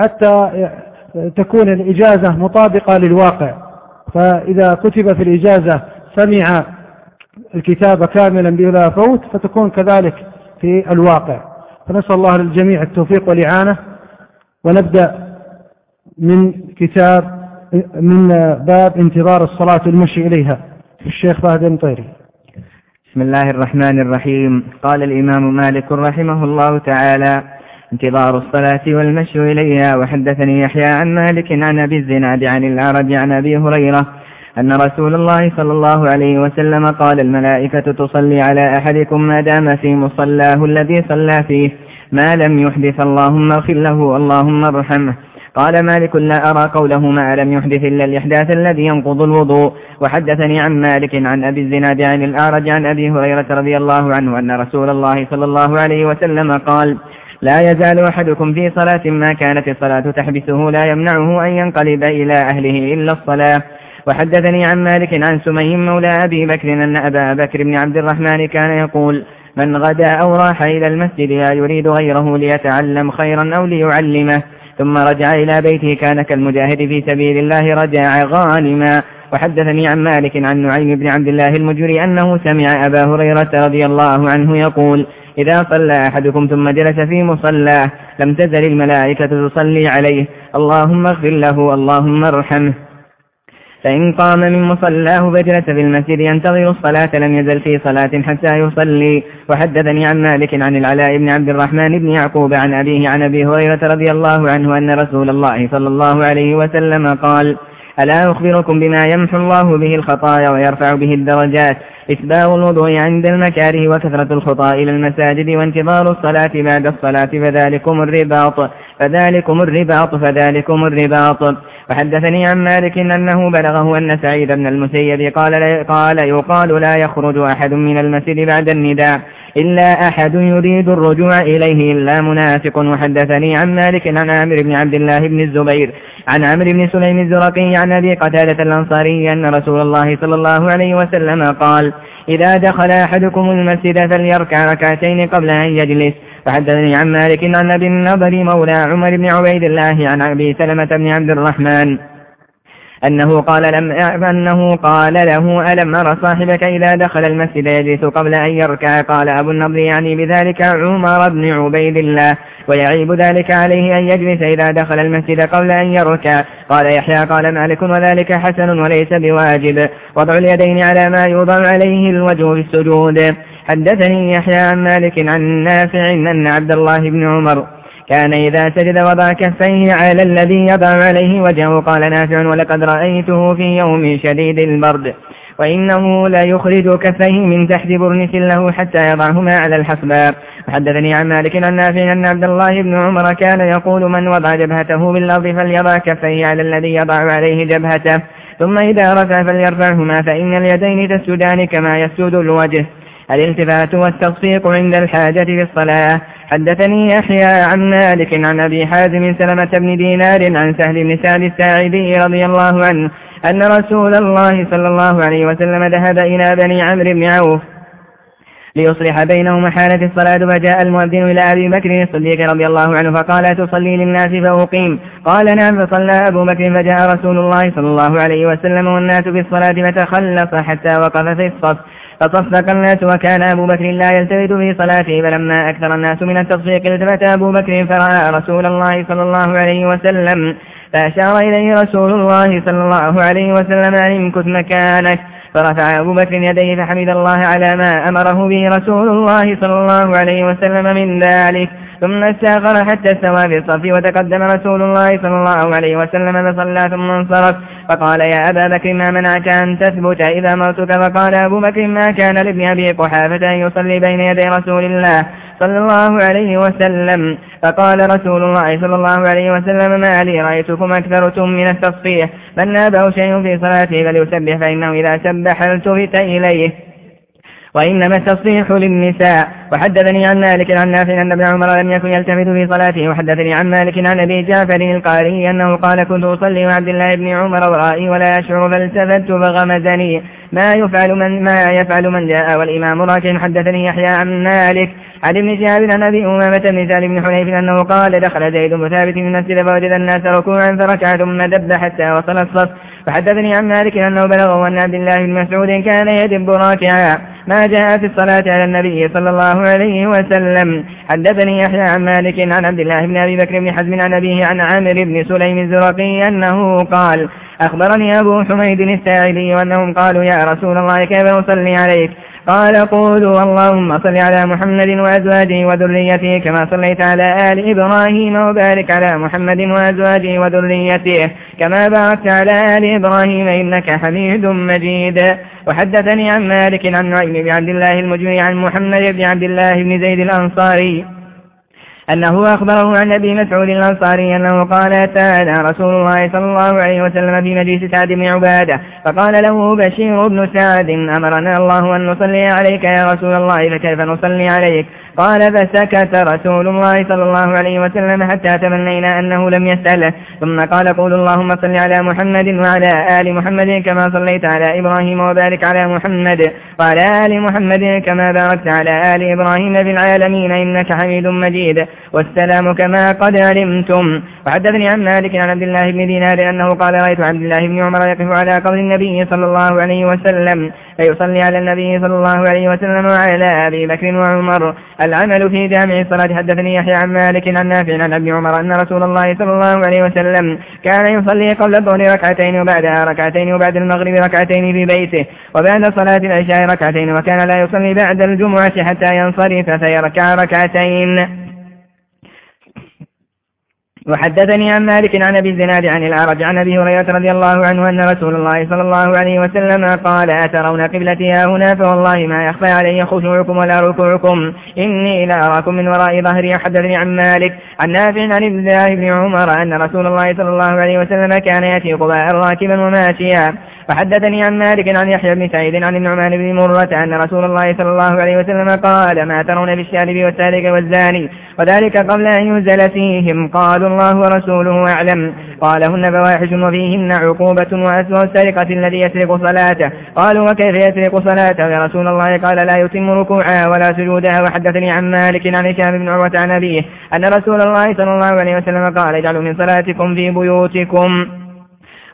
حتى تكون الإجازة مطابقة للواقع. فإذا كتب في الإجازة سمع الكتاب كاملا بلا فوت فتكون كذلك في الواقع. فنسأل الله للجميع التوفيق والإعانة. ونبدأ من كتاب من باب انتظار الصلاة المشي إليها. الشيخ فهد المطيري. بسم الله الرحمن الرحيم. قال الإمام مالك رحمه الله تعالى انتظار الصلاة والمشي إليها. وحدثني يحيى عن مالك عن أبي الزناد عن الأعرج عن أبي هريرة أن رسول الله صلى الله عليه وسلم قال الملائكة تصلي على أحدكم ما دام في مصلاه الذي صلى فيه. ما لم يحدث اللهم اغفر له اللهم ارحمه. قال مالك لا أرى قوله ما لم يحدث إلا الإحداث الذي ينقض الوضوء. وحدثني عن مالك عن أبي الزناد عن الأعرج عن أبي هريرة رضي الله عنه أن رسول الله صلى الله عليه وسلم قال لا يزال أحدكم في صلاة ما كانت الصلاة تحبسه لا يمنعه أن ينقلب إلى أهله إلا الصلاة. وحدثني عن مالك عن سمي مولى أبي بكر أن أبا بكر بن عبد الرحمن كان يقول من غدا أو راح إلى المسجد لا يريد غيره ليتعلم خيرا أو ليعلمه. ثم رجع إلى بيته كان كالمجاهد في سبيل الله رجع غانما. وحدثني عن مالك عن نعيم بن عبد الله المجري أنه سمع أبا هريرة رضي الله عنه يقول إذا صلى أحدكم ثم جلس في مصلاه لم تزل الملائكة تصلي عليه. اللهم اغفر له اللهم ارحمه. فإن قام من مصلاه فجلس في المسجد ينتظر الصلاة لم يزل في صلاة حتى يصلي. وحدثني عن مالك عن العلاء بن عبد الرحمن بن يعقوب عن أبيه عن أبي هريرة رضي الله عنه أن رسول الله صلى الله عليه وسلم قال ألا أخبركم بما يمحو الله به الخطايا ويرفع به الدرجات؟ إسباغ الوضوء عند المكاره وكثرة الخطاء إلى المساجد وانتظار الصلاة بعد الصلاة فذلكم الرباط. فذلكم الرباط فذلكم الرباط. وحدثني عن مالك أنه بلغه أن سعيد بن المسيب قال, قال يقال لا يخرج أحد من المسجد بعد النداء إلا أحد يريد الرجوع إليه إلا منافق. وحدثني عن مالك عن عامر بن عبد الله بن الزبير عن عمرو بن سليم الزرقي عن أبي قتادة الأنصاري أن رسول الله صلى الله عليه وسلم قال إذا دخل أحدكم المسجد فليركع ركعتين قبل أن يجلس. فحدثني عن مالك عن أبي النضر مولى عمر بن عبيد الله عن أبي سلمة بن عبد الرحمن أنه قال, لم أنه قال له ألم أرى صاحبك إذا دخل المسجد يجلس قبل أن يركع؟ قال أبو النضر يعني بذلك عمر بن عبيد الله ويعيب ذلك عليه أن يجلس إذا دخل المسجد قبل أن يركع. قال يحيى قال مالك وذلك حسن وليس بواجب. وضع اليدين على ما يوضع عليه الوجه في السجود. حدثني يحيى عن مالك عن نافع أن عبد الله بن عمر كان إذا سجد وضع كفيه على الذي يضع عليه وجهه قال نافع ولقد رأيته في يوم شديد البرد وإنه لا يخرج كفيه من تحت برنس له حتى يضعهما على الحصباء وحدثني عن مالك عن نافع أن عبد الله بن عمر كان يقول من وضع جبهته بالأرض فليضع كفيه على الذي يضع عليه جبهته ثم إذا رفع فليرفعهما فإن اليدين تسجدان كما يسجد الوجه. الالتفات والتصفيق عند الحاجة في الصلاة. حدثني يحيى عن مالك عن أبي حازم سلمة بن دينار عن سهل بن سعد الساعدي رضي الله عنه أن رسول الله صلى الله عليه وسلم ذهب إلى بني عمرو بن عوف ليصلح بينهم حالة الصلاة فجاء المؤذن إلى أبي بكر الصديق رضي الله عنه فقال تصلي للناس فأقيم. قال نعم. فصلى أبو بكر فجاء رسول الله صلى الله عليه وسلم والناس في الصلاة فتخلص حتى وقف في الصف. فصفق الناس وكان أبو بكر لا يلتفت في صلاته فلما أكثر الناس من التصفيق التفت أبو بكر فرأى رسول الله صلى الله عليه وسلم فأشار إليه رسول الله صلى الله عليه وسلم أن امكث مكانك فرفع أبو بكر يديه فحمد الله على ما أمره به رسول الله صلى الله عليه وسلم من ذلك. ثم استاخر حتى استوى في الصف وتقدم رسول الله صلى الله عليه وسلم فصلى ثم انصرف. فقال يا أبا بكر ما منعك أن تثبت إذا مرتك؟ فقال أبو بكر ما كان لابن أبي قحافة أن يصلي بين يدي رسول الله صلى الله عليه وسلم. فقال رسول الله صلى الله عليه وسلم ما لي رأيتكم أكثرتم من التصفيح. من نابه شيء في صلاته فليسبح فإنه إذا سبح التفت إليه وإنما التصفيح للنساء. وحدثني عن مالك عن نافع أن ابن عمر لم يكن يلتفت في صلاته. وحدثني عن مالك عن أبي جعفر القاري أنه قال كنت أصلي وعبد الله بن عمر ورائي ولا أشعر فالتفت فغمزني. ما يفعل من ما يفعل من جاء. والإمام راكع حدثني يحيى عن مالك عن ابن شهاب عن أبي أمامة بن سالم بن حنيف أنه قال دخل زيد بن ثابت من المسجد فوجد الناس ركوعا فركع ثم دب حتى وصل الصف. فحدثني عن مالك أنه بلغه أن عبد الله بن مسعود كان يدب راكعا. ما جاء في الصلاة على النبي صلى الله عليه وسلم. حدثني يحيى عن مالك عن عبد الله بن أبي بكر بن حزم عن أبيه عن عامر بن سليم الزرقي أنه قال أخبرني أبو حميد الساعدي وأنهم قالوا يا رسول الله كيف نصلي عليك؟ قال قولوا اللهم صل على محمد وأزواجه وذريته كما صليت على آل إبراهيم وبارك على محمد وأزواجه وذريته كما باركت على آل إبراهيم إنك حميد مجيد. وحدثني عن مالك عن نعيم بن عبد الله المجمع عن محمد بن عبد الله بن زيد الأنصاري أنه أخبره عن أبي مسعود الأنصاري أنه قال أتانا رسول الله صلى الله عليه وسلم في مجلس سعد بن عبادة فقال له بشير بن سعد أمرنا الله أن نصلي عليك يا رسول الله فكيف نصلي عليك؟ قال فسكت رسول الله صلى الله عليه وسلم حتى تمنينا أنه لم يسأله ثم قال قول اللهم صل على محمد وعلى آل محمد كما صليت على إبراهيم وبارك على محمد وعلى آل محمد كما باركت على آل إبراهيم في العالمين إنك حميد مجيد. والسلام كما قد علمتم. وحدثني عن مالك عن عبد الله بن دينار أنه قال رأيت عبد الله بن عمر يقف على قبر النبي صلى الله عليه وسلم. فيصلي على النبي صلى الله عليه وسلم وعلى أبي بكر وعمر. العمل في جامع الصلاة. حدثني يحيى عن مالك عن نافع عن ابن عمر أن رسول الله صلى الله عليه وسلم كان يصلي قبل الظهر ركعتين وبعدها ركعتين وبعد المغرب ركعتين في بيته وبعد صلاة العشاء ركعتين وكان لا يصلي بعد الجمعة حتى ينصرف فيركع ركعتين. وحدثني عن مالك عن أبي الزناد عن الأعرج عن أبي هريرة رضي الله عنه أن رسول الله صلى الله عليه وسلم قال أترون قبلتي هنا فوالله ما يخفى علي خشوعكم ولا ركوعكم إني لا أراكم من وراء ظهري حدثني عن مالك عن نافع عن ابن الله بن عمر أن رسول الله صلى الله عليه وسلم كان يأتي قباء راكبا وماشيا وحدثني عن مالك عن يحيى بن سعيد عن النعمان بن مرة أن رسول الله صلى الله عليه وسلم قال ما ترون في الشارب والسارق والزاني وذلك قبل أن ينزل فيهم. قالوا الله ورسوله أعلم. قالهن فواحش وفيهن عقوبة وأسوأ السرقة الذي يسرق صلاته. قالوا وكيف يسرق صلاته؟ يا رسول الله قال لا يتم ركوعها ولا سجودها وحدثني عن مالك عن هشام بن عروة عن أبيه أن رسول الله صلى الله عليه وسلم قال اجعلوا من صلاتكم في بيوتكم.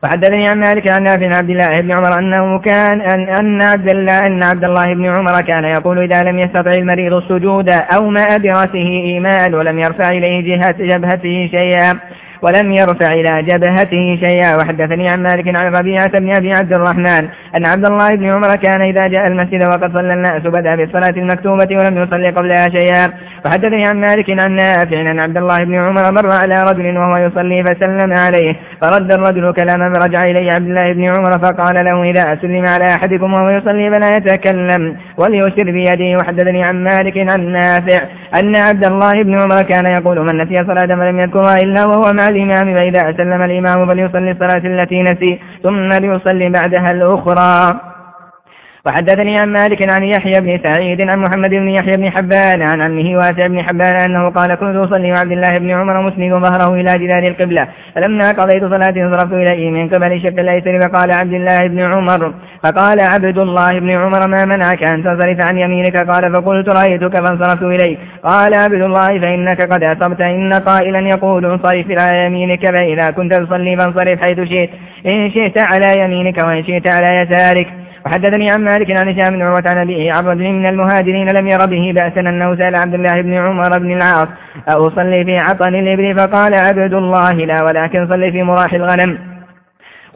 وحدثني عن مالك عن نافع عبد الله بن عمر أنه كان أن, أن عبد الله أن عبد الله بن عمر كان يقول إذا لم يستطع المريض السجود أو ما برأسه إيمان ولم يرفع إليه جهة جبهته شيئا ولم يرفع إلى جبهته شيئا. وحدثني عن مالك عن ربيعة بن أبي عبد الرحمن أن عبد الله بن عمر كان إذا جاء المسجد وقد صلى الناس بدأ بالصلاة المكتوبة ولم يصلي قبلها شيئا. وحدثني عن مالك عن نافع أن عبد الله بن عمر مر على رجل وهو يصلي فسلم عليه. فرد الرجل كلاما فرجع إليه عبد الله بن عمر فقال له إذا سلم على أحدكم وهو يصلي فلا يتكلم. وليشر بيده وحدثني عن مالك عن نافع أن عبد الله بن عمر كان يقول من نسي صلاة فلم يذكرها إلا وهو مع الإمام فإذا سلم الإمام فليصلي الصلاة التي نسي ثم ليصلي بعدها الأخرى. وحدثني عن مالك عن يحيى بن سعيد عن محمد بن يحيى بن حبان عن عمه واسع بن حبان أنه قال كنت أصلي وعبد الله بن عمر مسند ظهره إلى جدار القبلة. فلما قضيت صلاتي انصرفت إليه من قبل شق الأيسر فقال عبد الله بن عمر فقال عبد الله بن عمر ما منعك أن تنصرف عن يمينك؟ قال فقلت رأيتك فانصرفت إليك. قال عبد الله فإنك قد أصبت إن قائلا يقول انصرف على يمينك فإذا كنت تصلي فانصرف حيث شئت. إن شئت على يمينك وإن شئت على يسارك. وحدثني عن مالك عن هشام بن عروة عن أبيه عن رجل من المهاجرين لم ير به بأسا أنه سأل عبد الله بن عمر بن العاص أصلي في عطن الإبل؟ فقال عبد الله لا ولكن صلي في مراح الغنم.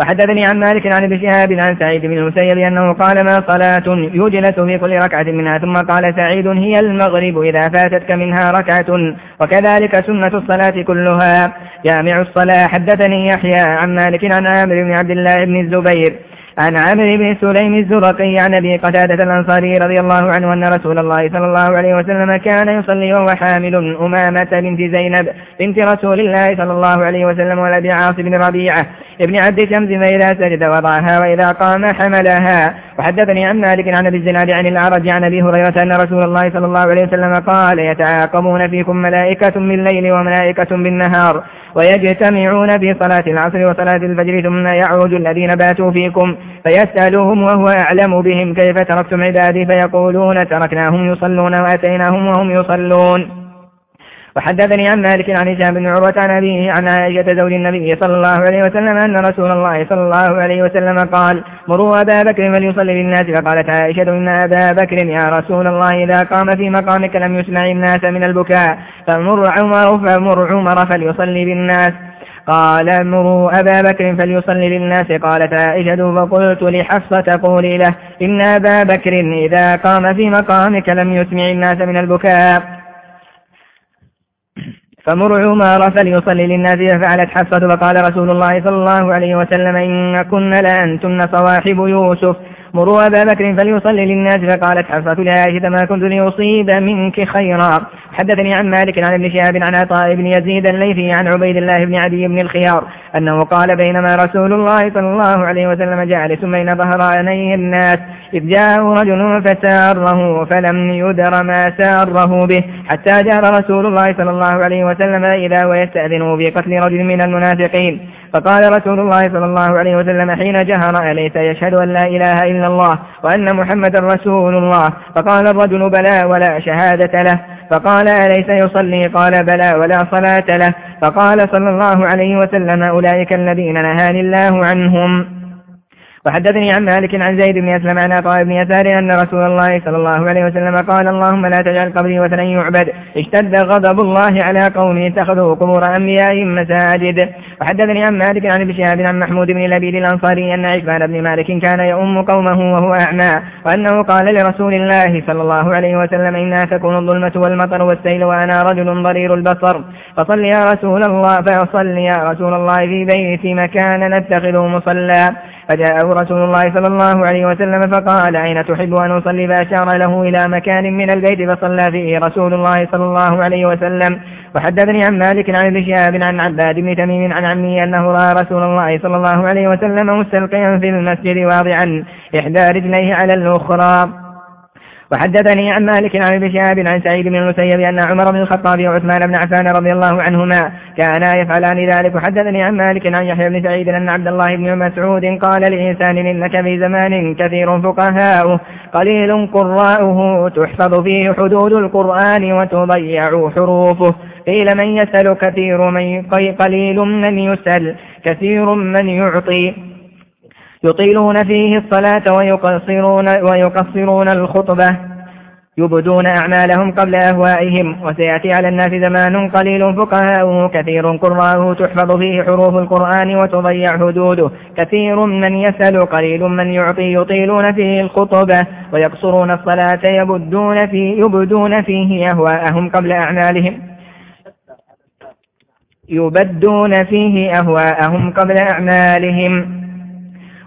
وحدثني عن مالك عن ابن شهاب عن سعيد بن المسيب أنه قال ما صلاة يجلس في كل ركعة منها ثم قال سعيد هي المغرب إذا فاتتك منها ركعة. وكذلك سنة الصلاة كلها. جامع الصلاة حدثني يحيى عن مالك عن عامر بن عبد الله بن الزبير عن عمرو بن سليم الزرقي عن أبي قتادة الأنصاري رضي الله عنه أن رسول الله صلى الله عليه وسلم كان يصلي وهو حامل أمامة بنت زينب بنت رسول الله صلى الله عليه وسلم ولد عاص بن ربيعة. ابن عبد شمس فإذا سجد وضعها وإذا قام حملها. وحدثني عن مالك عن أبي الزناد عن الأعرج عن أبي هريرة أن رسول الله صلى الله عليه وسلم قال يتعاقبون فيكم ملائكة بالليل وملائكة بالنهار ويجتمعون في صلاة العصر وصلاة الفجر ثم يعرج الذين باتوا فيكم فيسألهم وهو أعلم بهم كيف تركتم عبادي فيقولون تركناهم يصلون وأتيناهم وهم يصلون وحدثني عن مالك عن هشام بن عروة عن أبيه عن عائشة زوج النبي صلى الله عليه وسلم أن رسول الله صلى الله عليه وسلم قال مروا أبا بكر فليصلي للناس فقالت عائشة إن أبا بكر يا رسول الله إذا قام في مقامك لم يسمع الناس من البكاء فمر عمر فمر عمر فليصلي بالناس قال مروا أبا بكر فليصلي للناس قالت عائشة فقلت لحفصة قولي له إن أبا بكر إذا قام في مقامك لم يسمع الناس من البكاء فمر عمر فليصلي للناس ففعلت حفصة فقال رسول الله صلى الله عليه وسلم إن كن لأنتن صواحب يوسف. مروا أبا بكر فليصلي للناس فقالت حفصة لعائشة ما كنت لأصيب منك خيرا. حدثني عن مالك عن ابن شهاب عن عطاء بن يزيد الليثي عن عبيد الله بن عدي بن الخيار أنه قال بينما رسول الله صلى الله عليه وسلم جالس بين ظهراني الناس إذ جاءه رجل فساره فلم يدر ما ساره به حتى جار رسول الله صلى الله عليه وسلم إذا ويستأذنه بقتل رجل من المنافقين. فقال رسول الله صلى الله عليه وسلم حين جهر أليس يشهد أن لا إله إلا الله وأن محمد رسول الله. فقال الرجل بلى ولا شهادة له. فقال أليس يصلي؟ قال بلى ولا صلاة له. فقال صلى الله عليه وسلم أولئك الذين نهاني الله عنهم. وحدثني عن مالك عن زيد بن أسلم عن عطاء بن يسار أن رسول الله صلى الله عليه وسلم قال اللهم لا تجعل قبري وثنا يعبد. اشتد غضب الله على قوم اتخذوا قبور أنبيائهم مساجد. وحدثني عن مالك عن ابن شهاب عن محمود بن لبيد الأنصاري أن عثمان بن مالك كان يؤم قومه وهو أعمى وأنه قال لرسول الله صلى الله عليه وسلم إنها تكون الظلمة والمطر والسيل وأنا رجل ضرير البصر. فصل يا رسول الله فصل يا رسول الله في بيتي مكان نتخذه مصلى. فجاءه رسول الله صلى الله عليه وسلم فقال أين تحب أن أصلي فأشار له إلى مكان من البيت فصلى فيه رسول الله صلى الله عليه وسلم. وحدثني عن مالك عن ابن شهاب عن عباد بن تميم عن عمي أنه رأى رسول الله صلى الله عليه وسلم مستلقيا في المسجد واضعا إحدى رجليه على الأخرى. وحدثني عن مالك عن ابن شهاب عن سعيد بن المسيب أن عمر بن الخطاب وعثمان بن عفان رضي الله عنهما كانا يفعلان ذلك. وحدثني عن مالك عن يحيى بن سعيد أن عبد الله بن مسعود قال لإنسان إنك في زمان كثير فقهاؤه قليل قراؤه. تحفظ فيه حدود القرآن وتضيع حروفه. قيل من يسأل كثير من قليل من يسأل كثير من يعطي. يطيلون فيه الصلاة ويقصرون, ويقصرون الخطبة. يبدون أعمالهم قبل أهوائهم. وسيأتي على الناس زمان قليل فقهاؤه. كثير قراءه تحفظ فيه حروف القرآن وتضيع حدوده. كثير من يسأل قليل من يعطي يطيلون فيه الخطبة. ويقصرون الصلاة يبدون, فيه يبدون فيه أهواءهم قبل أعمالهم. يبدون فيه أهواءهم قبل أعمالهم.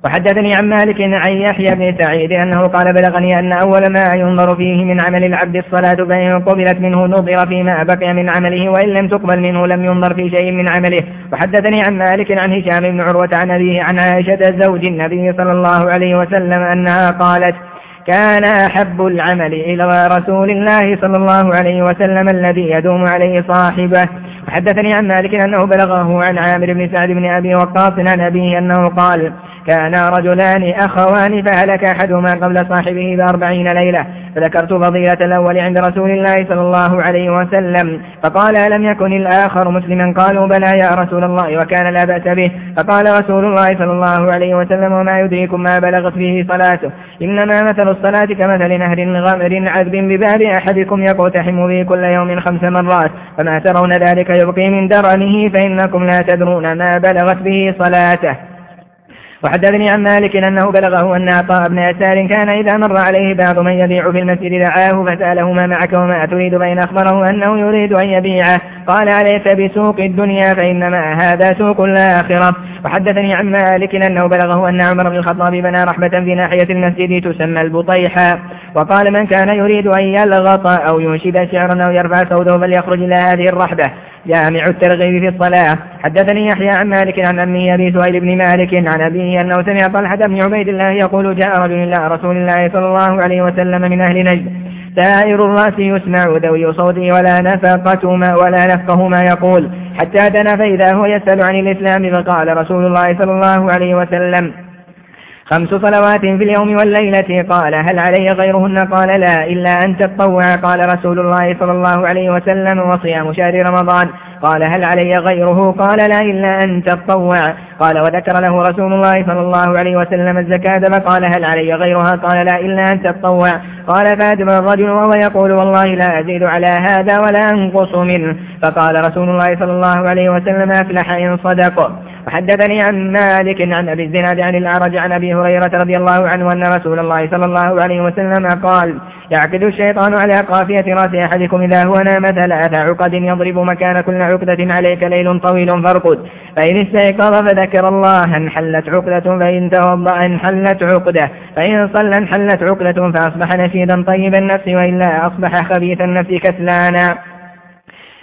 وحدثني عن مالك عن يحيى بن سعيد أنه قال بلغني أن أول ما ينظر فيه من عمل العبد الصلاة فإن قبلت منه نظر فيما بقي من عمله وإن لم تقبل منه لم ينظر في شيء من عمله. وحدثني عن مالك عن هشام بن عروة عن أبيه عن عائشة زوج النبي صلى الله عليه وسلم أنها قالت كان أحب العمل إلى رسول الله صلى الله عليه وسلم الذي يدوم عليه صاحبه. وحدثني عن مالك أنه بلغه عن عامر بن سعد بن أبي وقاص عن أبيه أنه قال كانا رجلان أخوان فهلك أحدهما قبل صاحبه بأربعين ليلة. فذكرت فضيلة الأول عند رسول الله صلى الله عليه وسلم. فقال ألم يكن الآخر مسلما؟ قالوا بلى يا رسول الله وكان لا بأس به. فقال رسول الله صلى الله عليه وسلم وما يدريكم ما بلغت فيه صلاته. إنما مثل الصلاة كمثل نهر غمر عذب بباب أحدكم يقتحم به كل يوم خمس مرات. فما ترون ذلك يبقي من درنه فإنكم لا تدرون ما بلغت به صلاته. وحدثني عن مالك أنه بلغه أن عطاء بن يسار كان إذا مر عليه بعض من يبيع في المسجد دعاه فسأله ما معك وما تريد فإن أخبره أنه يريد أن يبيعه. قال عليك بسوق الدنيا فإنما هذا سوق الآخرة. وحدثني عن مالك أنه بلغه أن عمر بن الخطاب بنى رحبة في ناحية المسجد تسمى البطيحة. وقال من كان يريد أن يلغط أو ينشد شعرا أو يرفع صوته فليخرج إلى هذه الرحبة جامع الترغيب في الصلاة. حدثني يحيى عن مالك عن أمي أبي سهيل بن مالك عن أبيه أنه سمع طلحة بن عبيد الله يقول جاء رجل إلى رسول الله صلى الله عليه وسلم من أهل نجد. سائر الرأس يسمع ذوي صوته ولا نفقة ما ولا نفقه ما يقول. حتى دنا فإذا هو يسأل عن الإسلام فقال رسول الله صلى الله عليه وسلم خمس صلوات في اليوم والليلة. قال هل علي غيرهن؟ قال لا إلا أن تتطوع. قال رسول الله صلى الله عليه وسلم وصيام شهر رمضان. قال هل علي غيره؟ قال لا إلا أن تتطوع. قال وذكر له رسول الله صلى الله عليه وسلم الزكاة. فقال هل علي غيرها؟ قال لا إلا أن تتطوع. قال فأدبر الرجل وهو يقول والله لا أزيد على هذا ولا أنقص منه. فقال رسول الله صلى الله عليه وسلم أفلح إن صدق. وحدثني عن مالك عن أبي الزناد عن الأعرج عن أبي هريرة رضي الله عنه أن رسول الله صلى الله عليه وسلم قال يعقد الشيطان على قافية رأس أحدكم إذا هو نام ثلاث عقد يضرب مكان كل عقدة عليك ليل طويل فارقد فإن استيقظ فذكر الله انحلت عقدة فإن توضأ انحلت عقدة فإن صلى انحلت عقدة فأصبح نشيدا طيب النفس وإلا أصبح خبيث النفس كسلانا.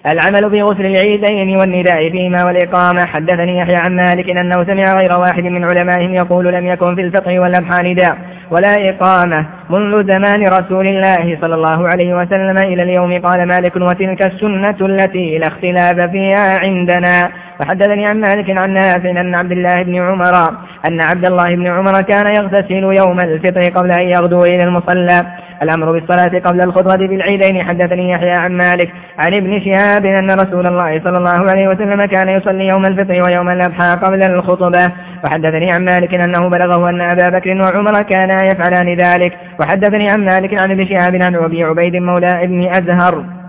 العمل بغسل العيدين والنداء فيما والإقامة. حدثني يحيى عن مالك أنه سمع غير واحد من علمائهم يقول لم يكن في الفقه والأبحى نداء ولا إقامة منذ زمان رسول الله صلى الله عليه وسلم إلى اليوم. قال مالك وتلك السنة التي لا اختلاف فيها عندنا. وحدثني عن مالك عن نافع أن عبد الله بن عمر أن عبد الله بن عمر كان يغتسل يوم الفطر قبل أن يغدو إلى المصلى. الأمر بالصلاة قبل الخطبة بالعيدين. حدثني يحيى عن مالك عن ابن شهاب أن رسول الله صلى الله عليه وسلم كان يصلي يوم الفطر ويوم الأضحى قبل الخطبة. وحدثني عن مالك أنه بلغه أن أبا بكر وعمر كانا يفعلان ذلك. وحدثني عن مالك عن ابن شهاب عن أبي عبيد مولى ابن أزهر.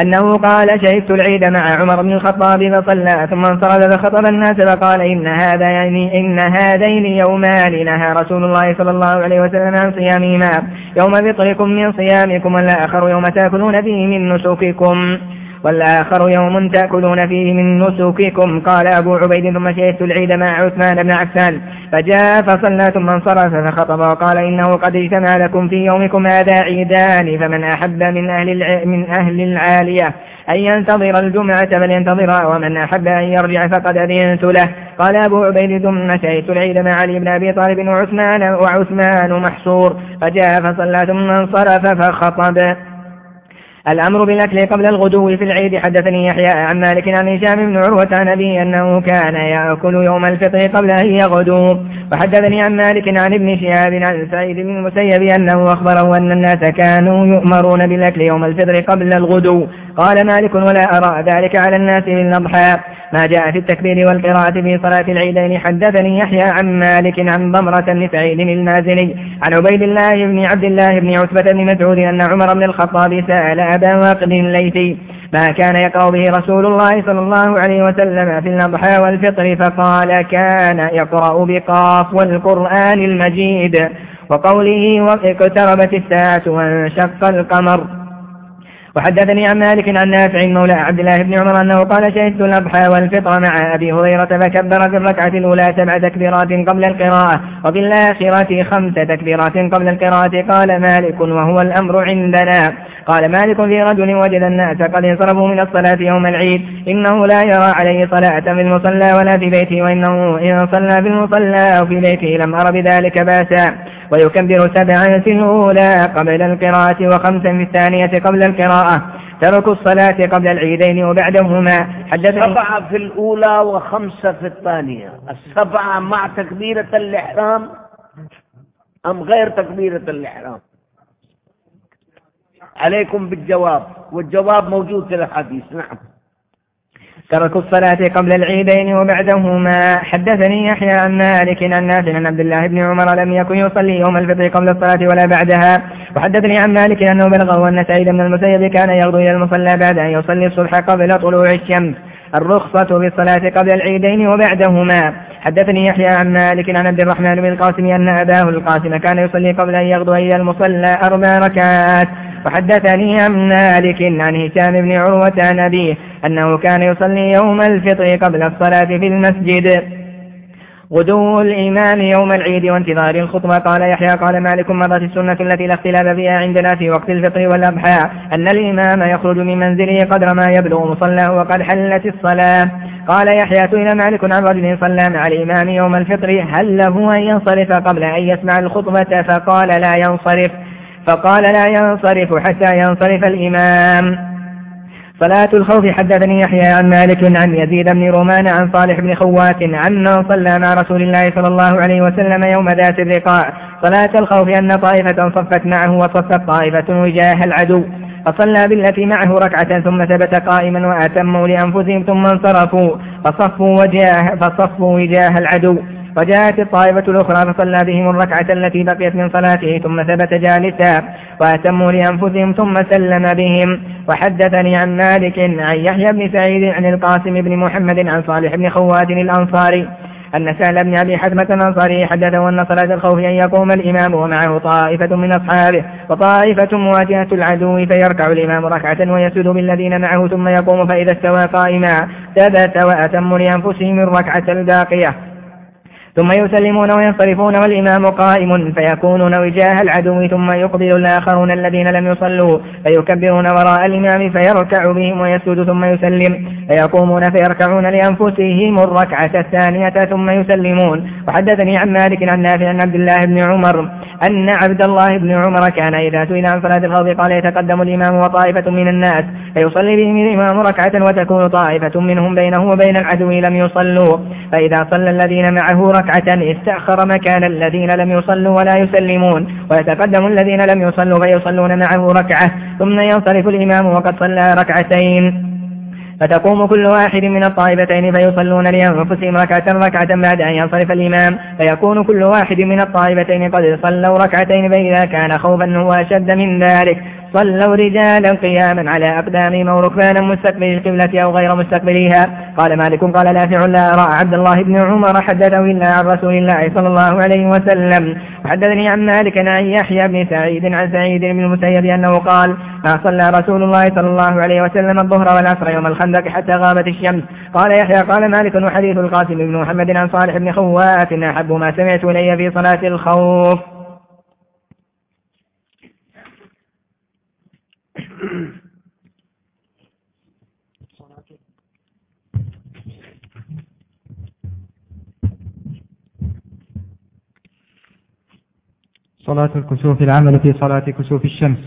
أنه قال شهدت العيد مع عمر بن الخطاب فصلى ثم انصرف فخطب الناس فقال إن هذا يعني إن هذين يومان نهى رسول الله صلى الله عليه وسلم عن صيامهما. يوم فطركم من صيامكم والآخر يوم تأكلون فيه من نسككم. والآخر يوم تأكلون فيه من نسككم. قال أبو عبيد ثم شهدت العيد مع عثمان بن عفان. فجاء فصلى ثم انصرف فخطب وقال إنه قد اجتمع لكم في يومكم هذا عيدان فمن أحب من أهل, الع... من أهل العالية أن ينتظر الجمعة فلينتظرها ومن أحب أن يرجع فقد أذنت له. قال أبو عبيد ثم شهدت العيد مع علي بن أبي طالب وعثمان, وعثمان محصور. فجاء فصلى ثم انصرف فخطب. الأمر بالأكل قبل الغدو في العيد. حدثني يحيى عن مالك عن هشام بن عروة عن أبي أنه كان يأكل يوم الفطر قبل أن يغدو. وحدثني عن مالك عن ابن شهاب عن سعيد بن المسيب أنه أخبره أن الناس كانوا يؤمرون بالأكل يوم الفطر قبل الغدو. قال مالك ولا أرى ذلك على الناس بالأضحى ما جاء في التكبير والقراءة في صلاة العيدين حدثني يحيى عن مالك عن ضمرة بن سعيد المازني. عن عبيد الله بن عبد الله بن عتبة بن مسعود أن عمر بن الخطاب سأل أبا واقد الليثي ما كان يقرأ به رسول الله صلى الله عليه وسلم في الأضحى والفطر فقال كان يقرأ بقاف والقرآن المجيد. وقوله وإقتربت الساعة وانشق القمر وحدثني عن مالك عن نافع مولى عبد الله بن عمر أنه قال شهدت الأضحى والفطر مع أبي هريرة فكبر في الركعة الأولى سبع تكبيرات قبل القراءة وفي الآخرة خمس تكبيرات قبل القراءة. قال مالك وهو الأمر عندنا. قال مالك في رجل وجد الناس قد انصرفوا من الصلاة يوم العيد إنه لا يرى عليه صلاة في المصلى ولا في بيته وإنه إن صلى في المصلى أو في بيته لم أر بذلك باسا. ويكبر سبعا في الأولى قبل القراءة وخمسا في الثانية قبل القراءة. تركوا الصلاة قبل العيدين وبعدهما. حدثني سبعة في الأولى وخمسة في الثانية. السبعة مع تكبيرة الإحرام أم غير تكبيرة الإحرام؟ عليكم بالجواب. والجواب موجود في الحديث نعم. تركوا الصلاة قبل العيدين وبعدهما. حدثني يحيى عن مالك عن نافع عن عبد الله بن عمر لم يكن يصلي يوم الفطر قبل الصلاة ولا بعدها. وحدثني عن مالك أنه بلغه أن سعيد بن المسيب كان يغدو إلى المصلى بعد أن يصلي الصبح قبل طلوع الشمس. الرخصة بالصلاة قبل العيدين وبعدهما. حدثني يحيى عن مالك عن عبد الرحمن بن القاسم أن أباه القاسم كان يصلي قبل أن يغدو إلى المصلى أربع ركعات. وحدثني عن مالك عن هشام بن عروة عن أبيه أنه كان يصلي يوم الفطر قبل الصلاة في المسجد. غدو الإمام يوم العيد وانتظار الخطبة. قال يحيى قال مالك مرت السنة التي لا اختلاف فيها عندنا في وقت الفطر والأضحى. أن الإمام يخرج من منزله قدر ما يبلغ مصلاه وقد حلت الصلاة. قال يحيى سئل مالك عن رجل صلى مع الإمام يوم الفطر. هل له أن ينصرف قبل أن يسمع الخطبة؟ فقال لا ينصرف. فقال لا ينصرف حتى ينصرف الإمام. صلاة الخوف حدثني يحيى عن مالك عن يزيد بن رومان عن صالح بن خوات عن صلى مع رسول الله صلى الله عليه وسلم يوم ذات الرقاع. صلاة الخوف أن طائفة صفت معه وصفت طائفة وجاه العدو. فصلى بالتي معه ركعة ثم ثبت قائما وأتموا لأنفسهم ثم انصرفوا. فصفوا وجاه, فصفوا وجاه العدو. وجاءت الطائفة الأخرى فصلى بهم الركعة التي بقيت من صلاته ثم ثبت جالسا وأتموا لأنفسهم ثم سلم بهم. وحدثني عن مالك عن يحيى بن سعيد عن القاسم بن محمد عن صالح بن خوات الأنصاري أن سهل بن أبي حزمة الأنصاري حدثه أن صلاة الخوف أن يقوم الإمام ومعه طائفة من أصحابه وطائفة مواجهة العدو فيركع الإمام ركعة ويسجد بالذين معه ثم يقوم فإذا استوى قائما ثبت وأتم لأنفسهم الركعة الباقية. ثم يسلمون وينصرفون والإمام قائم فيكونون وجاه العدو ثم يقبل الآخرون الذين لم يصلوا فيكبرون وراء الإمام فيركع بهم ويسجد ثم يسلم فيقومون فيركعون لأنفسهم الركعة الثانية ثم يسلمون. وحدثني عن مالك عن نافع عن عبد الله بن عمر أن عبد الله بن عمر كان إذا سئل عن صلاة الخوف قال يتقدم الإمام وطائفة من الناس فيصلي بهم الإمام ركعة وتكون طائفة منهم بينه وبين العدو لم يصلوا. فإذا صلى الذين معه ركعة استأخر مكان الذين لم يصلوا ولا يسلمون. ويتقدم الذين لم يصلوا فيصلون معه ركعة ثم ينصرف الإمام وقد صلى ركعتين. فتقوم كل واحد من الطائفتين فيصلون لأنفسهم ركعة ركعة بعد أن ينصرف الإمام. فيكون كل واحد من الطائفتين قد صلوا ركعتين فإذا كان خوفا هو أشد من ذلك. صلوا رجالا قياما على أقدامهم أو ركبانا مستقبل القبلة أو غير مستقبليها. قال مالك قال نافع لا أرى عبد الله بن عمر حدثه إلا عن رسول الله صلى الله عليه وسلم. وحدثني عن مالك عن يحيى بن سعيد عن سعيد بن المسيب أنه قال ما صلى رسول الله صلى الله عليه وسلم الظهر والعصر يوم الخندق حتى غابت الشمس قال يحيى قال مالك وحديث القاسم بن محمد عن صالح بن خوات أحب ما سمعت إلي في صلاة الخوف صلاة الكسوف العمل في صلاة كسوف الشمس.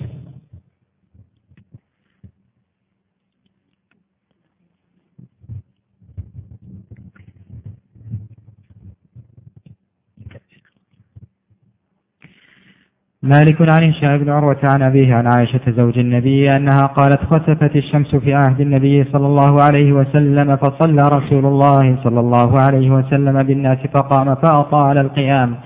مالك عن هشام بن عروة عن أبيه عن عائشة زوج النبي أنها قالت خسفت الشمس في عهد النبي صلى الله عليه وسلم فصلى رسول الله صلى الله عليه وسلم بالناس فقام فأطال القيام.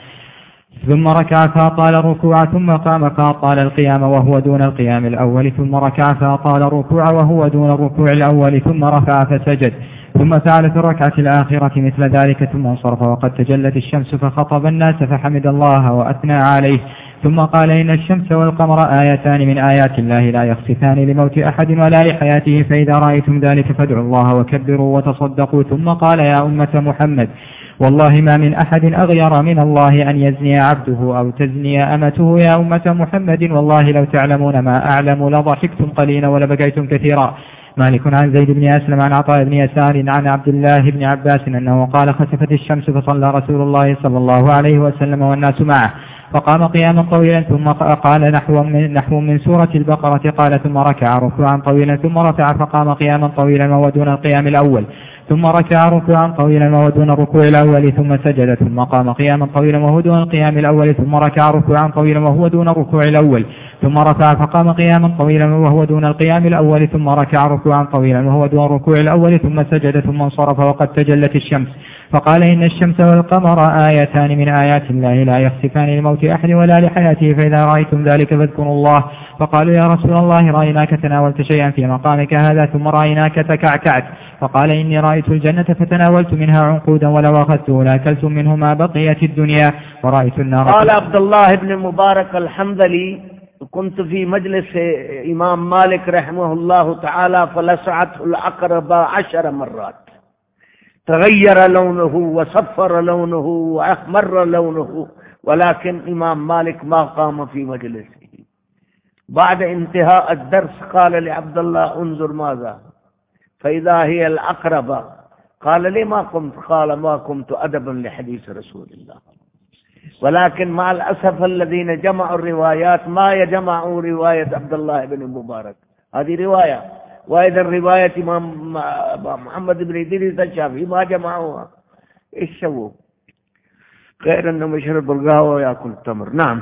ثم ركع فأطال الركوع ثم قام فأطال القيام وهو دون القيام الأول ثم ركع فأطال الركوع وهو دون الركوع الأول ثم رفع فسجد ثم فعل في الركعة الآخرة مثل ذلك ثم انصرف وقد تجلت الشمس فخطب الناس فحمد الله وأثنى عليه ثم قال إن الشمس والقمر آيتان من آيات الله لا يخسفان لموت أحد ولا لحياته فإذا رأيتم ذلك فادعوا الله وكبروا وتصدقوا ثم قال يا أمة محمد والله ما من أحد أغير من الله أن يزني عبده أو تزني أمته يا أمة محمد والله لو تعلمون ما أعلم لضحكتم قليلا ولبكيتم كثيرا. مالك عن زيد بن أسلم عن عطاء بن يسار عن عبد الله بن عباس أنه قال خسفت الشمس فصلى رسول الله صلى الله عليه وسلم والناس معه. فقام قياما طويلا ثم قال نحو من, نحو من سورة البقرة. قال ثم ركع ركوعا طويلا ثم رفع فقام قياما طويلا وهو دون القيام الأول. ثم ركع ركوعا طويلا وهو دون الركوع الأول ثم سجد ثم قام قياما طويلا وهو دون القيام الأول ثم ركع ركوعا طويلا وهو دون الركوع الأول ثم رفع فقام قياما طويلا وهو دون القيام الأول ثم ركع ركوعا طويلا وهو دون الركوع الأول ثم سجد ثم انصرف وقد تجلت الشمس. فقال إن الشمس والقمر آيتان من آيات الله لا يخسفان لموت أحد ولا لحياته فإذا رأيتم ذلك فاذكروا الله. فقالوا يا رسول الله رأيناك تناولت شيئا في مقامك هذا ثم رأيناك تكعكعت. فقال إني رأيت الجنة فتناولت منها عنقودا ولو أخذته لأكلت منه ما بقيت الدنيا ورأيت النار قال عبد الله بن المبارك الحنظلي كنت في مجلس إمام مالك رحمه الله تعالى فلسعته العقرب عشر مرات. تغير لونه وصفر لونه وأحمر لونه ولكن إمام مالك ما قام في مجلسه. بعد انتهاء الدرس قال لعبد الله انظر ماذا؟ فإذا هي الأقرب قال لي ما قمت؟ قال ما قمت أدبا لحديث رسول الله. ولكن مع الأسف الذين جمعوا الروايات ما يجمعوا رواية عبد الله بن المبارك هذه رواية. وإذا رواية إمام محمد بن إدريس الشافعي ما جمعوها. إيش سووا؟ غير أنهم يشربوا القهوة ويأكل التمر. نعم.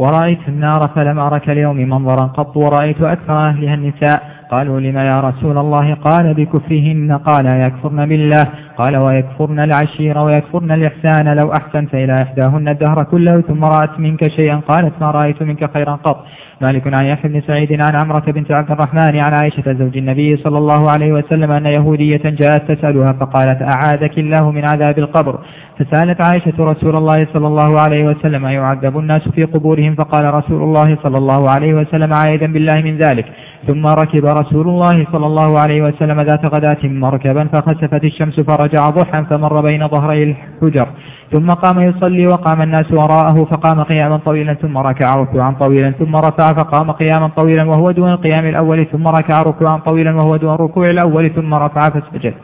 ورأيت النار فلم أرك اليوم منظرا قط ورأيت أكثر أهلها النساء. قالوا لما يا رسول الله؟ قال بكفرهن. قال يكفرن بالله. قال ويكفرن العشير ويكفرن الإحسان لو أحسنت إلى إحداهن الدهر كله ثم رأت منك شيئا قالت ما رأيت منك خيرا قط. مالك عن يحيى بن سعيد عن عمرة بنت عبد الرحمن عن عائشة زوج النبي صلى الله عليه وسلم أن يهودية جاءت تسألها فقالت أعاذك الله من عذاب القبر. فسألت عائشة رسول الله صلى الله عليه وسلم يعذب الناس في قبورهم؟ فقال رسول الله صلى الله عليه وسلم عائدا بالله من ذلك. ثم ركب رسول الله صلى الله عليه وسلم ذات غداة مركبا فخسفت الشمس فرجع ضحا فمر بين ظهري الحجر. ثم قام يصلي وقام الناس وراءه فقام قياما طويلا ثم ركع ركوعا طويلا ثم رفع فقام قياما طويلا وهو دون القيام الأول ثم ركع ركوعا طويلا وهو دون الركوع الأول ثم رفع فسجد.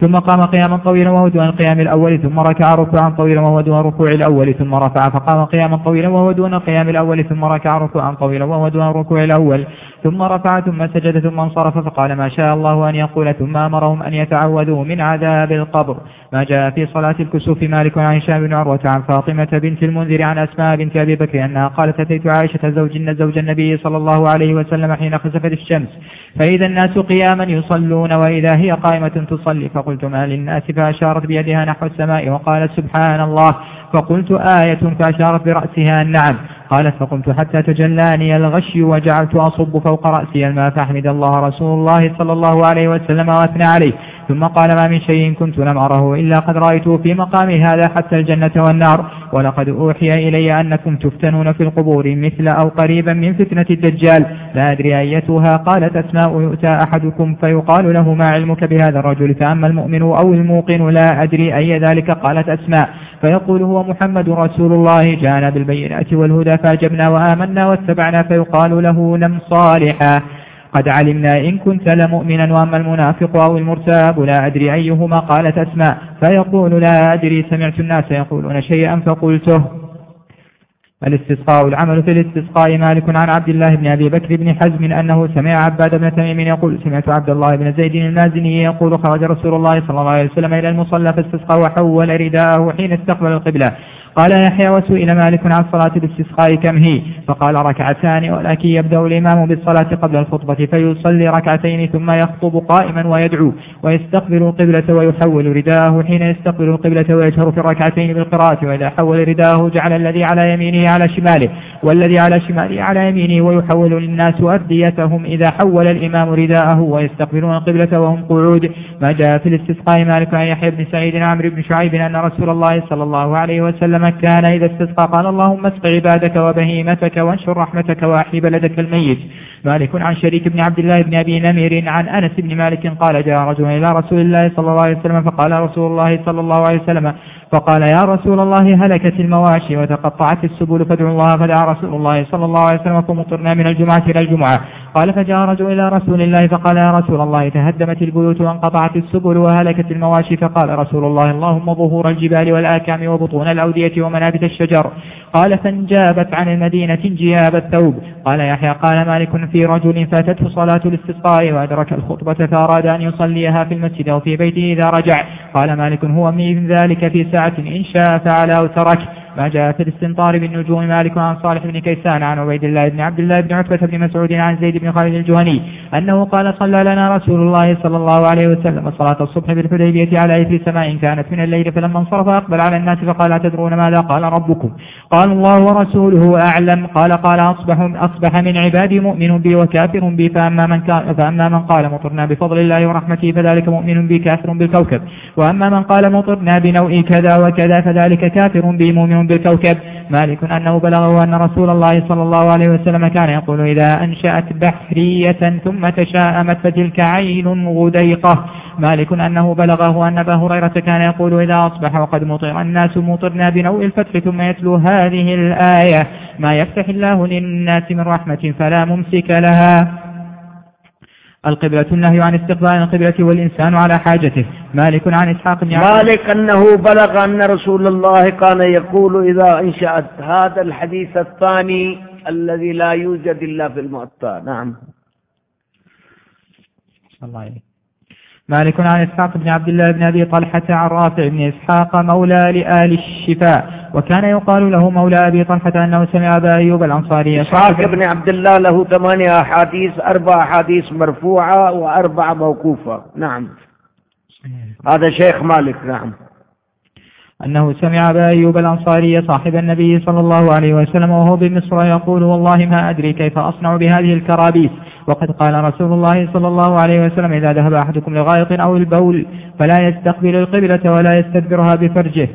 ثم قام قياما طويلا وهو دون القيام الأول ثم ركع ركوعا طويلا وهو دون الركوع الأول ثم رفع فقام قياما طويلا وهو دون القيام الأول ثم ركع ركوعا طويلا وهو دون الركوع الأول ثم رفع ثم سجد ثم انصرف فقال ما شاء الله أن يقول ثم أمرهم أن يتعوذوا من عذاب القبر. ما جاء في صلاة الكسوف مالك عن هشام بن عروة عن فاطمة بنت المنذر عن أسماء بنت أبي بكر أنها قالت أتيت عائشة زوج زوج النبي صلى الله عليه وسلم حين خسفت الشمس فإذا الناس قياما يصلون وإذا هي قائمة تصلي فقلت ما للناس فأشارت بيدها نحو السماء وقالت سبحان الله فقلت آية فأشارت برأسها نعم قالت فقمت حتى تجلاني الغشي وجعلت أصب فوق رأسي الماء فأحمد الله رسول الله صلى الله عليه وسلم وأثنى عليه ثم قال ما من شيء كنت لم أره إلا قد رأيته في مقامي هذا حتى الجنة والنار. ولقد أوحي إلي أنكم تفتنون في القبور مثل أو قريبا من فتنة الدجال. لا أدري أيتها قالت أسماء يؤتى أحدكم فيقال له ما علمك بهذا الرجل؟ فأما المؤمن أو الموقن لا أدري أي ذلك قالت أسماء. فيقول هو محمد رسول الله. جاءنا بالبينات والهدى فأجبنا وآمنا واتبعنا فيقال له نم صالحا. قد علمنا إن كنت لمؤمنا وأما المنافق أو المرتاب لا أدري أيهما قالت أسماء فيقول لا أدري سمعت الناس يقولون شيئا فقلته. الاستسقاء العمل في الاستسقاء مالك عن عبد الله بن أبي بكر بن حزم أنه سمع عباد بن تميم يقول سمعت عبد الله بن زيد المازني يقول خرج رسول الله صلى الله عليه وسلم إلى المصلى فاستسقى وحول رداءه حين استقبل القبلة. قال يحيى وسئل مالك عن صلاة الاستسقاء كم هي؟ فقال ركعتان ولكن يبدأ الإمام بالصلاة قبل الخطبة فيصلي ركعتين ثم يخطب قائما ويدعو ويستقبل القبلة ويحول رداءه حين يستقبل القبلة ويجهر في الركعتين بالقراءة وإذا حول رداءه جعل الذي على يمينه على شماله. والذي على شماله على يمينه ويحول للناس أرديتهم إذا حول الإمام رداءه ويستقبلون القبلة وهم قعود. ما جاء في الاستسقاء مالك عن يحيى بن سعيد عمرو بن شعيب أن رسول الله صلى الله عليه وسلم كان إذا استسقى قال اللهم اسق عبادك وبهيمتك وانشر رحمتك وأحي بلدك الميت. مالك عن شريك بن عبد الله بن أبي نمير عن أنس بن مالك قال جاء رجل إلى رسول الله صلى الله عليه وسلم فقال رسول الله صلى الله عليه وسلم فقال يا رسول الله هلكت المواشي وتقطعت السبل فادعوا الله. فدعا رسول الله صلى الله عليه وسلم فمطرنا من الجمعة إلى الجمعة. قال فجاء رجل إلى رسول الله فقال يا رسول الله تهدمت البيوت وانقطعت السبل وهلكت المواشي. فقال رسول الله اللهم ظهور الجبال والآكام وبطون الأودية ومنابت الشجر. قال فانجابت عن المدينة انجياب الثوب. قال يحيى قال مالك في رجل فاتته صلاة الاستسقاء وأدرك الخطبة فأراد أن يصليها في المسجد أو في بيته إذا رجع. قال مالك هو من ذلك في ساعة إن شاء فعل أو ما جاء في الاستنطار بالنجوم مالك عن صالح بن كيسان عن عبيد الله بن عبد الله بن عتبة بن مسعود عن زيد بن بن خالد الجهني أنه قال صلى لنا رسول الله صلى الله عليه وسلم صلاة الصبح بالحديبية على إثر سماء كانت من الليل فلما انصرف أقبل على الناس فقال أتدرون ماذا قال ربكم قال الله ورسوله أعلم قال قال أصبح, أصبح من عبادي مؤمن بي وكافر بي فأما من, فأما من قال مطرنا بفضل الله ورحمته فذلك مؤمن بي كافر بالكوكب وأما من قال مطرنا بنوء كذا وكذا فذلك كافر بي مؤمن بالكوكب. مالك أنه بلغه أن رسول الله صلى الله عليه وسلم كان يقول إذا أنشأت بحرية ثم تشاءمت فتلك عين غديقة. مالك أنه بلغه أن أبا هريرة كان يقول إذا أصبح وقد مطر الناس مطرنا بنوء الفتح ثم يتلو هذه الآية ما يفتح الله للناس من رحمة فلا ممسك لها. القبلة النهي عن استقبال القبلة والإنسان على حاجته. مالك عن إسحاق بن مالك أنه بلغ أن رسول الله كان يقول إذا انشأت هذا الحديث الثاني الذي لا يوجد إلا في المؤطى نعم. الله عليك. مالك عن إسحاق بن عبد الله بن أبي طلحة عن رافع بن إسحاق مولى لآل الشفاء. وكان يقال له مولى أبي طلحة أنه سمع أبا أيوب الأنصاري إسحاق بن عبد الله له ثمانية أحاديث أربع أحاديث مرفوعة وأربع موقوفة. نعم. هذا شيخ مالك نعم. أنه سمع أبا أيوب الأنصاري صاحب النبي صلى الله عليه وسلم وهو بمصر يقول والله ما أدري كيف أصنع بهذه الكرابيس. وقد قال رسول الله صلى الله عليه وسلم إذا ذهب أحدكم لغائط أو البول فلا يستقبل القبلة ولا يستدبرها بفرجه.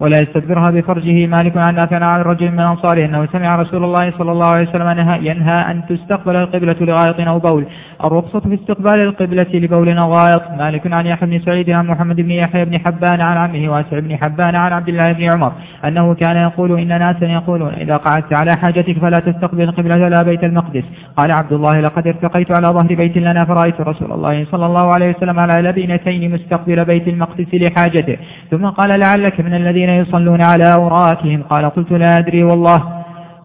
ولا يستدبرها بفرجه مالك عن نافع عن الرجل من أنصاره أنه سمع رسول الله صلى الله عليه وسلم ينهى أن تستقبل القبلة لغائط أو بول. الرخصة في استقبال القبلة لبول أو غائط. مالك عن يحيى بن سعيد عن محمد بن يحيى بن حبان عن عمه واسع بن حبان عن عبد الله بن عمر أنه كان يقول إن ناسا يقولون إذا قعدت على حاجتك فلا تستقبل القبلة ولا بيت المقدس. قال عبد الله لقد ارتقيت على ظهر بيت لنا فرأيت رسول الله صلى الله عليه وسلم على لبنتين مستقبل بيت المقدس لحاجته. ثم قال لعلك من الذين يصلون على أوراكهم قال قلت لا أدري والله.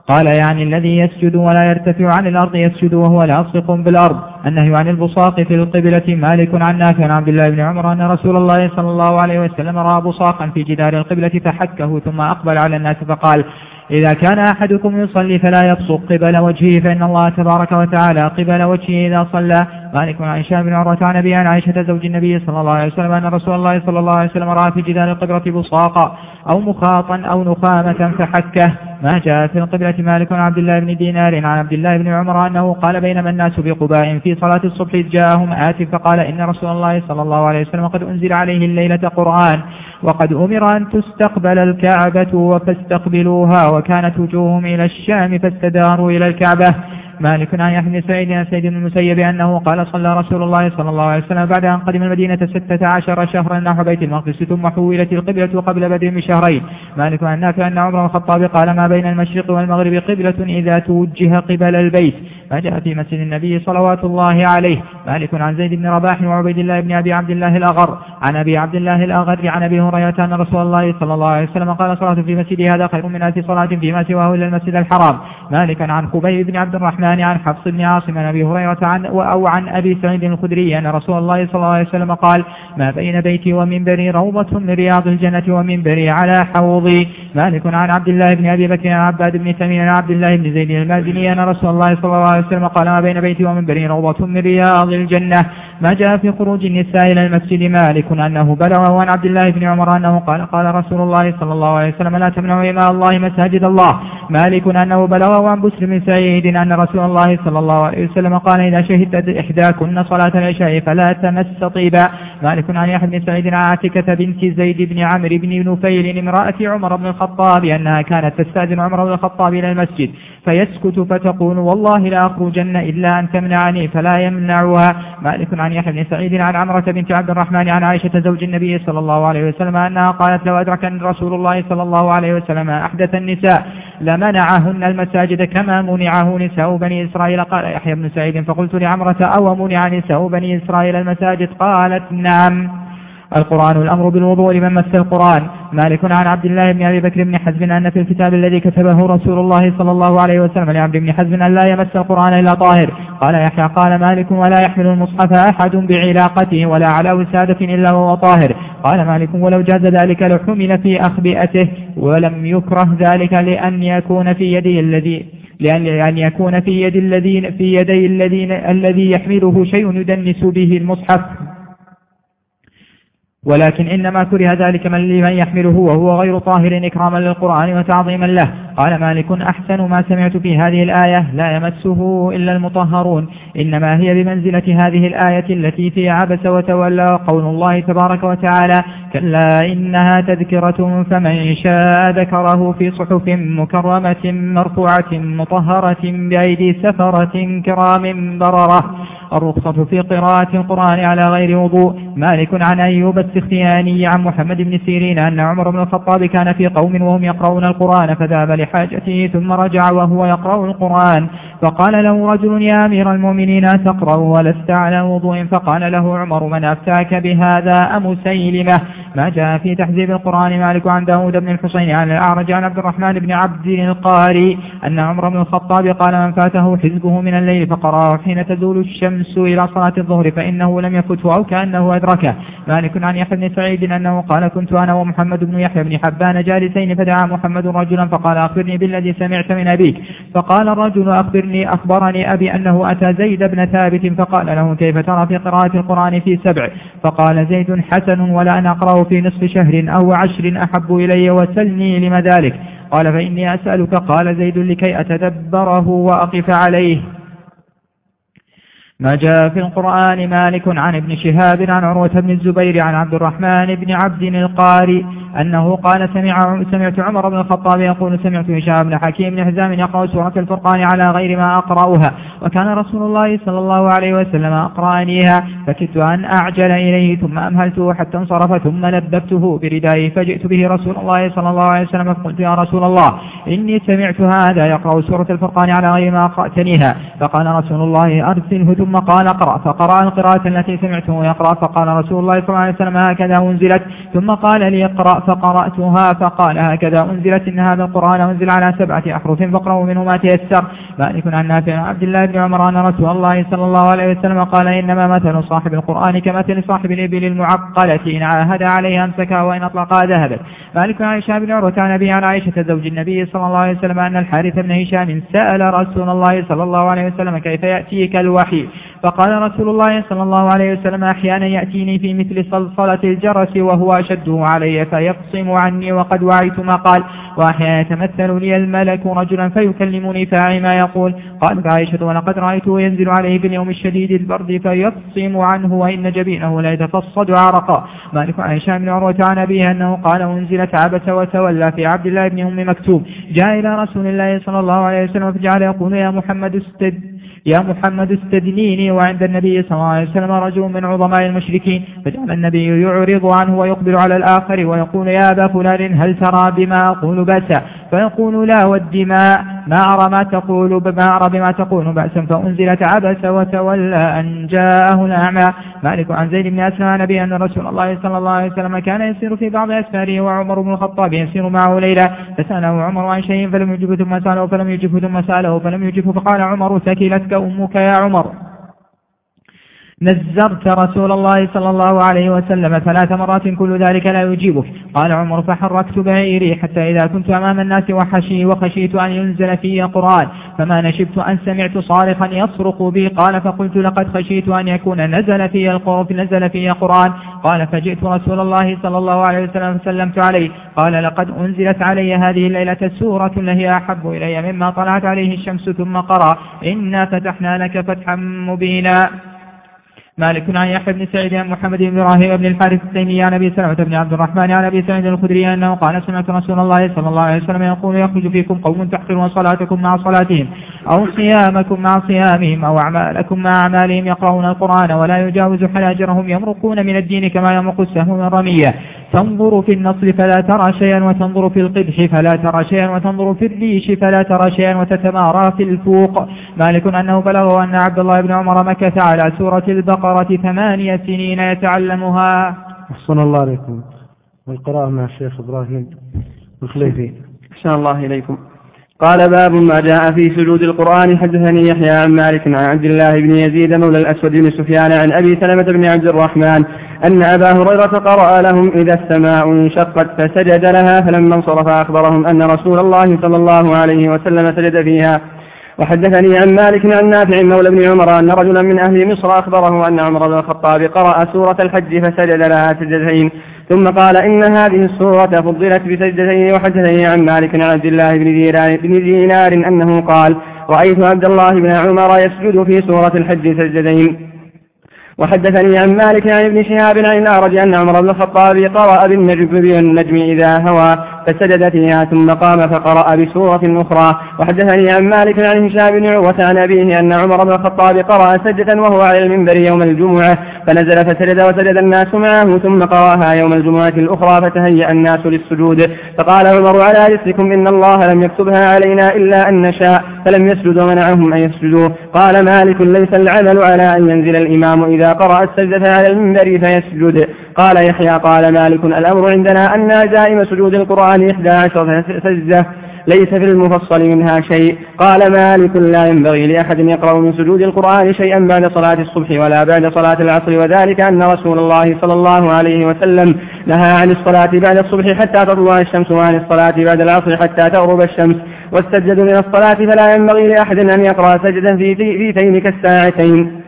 قال يعني الذي يسجد ولا يرتفع عن الأرض يسجد وهو لاصق بالأرض. النهي عن البصاق في القبلة. مالك عن نافع عن عبد الله بن عمر أن رسول الله صلى الله عليه وسلم رأى بصاقا في جدار القبلة فحكه ثم أقبل على الناس فقال إذا كان أحدكم يصلي فلا يبصق قبل وجهه فإن الله تبارك وتعالى قبل وجهه إذا صلى. مالك عن هشام بن عروة عن أبي عن عائشة زوج النبي صلى الله عليه وسلم أن رسول الله صلى الله عليه وسلم رأى في جدار القبرة بصاقا أو مخاطا أو نخامة فحكه. ما جاء في القبلة مالك عن عبد الله بن دينار عن عبد الله بن عمر أنه قال بينما الناس بقباء في صلاة الصبح جاءهم آت فقال إن رسول الله صلى الله عليه وسلم قد أنزل عليه الليلة قرآن وقد أمر أن تستقبل الكعبة فاستقبلوها وكانت وجوههم إلى الشام فاستداروا إلى الكعبة. مالك عن يحيى بن سعيد عن بن المسيب أنه قال صلى رسول الله صلى الله عليه وسلم بعد أن قدم المدينة ستة عشر شهرا نحو بيت المقدس ثم حولت القبلة قبل بدر بشهرين مالك عن نافع أن عمر الخطاب قال ما بين المشرق والمغرب قبلة إذا توجه قبل البيت. ما جاء في مسجد النبي صلوات الله عليه. مالك عن زيد بن رباح وعبيد الله بن أبي عبد الله الأغر. عن أبي عبد الله الأغر عن أبي هريرة أن رسول الله صلى الله عليه وسلم قال صلاة في مسجد هذا خير من ألف صلاة فيما سواه إلا المسجد الحرام. مالكا عن خبيب بن عبد الرحمن عن حفص بن عاصم عن أبي هريرة عن أو عن أبي سعيد الخدري أن رسول الله صلى الله عليه وسلم قال ما بين بيتي ومنبري روضة من رياض الجنة ومنبري على حوضي مالك عن عبد الله بن أبي بكر عن عباد بن تميم عن عبد الله بن زيد المازني أن رسول الله صلى الله عليه وسلم قال ما بين بيتي ومنبري روضة من رياض الجنة ما جاء في خروج النساء إلى المسجد مالك أنه بلغه عن عبد الله بن عمر أنه قال قال رسول الله صلى الله عليه وسلم لا تمنعوا إماء الله مساجد الله. مالك أنه بلغه عن بسر بن سعيد أن رسول الله صلى الله عليه وسلم قال إذا شهدت إحداكن صلاة العشاء فلا تمس طيبا مالك عن يحيى بن سعيد عن عاتكة بنت زيد بن عمرو بن نفيل امرأة عمر بن الخطاب أنها كانت تستأذن عمر بن الخطاب إلى المسجد فيسكت فتقول والله لا أخرجن إلا أن تمنعني فلا يمنعها. مالك عن يحيى بن سعيد عن عمرة بنت عبد الرحمن عن عائشة زوج النبي صلى الله عليه وسلم أنها قالت لو أدرك أن رسول الله صلى الله عليه وسلم أحدث النساء لمنعهن المساجد كما منعه نساء بني إسرائيل. قال يحيى بن سعيد فقلت لعمرة أو منع نساء بني إسرائيل المساجد؟ قالت نعم. القرآن الأمر بالوضوء لمن مس القرآن. مالك عن عبد الله بن أبي بكر بن حزم أن في الكتاب الذي كتبه رسول الله صلى الله عليه وسلم لعبد بن حزم أن لا يمس القرآن إلا طاهر. قال يحيى قال مالك ولا يحمل المصحف أحد بعلاقته ولا على وسادة إلا وهو طاهر. قال مالك ولو جاز ذلك لحمل في أخبئته ولم يكره ذلك لأن يكون في يده الذي لأن أن يكون في يد الذين في يدي الذين الذي يحمله شيء يدنس به المصحف. ولكن إنما كره ذلك من لمن يحمله وهو غير طاهر إكراما للقرآن وتعظيما له. قال مالك أحسن ما سمعت في هذه الآية لا يمسه إلا المطهرون. إنما هي بمنزلة هذه الآية التي في عبس وتولى قول الله تبارك وتعالى كلا إنها تذكرة فمن شاء ذكره في صحف مكرمة مرفوعة مطهرة بأيدي سفرة كرام بررة. الرخصة في قراءة القرآن على غير وضوء. مالك عن أيوب السختياني عن محمد بن سيرين أن عمر بن الخطاب كان في قوم وهم يقرؤون القرآن فذهب لحاجته ثم رجع وهو يقرأ القرآن. فقال له رجل يا أمير المؤمنين تقرأ ولست على وضوء؟ فقال له عمر من أفتاك بهذا أم سيلمة؟ ما جاء في تحذيب القرآن مالك عن داود بن الحسين عن الأعرج عن عبد الرحمن بن عبد القاري أن عمر بن الخطاب قال من فاته حزبه من الليل فقرأه حين تزول الشمس إلى صلاة الظهر فإنه لم يفته أو كأنه أدركه. مالك عن يحيى بن سعيد أنه قال كنت أنا ومحمد بن يحيى بن حبان جالسين فدعا محمد رجلا فقال أخبرني بالذي سمعت من أبيك. فقال الرجل أخبرني أخبرني أبي أنه أتى زيد بن ثابت فقال له كيف ترى في قراءة القرآن في سبع؟ فقال زيد حسن ولا أنا أقرأ في نصف شهر أو عشر أحب إلي وسلني لم ذلك؟ قال فإني أسألك قال زيد لكي أتدبره وأقف عليه. ما جاء في القرآن مالك عن ابن شهاب عن عروة بن الزبير عن عبد الرحمن بن عبد القاري أنه قال سمع سمعت عمر بن الخطاب يقول سمعت هشام بن حكيم بن حزام يقرأ سورة الفرقان على غير ما أقرأها. وكان رسول الله صلى الله عليه وسلم أقرأنيها. فكدت أن أعجل إليه ثم أمهلته حتى انصرف ثم نببته بردائه. فجئت به رسول الله صلى الله عليه وسلم فقلت يا رسول الله إني سمعت هذا يقرأ سورة الفرقان على غير ما أقرأتنيها. فقال رسول الله أرسله. ثم قال اقرأ. فقرأ القراءة التي سمعته يقرأ. فقال رسول الله صلى الله عليه وسلم هكذا أنزلت. ثم قال لي اقرأ. فقرأتها فقال هكذا أنزلت إن هذا القرآن أنزل على سبعة أحرف فاقرأوا منه ما تيسر. مالك عن نافع عبد الله بن عمر أن رسول الله صلى الله عليه وسلم قال إنما مثل صاحب القرآن كمثل صاحب الإبل المعقلة. إن عاهد عليها أمسكها وإن أطلقها ذهبت. مالك عن عائشة بن عروة عن أبي عن عائشة زوج النبي صلى الله عليه وسلم أن الحارث بن هشام سأل رسول الله صلى الله عليه وسلم كيف يأتيك الوحي؟ فقال رسول الله صلى الله عليه وسلم أحيانا يأتيني في مثل صلصلة الجرس وهو أشده علي فيقصم عني وقد وعيت ما قال. وأحيانا يتمثل لي الملك رجلا فيكلمني فاعي ما يقول. قالت عائشة ولقد رأيته ينزل عليه باليوم الشديد البرد فيقصم عنه وإن جبينه لا يتفصد عرقا. مالك عائشة بن عروة عن أبيه أنه قال أنزلت عبس وتولى في عبد الله بن أم مكتوب جاء إلى رسول الله صلى الله عليه وسلم فجعل يقول يا محمد استد يا محمد استدنيني وعند النبي صلى الله عليه وسلم رجل من عظماء المشركين. فجعل النبي يعرض عنه ويقبل على الآخر ويقول يا أبا فلان هل ترى بما أقول بأسا؟ فيقول لا والدماء ما أرى ما تقول ما أرى بما تقول بأسا فأنزلت عبس وتولى أن جاءه الأعمى. مالك عن زيد بن أسلم نبي أن رسول الله صلى الله عليه وسلم كان يسير في بعض أسفاره وعمر بن الخطاب يسير معه ليلة. فسأله عمر عن شيء فلم يجبه ثم سأله فلم يجبه ثم سأله فلم يجبه فقال عمر ثكلتك أمك يا عمر. نزرت رسول الله صلى الله عليه وسلم ثلاث مرات كل ذلك لا يجيبك. قال عمر فحركت بعيري حتى إذا كنت أمام الناس وحشي وخشيت أن ينزل في قرآن. فما نشبت أن سمعت صارخا يصرخ بي. قال فقلت لقد خشيت أن يكون نزل في القرآن نزل في قرآن. قال فجئت رسول الله صلى الله عليه وسلم فسلمت عليه. قال لقد أنزلت علي هذه الليلة سورة لهي أحب إلي مما طلعت عليه الشمس ثم قرأ. إنا فتحنا لك فتحا مبينا. مالك عن يحيى بن سعيد عن محمد بن إبراهيم بن الحارث التيمي عن أبي سلمة بن عبد الرحمن عن أبي سعيد الخدري أنه قال سمعت رسول الله صلى الله عليه وسلم يقول يخرج فيكم قوم تحقرون صلاتكم مع صلاتهم أو صيامكم مع صيامهم أو أعمالكم مع أعمالهم يقرؤون القرآن ولا يجاوز حناجرهم يمرقون من الدين كما يمرق السهم من الرميه تنظر في النصر فلا ترى شيئا وتنظر في القدح فلا ترى شيئا وتنظر في الريش فلا ترى شيئا وتتمارى في الفوق. مالك أنه بلغه أن عبد الله بن عمر مكث على سورة البقرة ثمانية سنين يتعلمها. أحسن الله عليكم. والقراءة مع الشيخ إبراهيم الخليفي. أحسن الله إليكم. قال باب ما جاء في سجود القرآن. حدثني يحيى عن مالك عن عبد الله بن يزيد مولى الأسود بن سفيان عن أبي سلمة بن عبد الرحمن أن أبا هريرة قرأ لهم إذا السماء انشقت فسجد لها فلما انصرف أخبرهم أن رسول الله صلى الله عليه وسلم سجد فيها. وحدثني عن مالك عن نافع مولى بن عمر أن رجلا من أهل مصر أخبره أن عمر بن الخطاب قرأ سورة الحج فسجد لها سجدتين. ثم قال إن هذه السورة فضلت بسجدتين وحدثني عن مالك عن عبد الله بن دينار أنه قال رأيت عبد الله بن عمر يسجد في سورة الحج سجدين وحدثني عن مالك عن ابن شهاب عن الأعرج أن عمر بن الخطاب قرأ بالنجم بالنجم إذا هوى. فسجد فيها ثم قام فقرأ بسورة أخرى. وحدثني عن مالك عن هشام بن عروة عن أبيه أن عمر بن الخطاب قرأ سجدة وهو على المنبر يوم الجمعة. فنزل فسجد وسجد الناس معه ثم قرأها يوم الجمعة الأخرى فتهيأ الناس للسجود. فقال عمر على رسلكم إن الله لم يكتبها علينا إلا أن نشاء فلم يسجد ومنعهم أن يسجدوا. قال مالك ليس العمل على أن ينزل الإمام إذا قرأ السجدة على المنبر فيسجد. قال يحيى قال مالك الأمر عندنا أن دائم سجود القرآن إحدى عشرة سجدة ليس في المفصل منها شيء. قال مالك لا ينبغي لأحد يقرأ من سجود القرآن شيئا بعد صلاة الصبح ولا بعد صلاة العصر وذلك أن رسول الله صلى الله عليه وسلم نهى عن الصلاة بعد الصبح حتى تطلع الشمس وعن الصلاة بعد العصر حتى تغرب الشمس. والسجد من الصلاة فلا ينبغي لأحد أن يقرأ سجدا في, في الساعتين.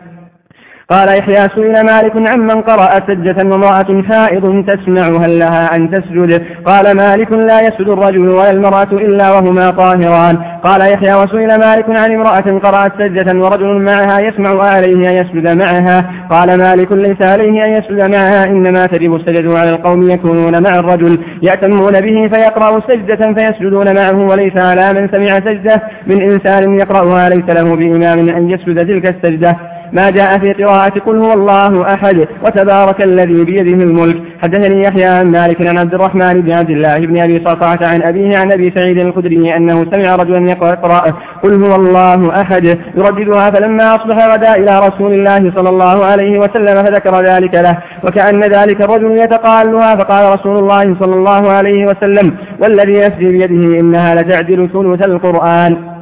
قال يحيى سئل مالك عمن قرأ سجة وامرأة حائض تسمع هل لها أن تسجد. قال مالك لا يسجد الرجل ولا المرأة إلا وهما طاهران. قال يحيى وسئل مالك عن امرأة قرأت سجة ورجل معها يسمع عليه أن يسجد معها. قال مالك ليس عليه أن يسجد معها إنما تجب السجد على القوم يكونون مع الرجل. يأتمون به فيقرأ سجدة فيسجدون معه وليس على من سمع سجدة. من إنسان يقرأها ليس له بإمام أن يسجد تلك السجدة. ما جاء في قراءة قل هو الله أحد وتبارك الذي بيده الملك. حدثني يحيى عن مالك عن عبد الرحمن بن عبد الله بن أبي صلصعة عن أبيه عن أبي سعيد الخدري أنه سمع رجلا يقرأ قل هو الله أحد يرددها فلما أصبح غدا إلى رسول الله صلى الله عليه وسلم فذكر ذلك له. وكأن ذلك الرجل يتقالها فقال رسول الله صلى الله عليه وسلم والذي نفسي بيده إنها لتعدل ثلث القرآن.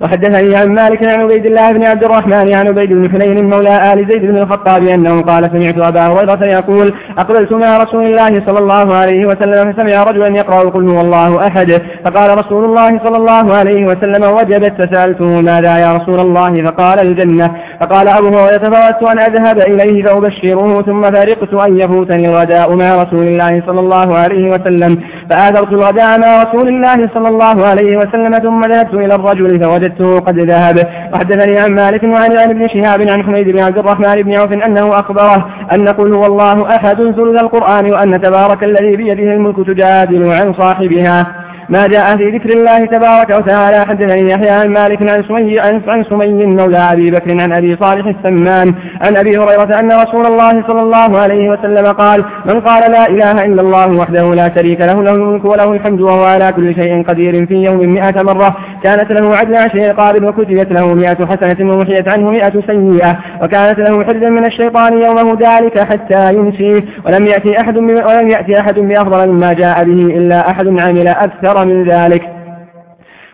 وحدثني عن مالك عن عبيد الله بن عبد الرحمن عن عبيد بن حنين مولى آل زيد بن الخطاب أنه قال سمعت أبا هريرة يقول أقبلت مع رسول الله صلى الله عليه وسلم فسمع رجلا يقرأ قل هو الله أحد. فقال رسول الله صلى الله عليه وسلم وجبت فسألته ماذا يا رسول الله؟ فقال الجنة. فقال أبو هريرة فأردت أن أذهب إليه فأبشره ثم فارقت أن يفوتني الغداء مع رسول الله صلى الله عليه وسلم. فآثرت الغداء مع رسول الله صلى الله عليه وسلم ثم ذهبت إلى الرجل فوجدت وجدته قد ذهب. وحدثني عن مالك وعن عن ابن شهاب عن حميد بن عبد الرحمن بن عوف أنه أخبره أن قل هو الله أحد ثلث القرآن وأن تبارك الذي بيده الملك تجادل عن صاحبها. ما جاء في ذكر الله تبارك وتعالى حدثني يحيى عن مالك عن سمي عن سمي مولى أبي بكر عن أبي صالح السمان عن أبي هريرة أن رسول الله صلى الله عليه وسلم قال من قال لا إله إلا الله وحده لا شريك له له الملك وله الحمد وهو على كل شيء قدير في يوم مئة مرة كانت له عدل عشر قابل وكتبت له مئة حسنة ومحيت عنه مئة سيئة وكانت له حرزا من الشيطان يومه ذلك حتى ينسيه ولم يأتي أحد ولم يأتي أحد بأفضل مما جاء به إلا أحد عمل أكثر من ذلك.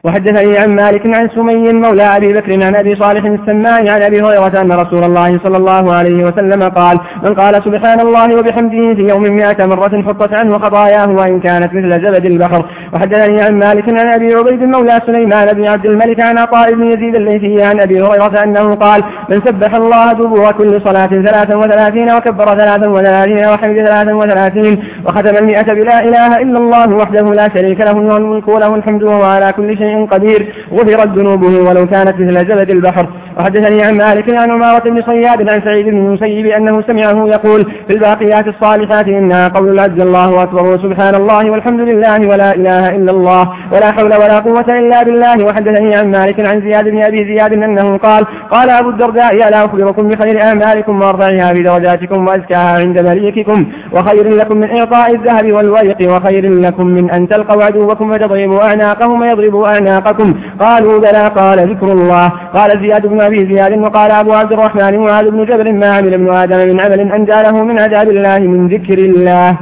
وحدثني عن مالك عن سمي مولى أبي بكر عن أبي صالح السمان عن أبي هريرة أن رسول الله صلى الله عليه وسلم قال من قال سبحان الله وبحمده في يوم مئة مرة حطت عنه خطاياه وإن كانت مثل زبد البحر وحدثني عن مالك عن أبي عبيد مولى سليمان بن عبد الملك عن عطاء بن يزيد الليثي عن أبي هريرة أنه قال من سبح الله دبور كل صلاة ثلاثا وثلاثين وكبر ثلاثا وثلاثين وحمد ثلاثا وثلاثين وختم المئة بلا إله إلا الله وحده لا شريك له الملك وله الحمد وهو على كل شيء قدير. غفرت ذنوبه ولو كانت مثل زبد البحر. وحدثني عن مالك عن عمارة بن صياد عن سعيد بن المسيب أنه سمعه يقول في الباقيات الصالحات إنها قول العز الله أكبر وسبحان الله والحمد لله ولا إله إلا الله ولا حول ولا قوة إلا بالله وحدثني عن مالك عن زياد بن أبي زياد أنه قال قال أبو الدرداء لا أخبركم بخير أعمالكم وأرفعها بدرجاتكم وأزكاها عند مليككم وخير لكم من إعطاء الذهب والورق وخير لكم من أن تلقوا عدوكم فتضربوا أعناقهم ويضربوا أعناقكم قالوا بلى قال ذكر الله قال زياد بن أبي زياد وقال أبو عبد الرحمن معاذ بن جبل ما عمل ابن آدم من عمل أنجى له من عذاب الله من ذكر الله.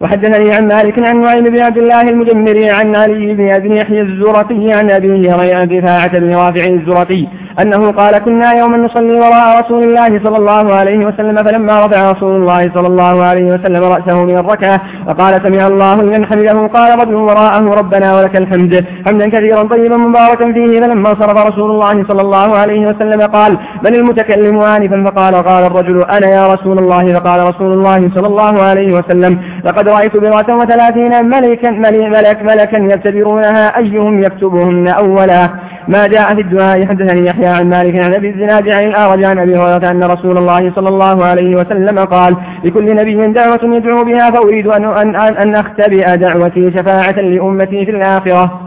وحدثني عن مالك عن نعيم بن عبد الله المجمري عن علي بن أبي يحيى الزرقي عن ابيه عن رفاعة بن رافع الزرقي أنه قال كنا يوما نصلي وراء رسول الله صلى الله عليه وسلم فلما رفع رسول الله صلى الله عليه وسلم رأسه من الركعة وقال سمع الله لمن حمده قال رجل وراءه ربنا ولك الحمد. حمدا كثيرا طيبا مباركا فيه. فلما صرف رسول الله صلى الله عليه وسلم قال من المتكلم آنفا فقال قال الرجل أنا يا رسول الله. فقال رسول الله صلى الله عليه وسلم لقد رأيت بضعة وثلاثين ملكا ملك ملكا يبتدرونها أيهم يكتبهن أولا؟ ما جاء في الدعاء. حدثني يحيى عن مالك عن أبي الزناد عن الأعرج عن أبي هريرة أن رسول الله صلى الله عليه وسلم قال لكل نبي دعوة يدعو بها فأريد ان ان ان أختبئ دعوتي شفاعة لأمتي في الآخرة.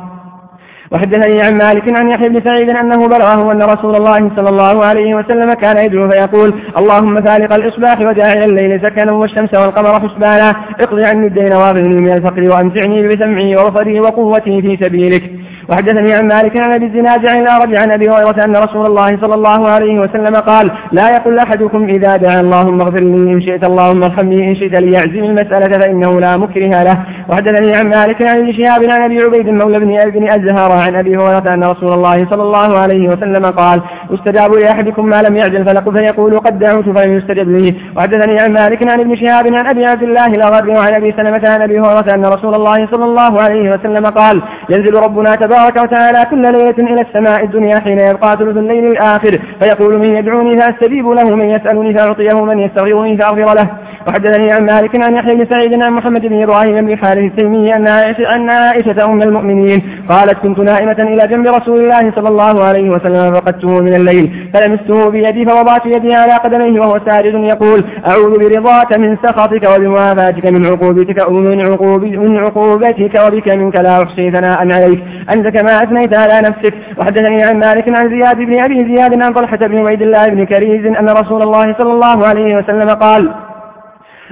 وحدثني عن مالك عن يحيى بن سعيد أنه بلغه أن رسول الله صلى الله عليه وسلم كان يدعو فيقول اللهم فالق الإصباح وجاعل الليل سكنا والشمس والقمر حسبانا. اقضي عني الدين وأغنني من الفقر وأمتعني بسمعي وبصري وقوتي في سبيلك. وحدثني عن مالك عن أبي الزناد عن الارج عن أبي هريرة أن رسول الله صلى الله عليه وسلم قال لا يقل أحدكم إذا دعا اللهم اغفر لي إن شئت اللهم ارحمني إن شئت ليعزم المسألة فإنه لا مكره له وحدثني عن مالك عن ابن شهاب عن أبي عبيد مولى بن ابن ازهر عن أبي هريرة أن رسول الله صلى الله عليه وسلم قال استجاب لاحدكم ما لم يعجل فلقل فيقول قد دعوت فلم يستجب لي. وحدثني عن مالك عن ابن شهاب عن أبي عبد الله الاغر وعن أبي سلمة عن أبي هريرة أن رسول الله صلى الله عليه وسلم قال ينزل ربنا تبارك وتعالى كل ليلة إلى السماء الدنيا حين يبقى ثلث الليل الآخر فيقول من يدعوني فأستجيب له من يسألني فأعطيه من يستغفرني فأغفر له. وحدثني عن مالك عن يحيى بن سعيد عن محمد بن إبراهيم بن أن عائشة, أن عائشة أم المؤمنين قالت كنت نائمة إلى جنب رسول الله صلى الله عليه وسلم فقدته من الليل فلمسته بيدي فوضعت يدي على قدميه وهو ساجد يقول أعوذ برضاك من سخطك وبموافاتك من عقوبتك ومن من عقوبتك وبك منك لا أحصي ثناء عليك أنت كما أثنيت على نفسك. وحدثني عن مالك عن زياد بن أبي زياد عن طلحة بن عبيد الله بن كريز أن رسول الله صلى الله عليه وسلم قال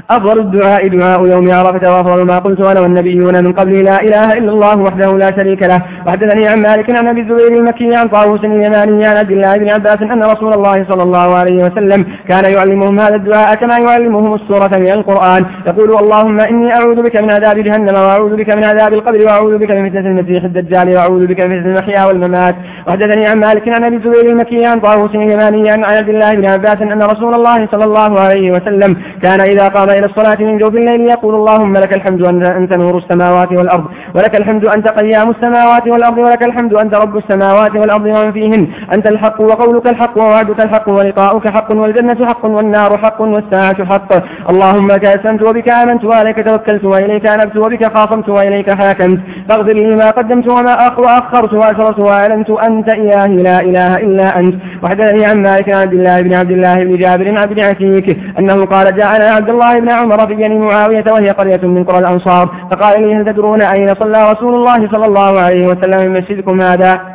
أفضل الدعاء دعاء يوم عرفة وأفضل ما قلت أنا والنبيون من قبل. لا إله إلا الله وحده لا شريك له. وحدثني عن مالك عن أبي الزبير المكي عن طاووس اليماني عن عبد الله بن عباس أن رسول الله صلى الله عليه وسلم كان يعلمهم هذا الدعاء كما يعلمهم السورة من القرآن. يقول اللهم إني أعوذ بك من عذاب جهنم وأعوذ بك من عذاب القبر وأعوذ بك من فتنة المسيح الدجال وأعوذ بك من فتنة المحيا والممات. وحدثني عن مالك عن أبي الزبير المكي عن طاووس اليماني عن عبد الله بن عباس أن رسول الله صلى الله عليه وسلم كان إذا قام إلى الصلاة من جوف الليل يقول اللهم لك الحمد أنت نور السماوات والأرض ولك الحمد أنت قيام السماوات والأرض ولك الحمد أنت رب السماوات والأرض ومن فيهن. أنت الحق وقولك الحق ووعدك الحق ولقاؤك حق والجنة حق والنار حق والساعة حق. اللهم لك أسلمت وبك آمنت وعليك توكلت وإليك أنبت وبك خاصمت وإليك حاكمت. فاغفر لي ما قدمت وما أخرت وأسرت وأعلنت أنت إلهي لا إله إلا أنت. وحدثني عن مالك عبد الله بن عبد الله بن جابر عبد عتيك أنه قال جاءنا عبد الله بن عمر في بني معاوية وهي قرية من قرى الأنصار فقال لي هل تدرون أين صلى رسول الله صلى الله عليه وسلم من مسجدكم هذا؟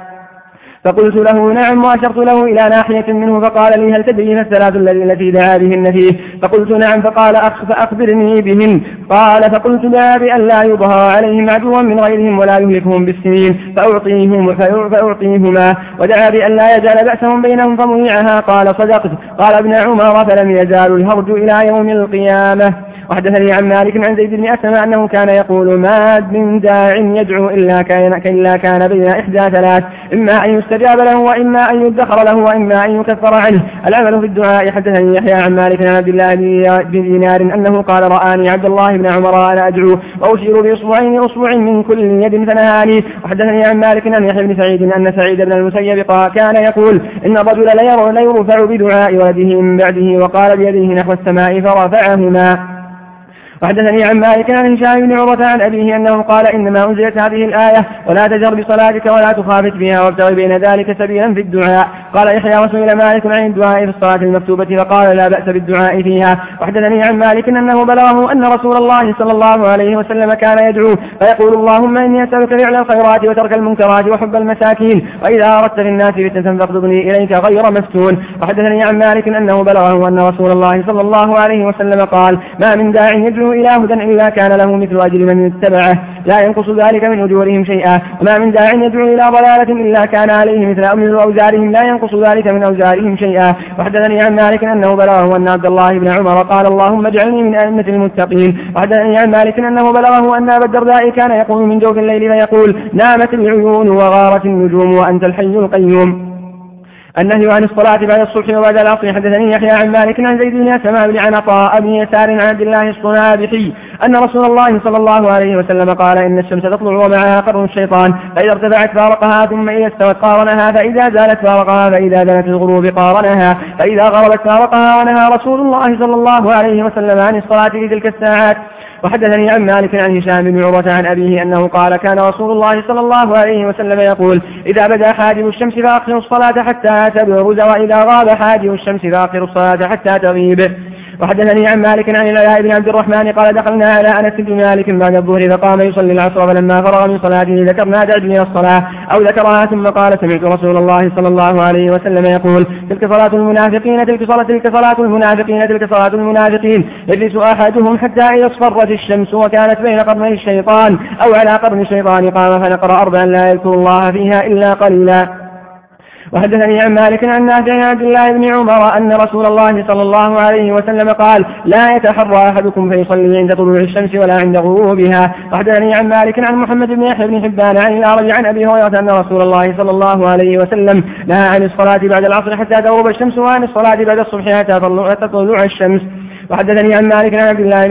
فقلت له نعم وأشرت له إلى ناحية منه فقال لي هل تدري الثلاث التي دعا بهن فيه فقلت نعم فقال أخ فأخبرني بهن قال فقلت دعا بأن لا يظهر عليهم عدوا من غيرهم ولا يهلكهم بالسنين فأعطيهم فأعطيهما. ودعا بأن لا يجعل بأسهم بينهم فمنيعها قال صدقت. قال ابن عمر فلم يزال الهرج إلى يوم القيامة. وحدثني عن مالك عن زيد بن أسلم أنه كان يقول ما من داع يدعو إلا كان, إلا كان بين إحدى ثلاث. إما أن يستجاب له وإما أن يدخر له وإما أن يكفر عنه. العمل في الدعاء. حدثني يحيى عن مالك عن عبد الله بن دينار أنه قال رآني عبد الله بن عمر أنا أدعو وأشير بإصبعين أصبع من كل يد فنهاني. وحدثني عن مالك عن يحيى بن سعيد أن سعيد بن المسيب كان يقول إن الرجل ليرفع بدعاء ولده من بعده وقال بيده نحو السماء فرفعهما وحدثني عن مالك عن هشام بن عروة عن أبيه أنه قال إنما أنزلت هذه الآية ولا تجر بصلاتك ولا تخافت بها وابتغ بين ذلك سبيلا في الدعاء. قال يحيى وسئل مالك عن الدعاء في الصلاة المكتوبة فقال لا بأس بالدعاء فيها. وحدثني عن مالك أنه بلغه أن رسول الله صلى الله عليه وسلم كان يدعو فيقول اللهم إني أسألك فعل الخيرات وترك المنكرات وحب المساكين وإذا أردت في الناس فتنة فاقبضني إليك غير مفتون. وحدثني عن مالك أنه بلغه أن رسول الله صلى الله عليه وسلم قال ما من داع يدعو إلى هدى إلا كان له مثل أجر من اتبعه. لا ينقص ذلك من أجورهم شيئا. وما من داع يدعو إلى ضلالة إلا كان عليه مثل أمر أوزارهم. لا ينقص ذلك من أوزارهم شيئا. وحدثني عن مالك أنه بلغه أن عبد الله بن عمر قال اللهم اجعلني من أئمة المتقين. وحدثني عن مالك أنه بلغه أن أبا الدرداء كان يقوم من جوف الليل فيقول نامت العيون وغارت النجوم وأنت الحي القيوم. النهي عن الصلاة بعد الصبح وبعد العصر. حدثني يحيى عن مالك عن زيد بن أسماء بن عن عطاء بن يسار عن عبد الله الصنابحي أن رسول الله صلى الله عليه وسلم قال إن الشمس تطلع ومعها قرن الشيطان فإذا ارتفعت فارقها ثم إذا استوت قارنها فإذا زالت فارقها فإذا زالت الغروب قارنها فإذا غربت فارقها ونهى رسول الله صلى الله عليه وسلم عن الصلاة في تلك الساعات. وحدثني عن مالك عن هشام بن عروة عن أبيه أنه قال كان رسول الله صلى الله عليه وسلم يقول إذا بدا حاجب الشمس فأقصر الصلاة حتى تبرز وإذا غاب حاجب الشمس فأقصر الصلاة حتى تغيب. وحدثني عن مالك عن العلاء بن عبد الرحمن قال دخلنا على أنس بن مالك بعد الظهر فقام يصلي العصر فلما فرغ من صلاته ذكرنا دعجني الصلاة أو ذكرها ثم قال سمعت رسول الله صلى الله عليه وسلم يقول تلك صلاة المنافقين تلك صلاة تلك صلاة المنافقين تلك صلاة المنافقين. يجلس أحدهم حتى إذا اصفرت الشمس وكانت بين قرني الشيطان أو على قرن الشيطان قام فنقرأ أربعا لا يذكر الله فيها إلا قليلا. وحدثني عن مالك عن نافع عن عبد الله بن عمر أن رسول الله صلى الله عليه وسلم قال لا يتحرى أحدكم فيصلي عند طلوع الشمس ولا عند غروبها. وحدثني عن مالك عن محمد بن يحيى بن حبان عن الأعرج عن أبي هريرة أن رسول الله صلى الله عليه وسلم نهى عن الصلاة بعد العصر حتى تغرب الشمس وعن الصلاة بعد الصبح حتى تطلع الشمس. وحدثني عن مالك عن عبد الله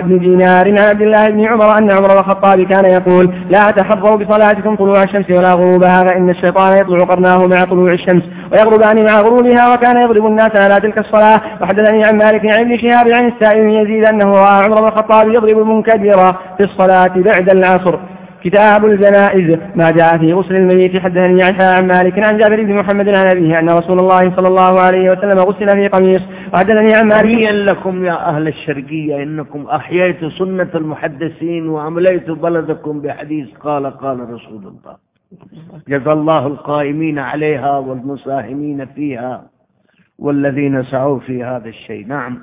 بن دينار عن عبد الله بن عمر أن عمر الخطاب كان يقول لا تحروا بصلاتكم طلوع الشمس ولا غروبها فإن الشيطان يطلع قرناه مع طلوع الشمس ويغربان مع غروبها وكان يضرب الناس على تلك الصلاة. وحدثني عن مالك عن ابن شهاب عن السائل يزيد أنه رأى عمر الخطاب يضرب المنكدر في الصلاة بعد العصر. كتاب الجنائز. ما جاء في غسل الميت. حدثني عن مالك عن جابر بن محمد عن أبيه أن رسول الله صلى الله عليه وسلم غسل في قميص. وحدثني عن هنيئا لكم يا أهل الشرقية إنكم أحييت سنة المحدثين وأمليت بلدكم بحديث قال قال رسول الله. جزى الله القائمين عليها والمساهمين فيها والذين سعوا في هذا الشيء. نعم.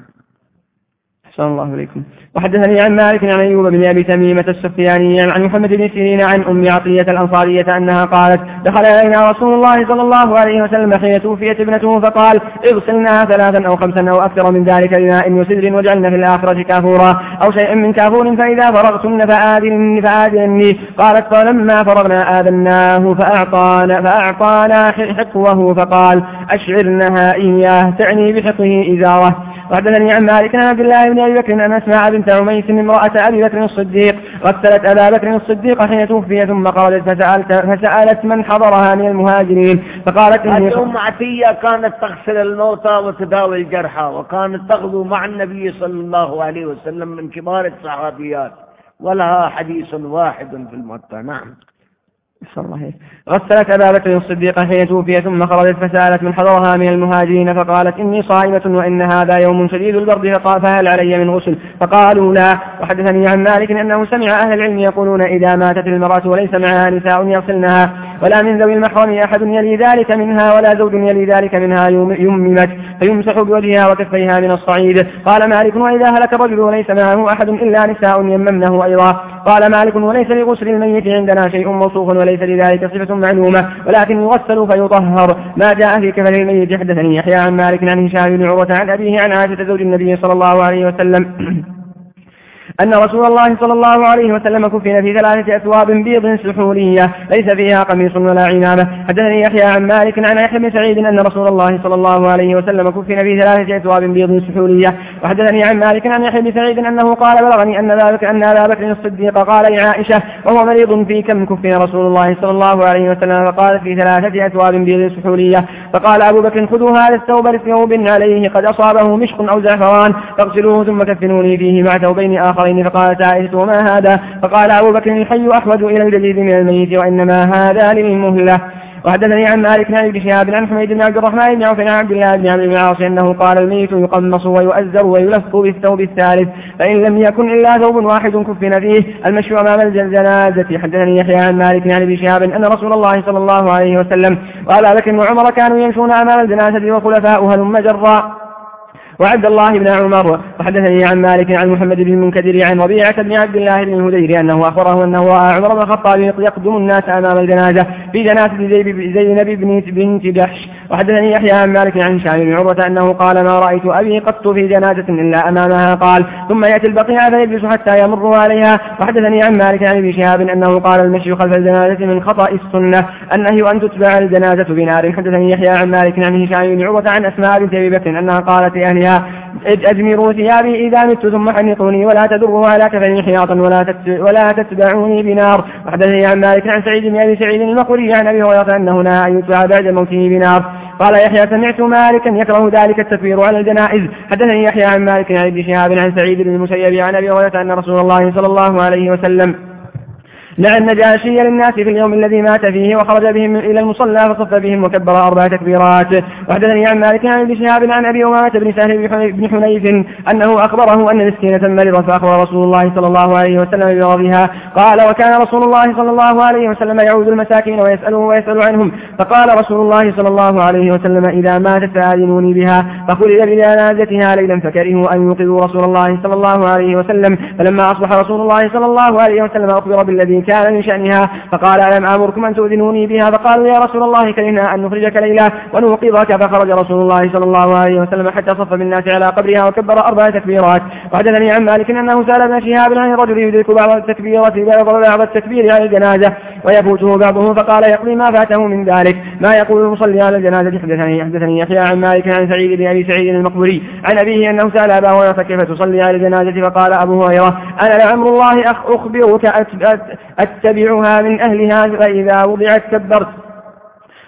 أحسن الله إليكم. وحدثني عن مالك عن أيوب بن أبي تميمة السفياني عن محمد بن سيرين عن أم عطية الأنصارية أنها قالت دخل إلينا رسول الله صلى الله عليه وسلم حين توفيت ابنته فقال اغسلناها ثلاثا أو خمسا أو أكثر من ذلك بماء وسدر وجعلنا في الآخرة كافورا. أو شيء من كافور فإذا فرغتن فآذنني فآذنني. قالت فلما فرغنا آذناه فأعطانا فأعطانا حقوه فقال أشعرنها إياه تعني بحقه إزارة. وحدثني عن مالك عن عبد الله بن أبي بكر ان أسماء بنت عميس امرأة أبي بكر الصديق غسلت أبا بكر الصديق حين توفي ثم قالت فسالت فسألت من حضرها من المهاجرين. فقالت إني أم عتية كانت تغسل الموتى وتداوي الجرحى وكانت تغدو مع النبي صلى الله عليه وسلم من كبار الصحابيات ولها حديث واحد في الموتى نعم. غسلت أبا بكر الصديق حين توفي ثم خرجت فسألت من حضرها من المهاجرين فقالت إني صائمة وإن هذا يوم شديد البرد فهل علي من غسل؟ فقالوا لا. وحدثني عن مالك أنه سمع أهل العلم يقولون إذا ماتت المرأة وليس معها نساء يغسلنها ولا من ذوي المحرم أحد يلي ذلك منها ولا زوج يلي ذلك منها يممت. فيمسح بوجهها وكفيها من الصعيد. قال مالك وإذا هلك الرجل وليس معه أحد إلا نساء يممنه أيضا. قال مالك وليس لغسل الميت عندنا شيء موصوف وليس لذلك صفة معلومة ولكن يغسل فيطهر. ما جاء في كفن الميت حدثني يحيى عن مالك عن هشام بن عروة عن أبيه عن عائشة زوج النبي صلى الله عليه وسلم. أن رسول الله صلى الله عليه وسلم كفن في ثلاثة أثواب بيض سحولية ليس فيها قميص ولا عمامة حدثني يحيى عن مالك عن يحيى بن سعيد أن رسول الله صلى الله عليه وسلم كفن في ثلاثة أثواب بيض سحولية وحدثني عن مالك عن يحيى بن سعيد أنه قال بلغني أن ذلك أن أبا بكر الصديق قال لعائشة وهو مريض في كم كفن رسول الله صلى الله عليه وسلم؟ فقال في ثلاثة أثواب بيض سحولية فقال أبو بكر خذوا هذا الثوب لثوب عليه قد أصابه مشق أو زعفران فاغسلوه ثم كفنوني فيه مع ثوبين آخرين. الآخرين فقالت عائشة وما هذا؟ فقال أبو بكر الحي أحوج إلى الجديد من الميت وإنما هذا للمهلة. وحدثني عن مالك عن ابن شهاب عن حميد بن عبد الرحمن بن عوف عن عبد الله بن عبد العاص أنه قال الميت يقمص ويؤزر ويلف بالثوب الثالث فإن لم يكن إلا ثوب واحد كفن فيه. المشي امام الجنازه حدثني يحيى عن مالك عن ابن شهاب أن رسول الله صلى الله عليه وسلم وابا بكر وعمر كانوا يمشون أمام الجنازة وخلفاؤها ثم جرا وعبد الله بن عمر وحدثني عن مالك عن محمد بن المنكدر عن ربيعة بن عبد الله بن الهدير أنه أخبره أنه رأى عمر بن الخطاب يقدم الناس أمام الجنازة في جنازة زينب بن بنت جحش. وحدثني يحيى عن مالك عن هشام بن عروة أنه قال ما رأيت أبي قط في جنازة إلا أمامها. قال ثم يأتي البقيع فيجلس حتى يمر عليها. وحدثني عن مالك عن ابن شهاب أنه قال المشي خلف الجنازة من خطأ السنة. النهي أن تتبع الجنازة بنار. حدثني يحيى عن مالك عن هشام بن عروة عن أسماء بنت أبي بكر أنها قالت لأهلها أجمروا ثيابي إذا مت ثم حنطوني ولا تدروا على كفني حياطا ولا ولا تتبعوني بنار. وحدثني عن مالك عن سعيد بن أبي سعيد المقري عن أبي هريرة أنه نهى أن يتبع بعد موته بنار. قال يحيى سمعت مالكا يكره ذلك التكبير على الجنائز. حدثني يحيى عن مالك عن ابن شهاب عن سعيد بن المسيب عن أبي هريرة أن رسول الله صلى الله عليه وسلم نعى النجاشي للناس في اليوم الذي مات فيه وخرج بهم إلى المصلى فصف بهم وكبر أربع تكبيرات. وحدثني عن مالك عن ابن شهاب عن أبي أمامة بن سهل بن حنيف أنه أخبره أن مسكينة مرضت فأخبر رسول الله صلى الله عليه وسلم بمرضها قال وكان رسول الله صلى الله عليه وسلم يعود المساكين ويسألهم ويسأل عنهم. فقال رسول الله صلى الله عليه وسلم إذا ماتت فآذنوني بها. فخلد بجنازتها ليلا فكرهوا أن يوقظوا رسول الله صلى الله عليه وسلم. فلما أصبح رسول الله صلى الله عليه وسلم أخبر بالذي كان من شأنها فقال ألم أمركم أن تؤذنوني بها؟ فقالوا يا رسول الله كرهنا أن نخرجك ليلة ونوقظك فخرج رسول الله صلى الله عليه وسلم حتى صف بالناس على قبرها وكبر أربع تكبيرات. وحدثني عن مالك أنه سأل ابن شهاب عن الرجل يدرك بعض التكبيرات بعض التكبير على الجنازة ويفوته بعضه فقال يقضي ما فاته من ذلك. ما يقول المصلي على الجنازة؟ حدثني حدثني يحيى عن مالك عن سعيد بن أبي سعيد المقبري عن أبيه أنه سأل أبا هريرة كيف تصلي على الجنازة؟ فقال أبو هريرة أنا لعمر الله أخبرك أتبعها من أهلها فإذا وضعت كبرت.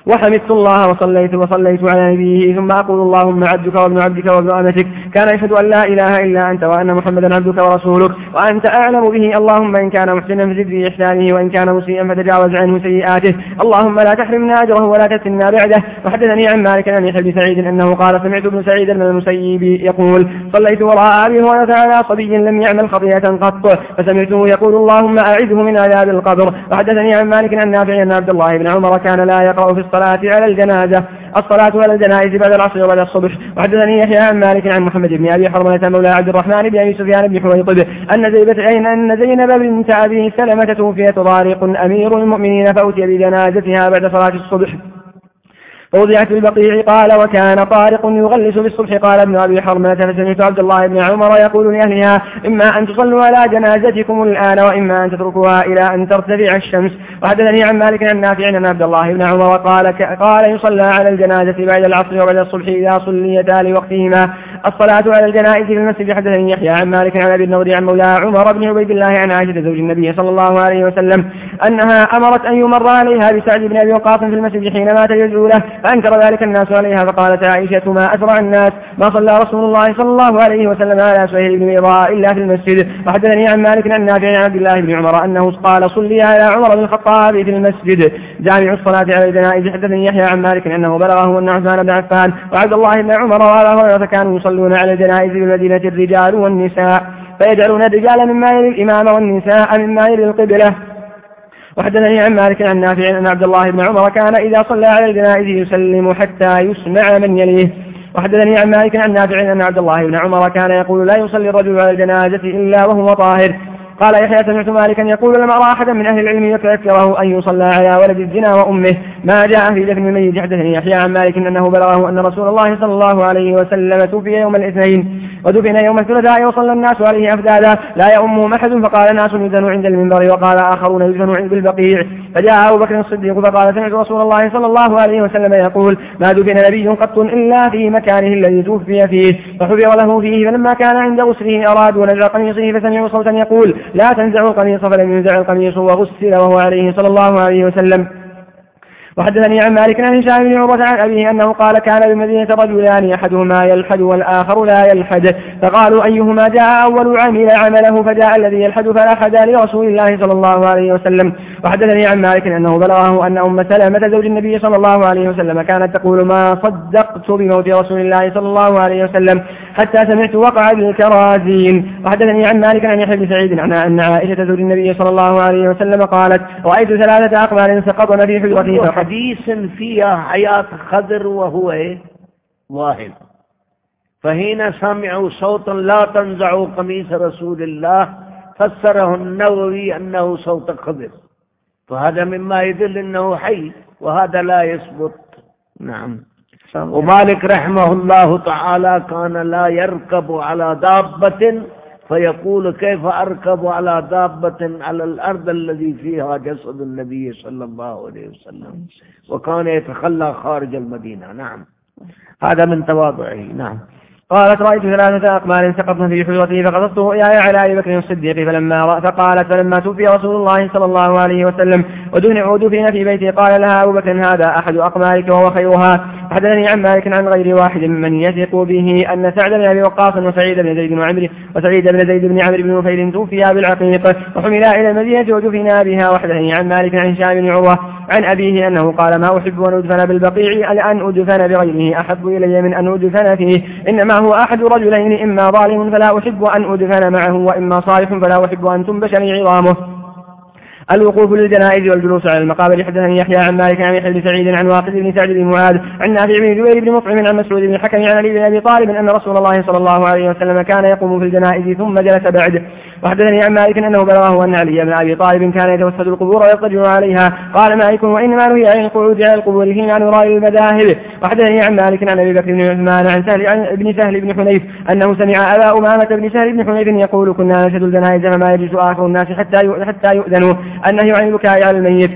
وحمدت الله وصليت وصليت على نبيه ثم أقول اللهم عبدك وابن عبدك وابن أمتك. كان يشهد أن لا إله إلا أنت وأن محمدا عبدك ورسولك. وأنت أعلم به. اللهم إن كان محسنا فزد في إحسانه وإن كان مسيئا فتجاوز عنه سيئاته. اللهم لا تحرمنا أجره ولا تفتنا بعده. وحدثني عن مالك عن يحيى بن سعيد أنه قال سمعت ابن سعيد من المسيب يقول صليت وراء أبي هريرة على صبي لم يعمل خطيئة قط. فسمعته يقول اللهم أعذه من عذاب القبر. وحدثني عن مالك عن نافع أن عبد الله بن عمر كان لا يقرأ في الصلاة على الجنازة. الصلاة على الجنائز بعد العصر وبعد الصبح. وحدثني يحيى عن مالك عن محمد بن أبي حرملة مولى عبد الرحمن بن أبي سفيان بن حويطب أن زينب أن زينب بنت أبي سلمة توفيت طارق أمير المؤمنين فأتي بجنازتها بعد صلاة الصبح. ووضعت البقيع قال وكان طارق يغلس بالصبح. قال ابن أبي حرمة فسمعت عبد الله بن عمر يقول لأهلها إما أن تصلوا على جنازتكم الآن وإما أن تتركوها إلى أن ترتفع الشمس. وحدثني عن مالك عن نافع عن عبد الله بن عمر قال قال يصلى على الجنازة بعد العصر وبعد الصبح إذا صليتا لوقتهما. الصلاة على الجنائز في المسجد. حدثني يحيى عن مالك عن أبي النضر عن مولى عمر بن عبيد الله عن عائشة زوج النبي صلى الله عليه وسلم أنها أمرت أن يمر عليها بسعد بن أبي وقاص في المسجد حين مات يزول له. فأنكر ذلك الناس عليها فقالت عائشة ما أسرع الناس ما صلى رسول الله صلى الله عليه وسلم على سهيل بن بيضاء إلا في المسجد. وحدثني عن مالك عن نافع عن عبد الله بن عمر أنه قال صلي على عمر بن الخطاب في المسجد. جامع الصلاة على الجنائز. حدثني يحيى عن مالك أنه بلغه أن عثمان بن عفان وعبد الله بن عمر وأبا هريرة كانوا يصلون على الجنائز بالمدينة الرجال والنساء. فيجعلون الرجال مما يلي الإمام والنساء مما يلي القبلة. وحدثني عن مالك عن نافع أن عبد الله بن عمر كان إذا صلى على الجنائز يسلم حتى يسمع من يليه. وحدثني عن مالك عن نافع أن عبد الله بن عمر كان يقول لا يصلي الرجل على الجنازة إلا وهو طاهر. قال يحيى سمعت مالكا يقول لم أرى أحدا من أهل العلم يكفره أن يصلى على ولد الزنا وأمه. ما جاء في دفن الميت. حدثني يحيى عن مالك أنه بلغه أن رسول الله صلى الله عليه وسلم توفي يوم الاثنين. ودفن يوم الثلاثاء وصلى الناس عليه أفدادا. لا يؤمهم أحد فقال ناس يدن عند المنبر وقال آخرون يدن عند البقيع. فجاء أبو بكر الصديق فقال سمعت رسول الله صلى الله عليه وسلم يقول ما دفن نبي قط إلا في مكانه الذي توفي فيه. فحفر له فيه فلما كان عند غسله أرادوا نزع قميصه فسمعوا صوتا يقول لا تنزعوا القميص فلم ينزع القميص وغسل وهو عليه صلى الله عليه وسلم. وحدثني عن مالك عن هشام بن عروة عن أبيه أنه قال كان بالمدينة رجلان أحدهما يلحد والآخر لا يلحد. فقالوا أيهما جاء أول عمل عمله فجاء الذي يلحد فلحد لرسول الله صلى الله عليه وسلم. وحدثني عن مالك أنه بلغه أن أم سلمة زوج النبي صلى الله عليه وسلم كانت تقول ما صدقت بموت رسول الله صلى الله عليه وسلم حتى سمعت وقع بالكرازين. وحدثني عن مالك عن يحيى بن سعيد عن أن عائشة زوج النبي صلى الله عليه وسلم قالت رأيت ثلاثة أقمال سقطن في حجرته حديث فيها حياة خضر وهو إيه؟ واهب فحين سمعوا صوتا لا تنزعوا قميص رسول الله. فسره النووي أنه صوت خضر. فهذا مما يدل أنه حي وهذا لا يثبت. نعم. ومالك رحمه الله تعالى كان لا يركب على دابة فيقول كيف أركب على دابة على الأرض الذي فيها جسد النبي صلى الله عليه وسلم وكان يتخلى خارج المدينة. نعم. هذا من تواضعه. نعم. قالت رأيت ثلاثة أقمال سقطن في حجرته فقصصته إياي على أبي بكر الصديق فلما فقالت فلما توفي رسول الله صلى الله عليه وسلم ودفن في بيته قال لها أبو بكر هذا أحد أقمالك وهو خيرها. حدثني عن مالك عن غير واحد من يثق به أن سعد بن أبي وقاص وسعيد بن زيد بن عمرو وسعيد بن زيد بن عمرو بن نفيل توفيا بالعقيق وحملا إلى المدينة ودفنا بها. وحدثني عن مالك عن هشام بن عروة عن أبيه أنه قال ما أحب أن أدفن بالبقيع لأن أدفن بغيره. أحب إلي من أن أدفن فيه. إنما هو أحد رجلين إما ظالم فلا أحب أن أدفن معه وإما صالح فلا أحب أن تنبش لي عظامه الوقوف للجنائز والجلوس على المقابر. حدثني يحيى عن مالك عن يحيى بن سعيد عن واقد بن سعد بن معاذ عن نافع بن جبير بن مطعم عن مسعود بن الحكم عن علي بن أبي طالب أن رسول الله صلى الله عليه وسلم كان يقوم في الجنائز ثم جلس بعد وحدثني عن مالك أنه بلغه أن علي بن أبي طالب كان يتوسد القبور ويضطجع عليها. قال مالك وإنما نهي عن القعود على القبور فيما عن وراء المذاهب. وحدثني عن مالك عن أبي بكر بن عثمان عن سهل عن ابن سهل بن حنيف أنه سمع أبا أمامة بن سهل بن حنيف يقول كنا نشهد الجنائز فما يجلس آخر الناس حتى حتى يؤذنوا. النهي عن البكاء على الميت.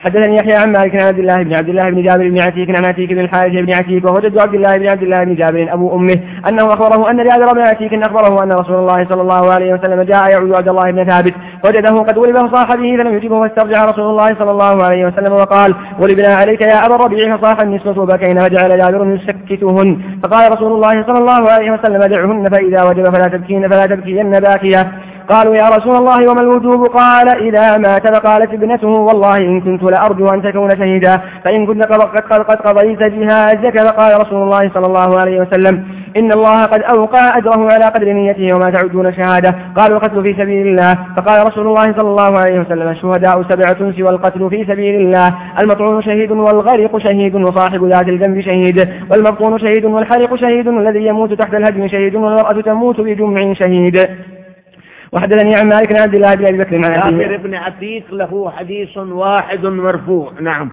حدثني يحيى عن مالك عن عبد الله بن عبد الله بن جابر بن عتيك عن عتيك بن الحارث بن عتيك وهو جد عبد الله بن عبد الله بن جابر أبو أمه أنه أخبره أن جابر بن عتيك أخبره أن رسول الله صلى الله عليه وسلم جاء يعود عبد الله بن ثابت وجده قد ولب فصاح به فلم يجبه فاسترجع رسول الله صلى الله عليه وسلم وقال ولبنا عليك يا أبا الربيع فصاح النسوة وبكينا وجعل جابر يسكتهن فقال رسول الله صلى الله عليه وسلم دعهن فإذا وجب فلا تبكين فلا تبكين باكيا قالوا يا رسول الله وما الوجوب؟ قال إذا مات فقالت ابنته والله إن كنت لأرجو أن تكون شهيدا فإن كنت قد قضيت جهازك فقال رسول الله صلى الله عليه وسلم إن الله قد أوقى أجره على قدر نيته وما تعدون شهادة. قالوا القتل في سبيل الله. فقال رسول الله صلى الله عليه وسلم الشهداء سبعة سوى القتل في سبيل الله. المطعون شهيد والغرق شهيد وصاحب ذات الجنب شهيد. والمبطون شهيد والحرق شهيد والذي يموت تحت الهدم شهيد والمرأة تموت بجمع شهيد. وحدثني عن مالك عن عبد الله بن أبي بكر عن جابر بن عتيق له حديث واحد مرفوع نعم.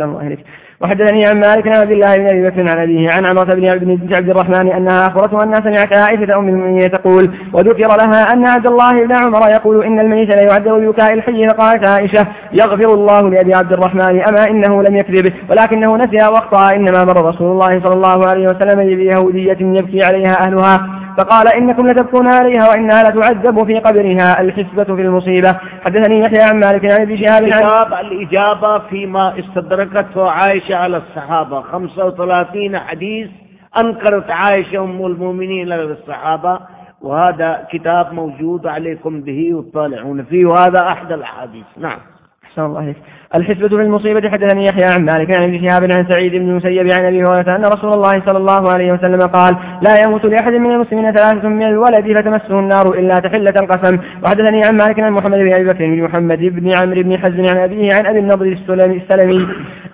الله إليك وحدثني عن مالك عن عبد الله بن أبي بكر عن أبيه عن عمرة بن عبد الرحمن أنها أخبرته انها سمعت عائشة أم المؤمنين تقول وذكر لها أن عبد الله بن عمر يقول إن الميت لا يعذب ببكاء الحي فقالت عائشة يغفر الله لأبي عبد الرحمن أما إنه لم يكذب ولكنه نسي وأخطأ إنما مر رسول الله صلى الله عليه وسلم بيهودية يبكي عليها أهلها. فقال إنكم لتبكون عليها وإنها لتعذب في قبرها. الحسبة في المصيبة. حدثني يحيى عن مالك عن ابي شهاب الإجابة, الإجابة فيما استدركته عائشة على الصحابة. 35 حديث أنكرت عائشة أم المؤمنين للصحابة وهذا كتاب موجود عليكم به وتطالعون فيه. وهذا أحد الأحاديث. نعم. أحسن الله عليك الحسبة في المصيبة حدثني يحيى عن مالك عن ابن شهاب عن سعيد بن المسيب عن أبي هريرة أن رسول الله صلى الله عليه وسلم قال لا يموت لأحد من المسلمين ثلاثة من الولد فتمسه النار إلا تحلة القسم. وحدثني عن مالك عن محمد بن أبي بكر بن محمد بن عمرو بن حزم عن أبيه عن أبي النضر السلمي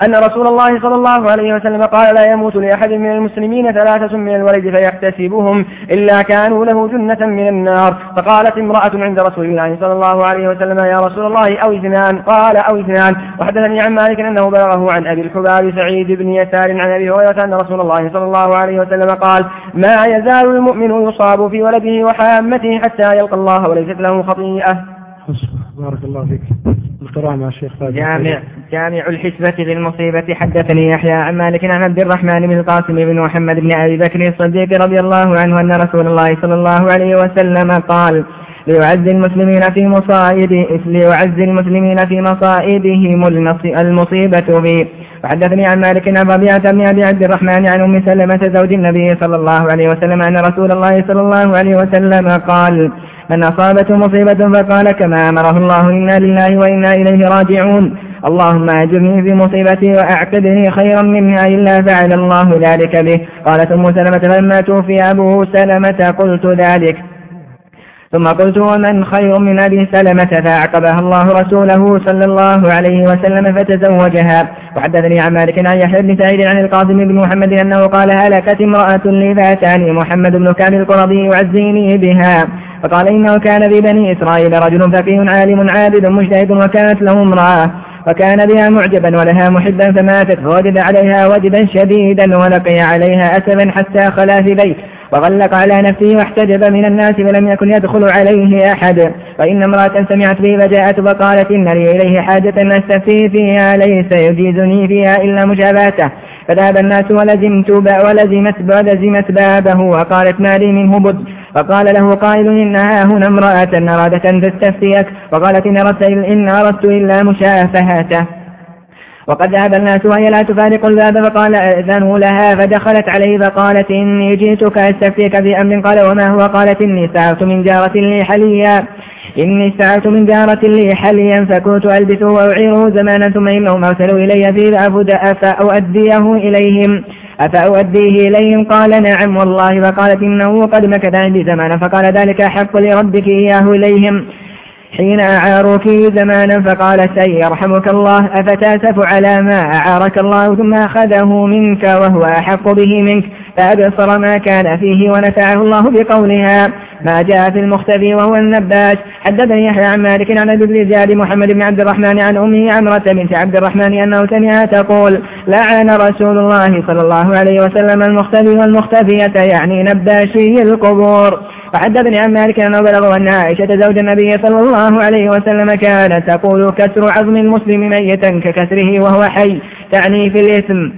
أن رسول الله صلى الله عليه وسلم قال لا يموت لأحد من المسلمين ثلاثة من الولد فيحتسبهم إلا كانوا له جنة من النار. فقالت امرأة عند رسول الله صلى الله عليه وسلم يا رسول الله أو اثنان؟ قال أو اثنان. وحدثني عن مالك أنه بلغه عن أبي الحباب سعيد بن يسار عن أبي هريرة أن رسول الله صلى الله عليه وسلم قال ما يزال المؤمن يصاب في ولده وحامته حتى يلقى الله وليست له خطيئة. بارك الله فيك. القراءة مع الشيخ جامع جامع الحسبة للمصيبة حدثني يحيى عن مالك عن عبد الرحمن بن القاسم بن محمد بن أبي بكر الصديق رضي الله عنه أن رسول الله صلى الله عليه وسلم قال ليعز المسلمين في مصائد ليعز المسلمين في مصائدهم المصيبة بي وحدثني عن مالك عن ربيعة بن أبي عبد الرحمن عن أم سلمة زوج النبي صلى الله عليه وسلم أن رسول الله صلى الله عليه وسلم قال من أصابته مصيبة فقال كما أمره الله إنا لله وإنا إليه راجعون. اللهم أجرني مصيبتي وأعقبني خيرا منها إلا فعل الله ذلك به. قالت أم سلمة فلما توفي أبوه سلمة قلت ذلك. ثم قلت ومن خير من أبي سلمة فأعقبها الله رسوله صلى الله عليه وسلم فتزوجها. وحدثني عن مالك عن يحيى بن سعيد عن القاسم بن محمد أنه قال هلكت امرأة لي فأتاني محمد بن كعب القرظي يعزيني بها. فقال إنه كان في بني إسرائيل رجل فقيه عالم عابد مجتهد وكانت له امرأة. وكان بها معجبا ولها محبا فماتت. فوجد عليها وجدا شديدا ولقي عليها أسفا حتى خلا في بيت. وغلق على نفسه واحتجب من الناس ولم يكن يدخل عليه أحد. فإن امرأة سمعت به فجاءت وقالت إن لي إليه حاجة أستفي فيها ليس يجيزني فيها إلا مجاباته فذهب الناس ولزمت ولزمت ولزمت بابه وقالت ما لي منه بد. فقال له قائل إنها هنا امرأة أرادت أن تستفتيك. وقالت إن أردت, إن أردت إلا مشافهته. وقد ذهب الناس وهي لا تفارق الباب فقال أذنوا لها فدخلت عليه فقالت إني جئتك أستفتيك في أمر قال وما هو؟ قالت إني سألت من جارة لي حليا. إني سألت من جارة لي حليا فكنت ألبسه وأعيره زمانا ثم إنهم أرسلوا إلي فيه فأؤديه إليهم. أفأؤديه إليهم؟ قال نعم والله. فقالت إنه قد مكث عندي زمانا فقال ذلك حق لربك إياه إليهم. حين أعاروك زمانا فقالت أي يرحمك الله؟ أفتاسف على ما أعارك الله ثم أخذه منك وهو أحق به منك؟ فأبصر ما كان فيه ونفعه الله بقولها. ما جاء في المختفي وهو النباش حدثني يحيى عن مالك عن أبي بن محمد بن عبد الرحمن عن أمه عمرة بنت عبد الرحمن أنه سمعها تقول لعن رسول الله صلى الله عليه وسلم المختفي والمختفية يعني نباشي القبور. وحدثني عن مالك أنه بلغ أن عائشة زوج النبي صلى الله عليه وسلم كانت تقول كسر عظم المسلم ميتا ككسره وهو حي تعني في الإثم.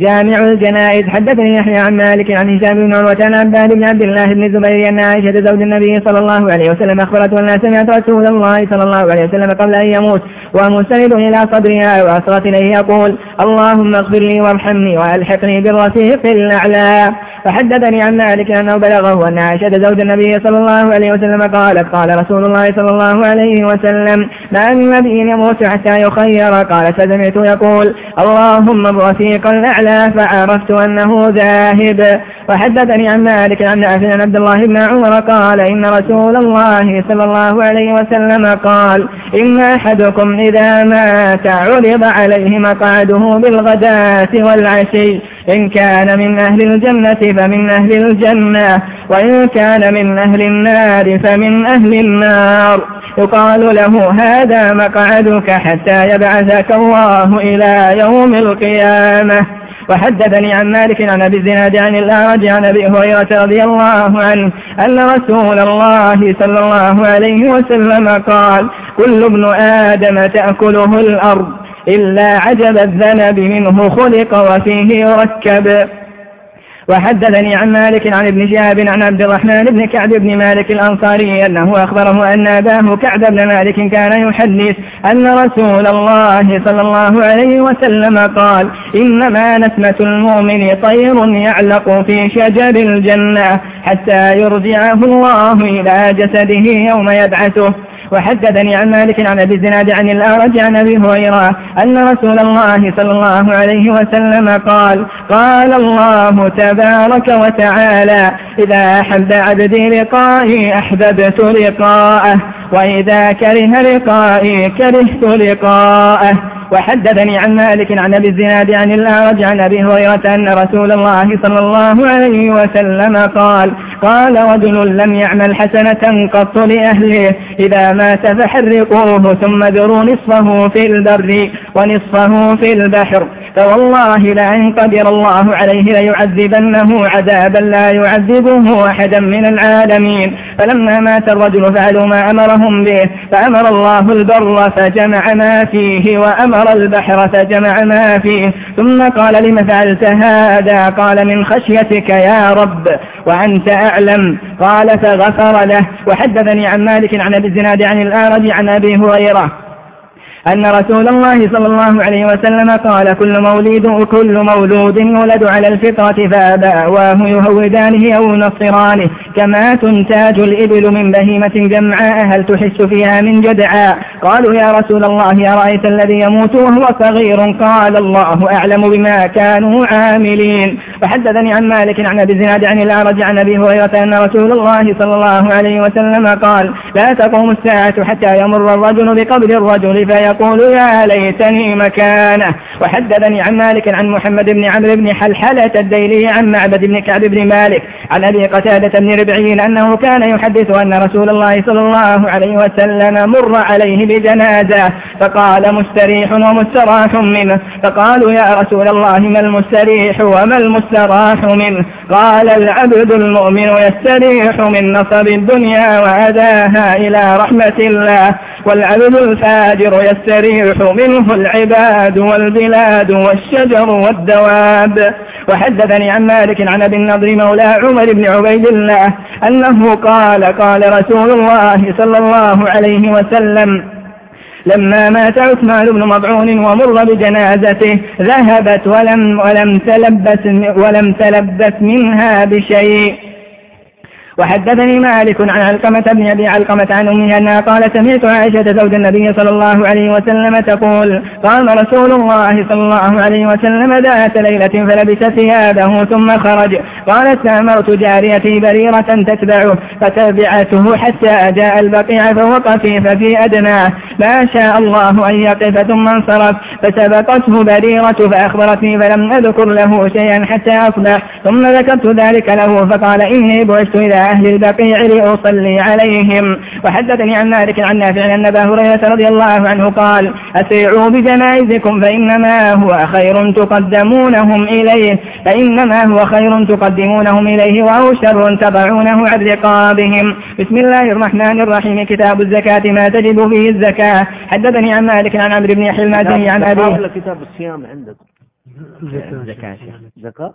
جامع الجنائز. حدثني يحيى عن مالك عن هشام بن عروة عن عباد بن عبد الله بن الزبير أن عائشة زوج النبي صلى الله عليه وسلم أخبرته أنها سمعت رسول الله صلى الله عليه وسلم قبل أن يموت ومستند إلى صدرها وأصغت إليه يقول اللهم اغفر لي وارحمني وألحقني بالرفيق الأعلى. فحدثني عن مالك أنه بلغه أن عائشة زوج النبي صلى الله عليه وسلم قالت قال رسول الله صلى الله عليه وسلم ما من نبي يموت حتى يخير. قال فسمعت يقول اللهم الرفيق الأعلى فعرفت أنه ذاهب. وحدثني عن مالك عن نافع عن عبد الله بن عمر قال إن رسول الله صلى الله عليه وسلم قال إن أحدكم إذا مات عرض عليه مقعده بالغداة والعشي. إن كان من أهل الجنة فمن أهل الجنة وإن كان من أهل النار فمن أهل النار. يقال له هذا مقعدك حتى يبعثك الله إلى يوم القيامة. وحدثني عن مالك عن أبي الزناد عن الأعرج عن أبي هريرة رضي الله عنه أن رسول الله صلى الله عليه وسلم قال كل ابن آدم تأكله الأرض. إلا عجب الذنب منه خلق وفيه يركب وحدثني عن مالك عن ابن شهاب عن عبد الرحمن بن كعب بن مالك الأنصاري أنه أخبره أن أباه كعب بن مالك كان يحدث أن رسول الله صلى الله عليه وسلم قال إنما نسمة المؤمن طير يعلق في شجر الجنة حتى يرجعه الله إلى جسده يوم يبعثه. وحدثني عن مالك عن أبي الزناد عن الأعرج عن أبي هريرة أن رسول الله صلى الله عليه وسلم قال قال الله تبارك وتعالى إذا أحب عبدي لقائي أحببت لقاءه وإذا كره لقائي كرهت لقاءه. وحدثني عن مالك عن أبي الزناد عن الأعرج عن أبي هريرة أن رسول الله صلى الله عليه وسلم قال قال رجل لم يعمل حسنة قط لأهله إذا مات فحرقوه ثم ذروا نصفه في البر ونصفه في البحر. فوالله لأن قدر الله عليه ليعذبنه عذابا لا يعذبه أحدا من العالمين. فلما مات الرجل فعلوا ما أمرهم به فأمر الله البر فجمع ما فيه وأمر البحر فجمع ما فيه. ثم قال لم فعلت هذا؟ قال من خشيتك يا رب وأنت أعلم. قال فغفر له. وحدثني عن مالك عن أبي الزناد عن الآرج عن أبي هريرة أن رسول الله صلى الله عليه وسلم قال كل مولود كل مولود يولد على الفطرة فأبواه يهودانه أو ينصرانه كما تنتاج الإبل من بهيمة جمعاء هل تحس فيها من جدعاء قالوا يا رسول الله أرأيت الذي يموت وهو صغير؟ قال الله أعلم بما كانوا عاملين. فحدثني عن مالك عن أبي الزناد عن الأعرج عن أبي هريرة أن رسول الله صلى الله عليه وسلم قال لا تقوم الساعة حتى يمر الرجل بقبر الرجل فيقول يا ليتني مكانه. وحدثني عن مالك عن محمد بن عمرو بن حلحلة الديلي عن معبد بن كعب بن مالك عن أبي قتادة بن ربعي أنه كان يحدث أن رسول الله صلى الله عليه وسلم مر عليه بجنازة فقال مستريح ومستراح منه. فقالوا يا رسول الله ما المستريح وما المستراح منه؟ قال العبد المؤمن يستريح من نصب الدنيا وأداها إلى رحمة الله. والعبد الفاجر يستريح منه العباد والبلاد والشجر والدواب. وحدثني عن مالك عن أبي النضر مولى عمر بن عبيد الله أنه قال قال رسول الله صلى الله عليه وسلم لما مات عثمان بن مضعون ومر بجنازته ذهبت ولم, ولم, تلبس ولم تلبس منها بشيء. وحدثني مالك عن علقمة بن أبي علقمة عن أمه أنها قال سمعت عائشة زوج النبي صلى الله عليه وسلم تقول قام رسول الله صلى الله عليه وسلم ذات ليلة فلبس ثيابه ثم خرج. قالت فأمرت جاريتي بريرة تتبعه فتبعته حتى جاء البقيع فوقف ففي أدناه. ما شاء الله أن يقف ثم انصرف. فسبقته بريرة فأخبرتني فلم أذكر له شيئا حتى أصبح. ثم ذكرت ذلك له فقال إني بعثت إلى أهل البقيع لأصلي عليهم. وحدثني عن مالك عن نافع أن أبا هريرة رضي الله عنه قال أسيعوا بجنائزكم فإنما هو خير تقدمونهم إليه. فإنما هو خير تقدمونهم إليه وهو شر تضعونه عن رقابهم. بسم الله الرحمن الرحيم. كتاب الزكاة ما تجب فيه الزكاة. حدثني عن مالك عن عمرو بن يحيى المازني عن أبيه. كتاب الصيام عندكم. زكاة. زكاة.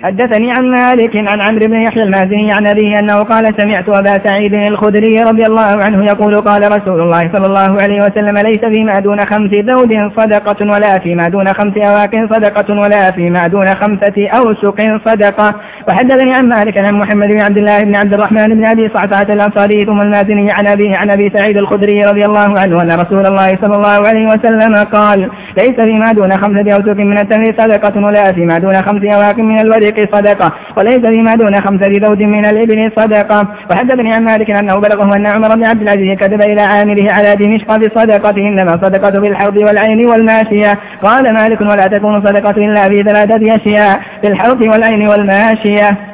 حدثني عن مالك عن عمرو بن يحيى المازني عن أبيه أنه قال سمعت أبا سعيد الخدري رضي الله عنه يقول قال رسول الله صلى الله عليه وسلم ليس فيما دون خمس ذود صدقة ولا فيما دون خمس أواك صدقة ولا فيما دون خمسة أوسق صدقة. وحدثني عن مالك عن محمد بن عبد الله بن عبد الرحمن بن أبي صعصعة الأنصاري ثم المازني عن أبيه عن أبي سعيد الخدري رضي الله عنه أن رسول الله صلى الله عليه وسلم قال ليس فيما دون خمسة أوسق من التمر صدقة ولا فيما دون خمس أواك من الورق الطريق صدقة. وليس فيما دون خمسة ذود من الإبل صدقة. وحدثني عن مالك أنه بلغه أن عمر بن عبد العزيز كتب إلى عامله على دمشق بالصدقة إنما صدقة بالحرب والعين والماشية. قال مالك ولا تكون صدقة إلا في ثلاثة أشياء بالحرب والعين والماشية.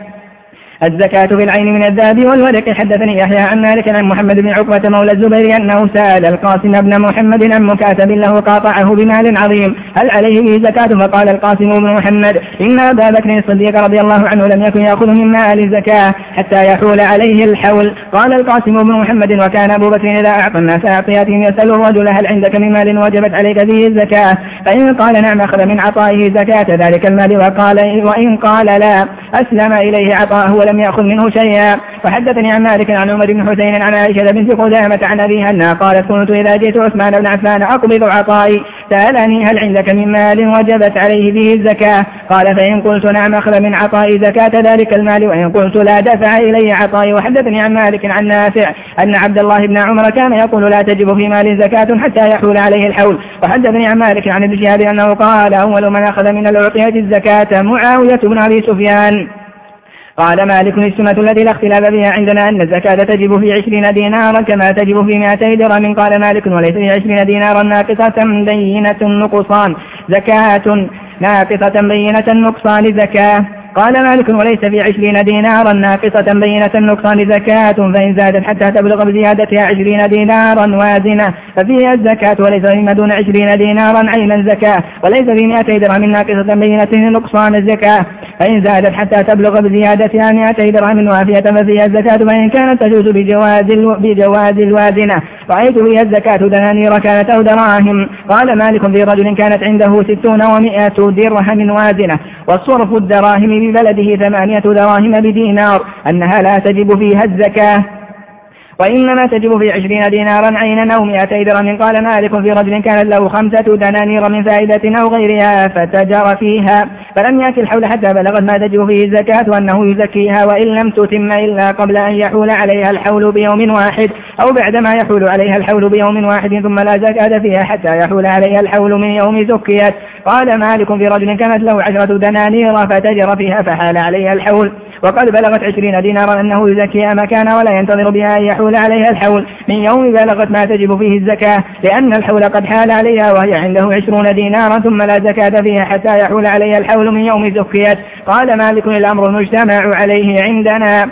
الزكاة في العين من الذهب والورق. حدثني يحيى عن مالك عن محمد بن عقبة مولى الزبير أنه سأل القاسم بن محمد عن مكاتب له قاطعه بمال عظيم. هل عليه به زكاة؟ فقال القاسم بن محمد إن أبا بكر الصديق رضي الله عنه لم يكن يأخذ من مال الزكاة حتى يحول عليه الحول. قال القاسم بن محمد وكان أبو بكر إذا أعطى الناس أعطياتهم يسأل الرجل هل عندك من مال وجبت عليك فيه الزكاة؟ فإن قال نعم أخذ من عطائه زكاة. ذلك المال وقال وإن قال لا. أسلم إليه عطاءه ولم يأخذ منه شيئا. وحدثني عن مالك عن عمر بن حسين عن عائشة بنت قدامة عن أبيها أنها قالت كنت إذا جئت عثمان بن عفان أقبض عطائي. سألني هل عندك من مال وجبت عليه به الزكاة. قال فإن قلت نعم أخذ من عطائي زكاة ذلك المال وإن قلت لا دفع إلي عطائي. وحدثني عن مالك عن نافع أن عبد الله بن عمر كان يقول لا تجب في مال زكاة حتى يحول عليه الحول. وحدثني عن مالك عن ابن شهاب أنه قال أول من أخذ من الأعطية الزكاة معاوية بن أبي سفيان. قال مالك السنة التي لا اختلاف فيها عندنا أن الزكاة تجب في عشرين دينارا كما تجب في مائتي درهم. قال مالك وليس في عشرين دينارا ناقصة بينة نقصان. زكاة ناقصة بينة نقصان زكاة. قال مالك وليس في عشرين دينارا ناقصة بينة النقصان زكاة. فإن زادت حتى تبلغ بزيادتها عشرين دينارا وازنة. ففيها الزكاة وليس فيما دون عشرين دينارا عينا زكاة. وليس في مئتي درهم ناقصة بينة نقصان الزكاة فإن زادت حتى تبلغ بزيادتها مئتي درهم وافية ففيها الزكاة فإن كانت تجوز بجواز, بجواز الوازنة. رأيت فيها الزكاة دنانير كانت أو دراهم. قال مالك في رجل كانت عنده ستون ومئة درهم وازنة. والصرف الدراهم ببلده ثمانية دراهم بدينار. أنها لا تجب فيها الزكاة. وإنما تجب في عشرين دينارا عينا أو مئتي درهم. قال مالك في رجل كانت له خمسة دنانير من فائدة أو غيرها فتجر فيها. فلم يأتي الحول حتى بلغت ما تجب فيه الزكاة وأنه يزكيها وإن لم تتم إلا قبل أن يحول عليها الحول بيوم واحد أو بعدما يحول عليها الحول بيوم واحد ثم لا زكاة فيها حتى يحول عليها الحول من يوم زكيت. قال مالك في رجل كانت له عشرة دنانير فتجر فيها فحال عليها الحول. وقد بلغت عشرين دينارا أنه يزكيها مكانا ولا ينتظر بها أن يحول عليها الحول. من يوم بلغت ما تجب فيه الزكاة لأن الحول قد حال عليها وهي عنده عشرون دينارا ثم لا زكاة فيها حتى يحول عليها الحول من يوم زكيت. قال مالك الأمر المجتمع عليه عندنا.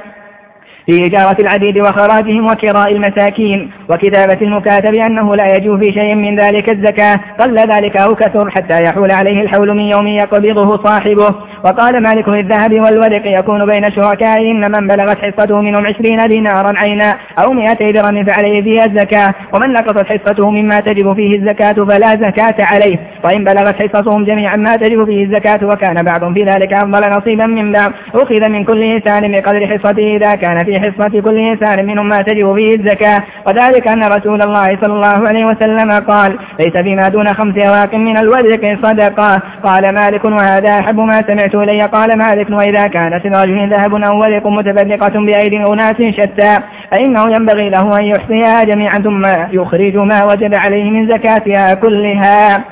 في إجارة العبيد وخراجهم وكراء المساكين وكتابة المكاتب أنه لا يجوز في شيء من ذلك الزكاة. قل ذلك أو كثر حتى يحول عليه الحول من يوم يقبضه صاحبه. وقال مالك الذهب والورق يكون بين شركاء إن من بلغت حصته منهم عشرين دينارا عينا أو مئتي درهم فعليه فيها الزكاة. ومن نقصت حصته مما تجب فيه الزكاة فلا زكاة عليه. وإن بلغت حصتهم جميعا ما تجب فيه الزكاة وكان بعضهم في ذلك أفضل نصيبا من بعض أخذ من كل إنسان بقدر حصته. إذا كان في حصة كل إنسان منهم ما تجب فيه الزكاة. وذلك أن رسول الله صلى الله عليه وسلم قال ليس فيما دون خمس أواق من الورق صدقة. قال مالك وهذا أحب ما سمعت إلي قال مالك وإذا كانت الرجل ذهب أو ورق متفرقة بأيدي أناس شتى فإنه ينبغي له أن يحصيها جميعا ثم يخرج ما وجب عليه من زكاتها كلها.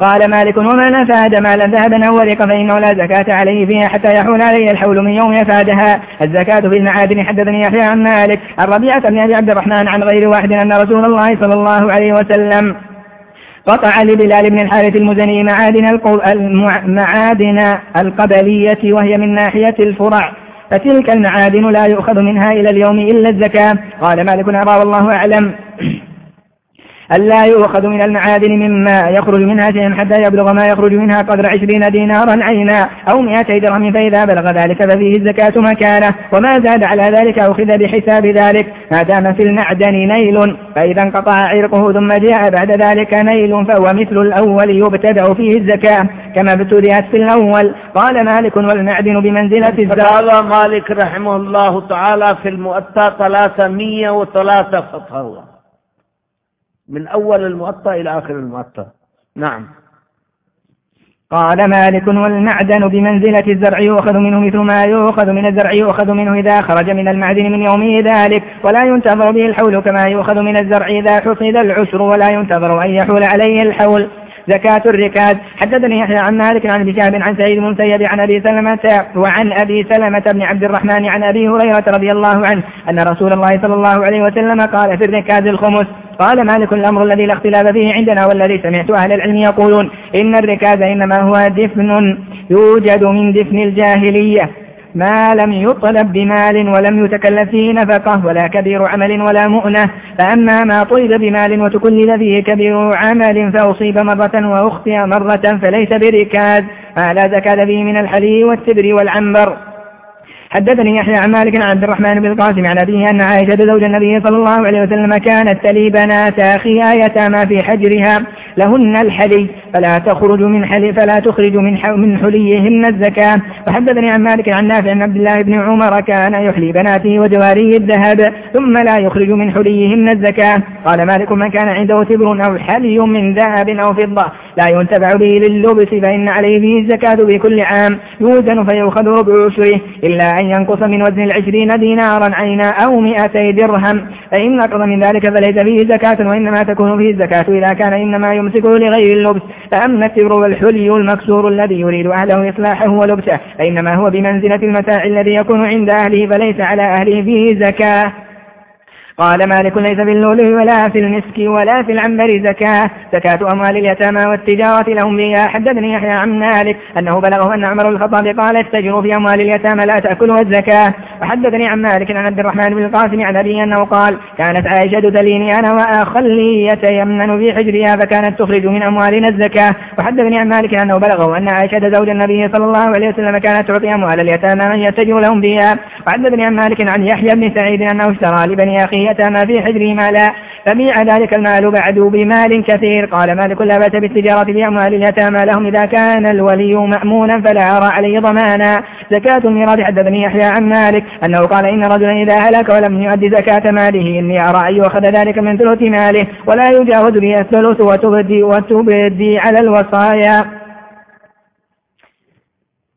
قال مالك ومن أفاد مالا ذهبا أو ورقا فإنه لا زكاة عليه فيها حتى يحول عليه الحول من يوم يفادها. الزكاة في المعادن حدثني يحيى عن مالك. الربيعة بن أبي عبد الرحمن عن غير واحد أن رسول الله صلى الله عليه وسلم قطع لبلال بن الحارث المزني معادن المعادن القبلية وهي من ناحية الفرع فتلك المعادن لا يؤخذ منها إلى اليوم إلا الزكاة. قال مالك أبا والله أعلم. ألا يؤخذ من المعادن مما يخرج منها شيئا حتى يبلغ ما يخرج منها قدر عشرين دينارا عينا أو مئتي درهم فإذا بلغ ذلك ففيه الزكاة مكانه. وما زاد على ذلك أخذ بحساب ذلك. ما دام في المعدن نيل فإذا انقطع عرقه ثم جاء بعد ذلك نيل فهو مثل الأول يبتدأ فيه الزكاة كما ابتدأت في الأول. قال مالك والمعدن بمنزلة الزكاة. قال مالك رحمه الله تعالى في المؤتى 303 فتاوى من أول المؤطى إلى آخر المؤطى نعم. قال مالك والمعدن بمنزلة الزرع يؤخذ منه مثل ما يؤخذ من الزرع يؤخذ منه إذا خرج من المعدن من يومه ذلك ولا ينتظر به الحول كما يؤخذ من الزرع إذا حصد العشر ولا ينتظر أن يحول عليه الحول. زكاة الركاز حدثني يحيى عن مالك عن ابي عن سعيد بن المسيب عن أبي سلمة وعن أبي سلمة بن عبد الرحمن عن أبي هريرة رضي الله عنه أن رسول الله صلى الله عليه وسلم قال في الركاز الخمس. قال مالك الأمر الذي لا اختلاف فيه عندنا والذي سمعت أهل العلم يقولون إن الركاز إنما هو دفن يوجد من دفن الجاهلية. ما لم يطلب بمال ولم يتكلف فيه نفقة ولا كبير عمل ولا مؤنة. فأما ما طلب بمال وتكلف فيه كبير عمل فأصيب مرة وأخطئ مرة فليس بركاز. ما لا زكاة فيه من الحلي والتبر والعنبر. حدثني يحيى عن مالك عن عبد الرحمن بن القاسم عن أبيه أن عائشة زوج النبي صلى الله عليه وسلم كانت تلي بنات أخيها يتامى في حجرها. لهن الحلي فلا تخرج من حلي فلا تخرج من من حليهن الزكاة. وحدثني عن مالك عن نافع عن عبد الله بن عمر كان يحلي بناته وجواريه الذهب ثم لا يخرج من حليهن الزكاة. قال مالك من كان عنده تبر أو حلي من ذهب أو فضة لا ينتفع به لللبس فإن عليه به الزكاة في كل عام. يوزن فيؤخذ ربع عشره إلا أن ينقص من وزن العشرين دينارا عينا أو مئتي درهم. فإن نقص من ذلك فليس فيه زكاة وإنما تكون فيه الزكاة إذا كان إنما يمسكه لغير اللبس فأما التبر والحلي المكسور الذي يريد أهله إصلاحه ولبسه فإنما هو بمنزلة المتاع الذي يكون عند أهله فليس على أهله فيه زكاة. قال مالك ليس في اللؤلؤ ولا في المسك ولا في العنبر زكاة. زكاة أموال اليتامى والتجارة لهم بها حدثني يحيى عن مالك أنه بلغه أن عمر الخطاب قال استجروا في أموال اليتامى لا تأكلها الزكاة. وحدثني عن مالك عن عبد الرحمن بن القاسم عن أبي أنه قال كانت عائشة تليني أنا وأخلي يتيمن في حجرها فكانت تخرج من أموالنا الزكاة. وحدثني عن مالك أنه بلغه أن عائشة زوج النبي صلى الله عليه وسلم كانت تعطي أموال اليتامى من يتجر لهم بها وحدثني عن مالك عن يحيى بن سعيد أنه اشترى لبني أخيه يتامى في حجره مالا فبيع ذلك المال بعد بمال كثير. قال مالك لا بأس بالتجارة بأموال اليتامى لهم إذا كان الولي مأمونا فلا أرى عليه ضمانا. زكاة الميراث حدثني يحيى عن مالك أنه قال إن رجلا إذا هلك ولم يؤدي زكاة ماله إني أرى أن يؤخذ ذلك من ثلث ماله. ولا يجاوز به الثلث وتبدي, وتبدي على الوصايا.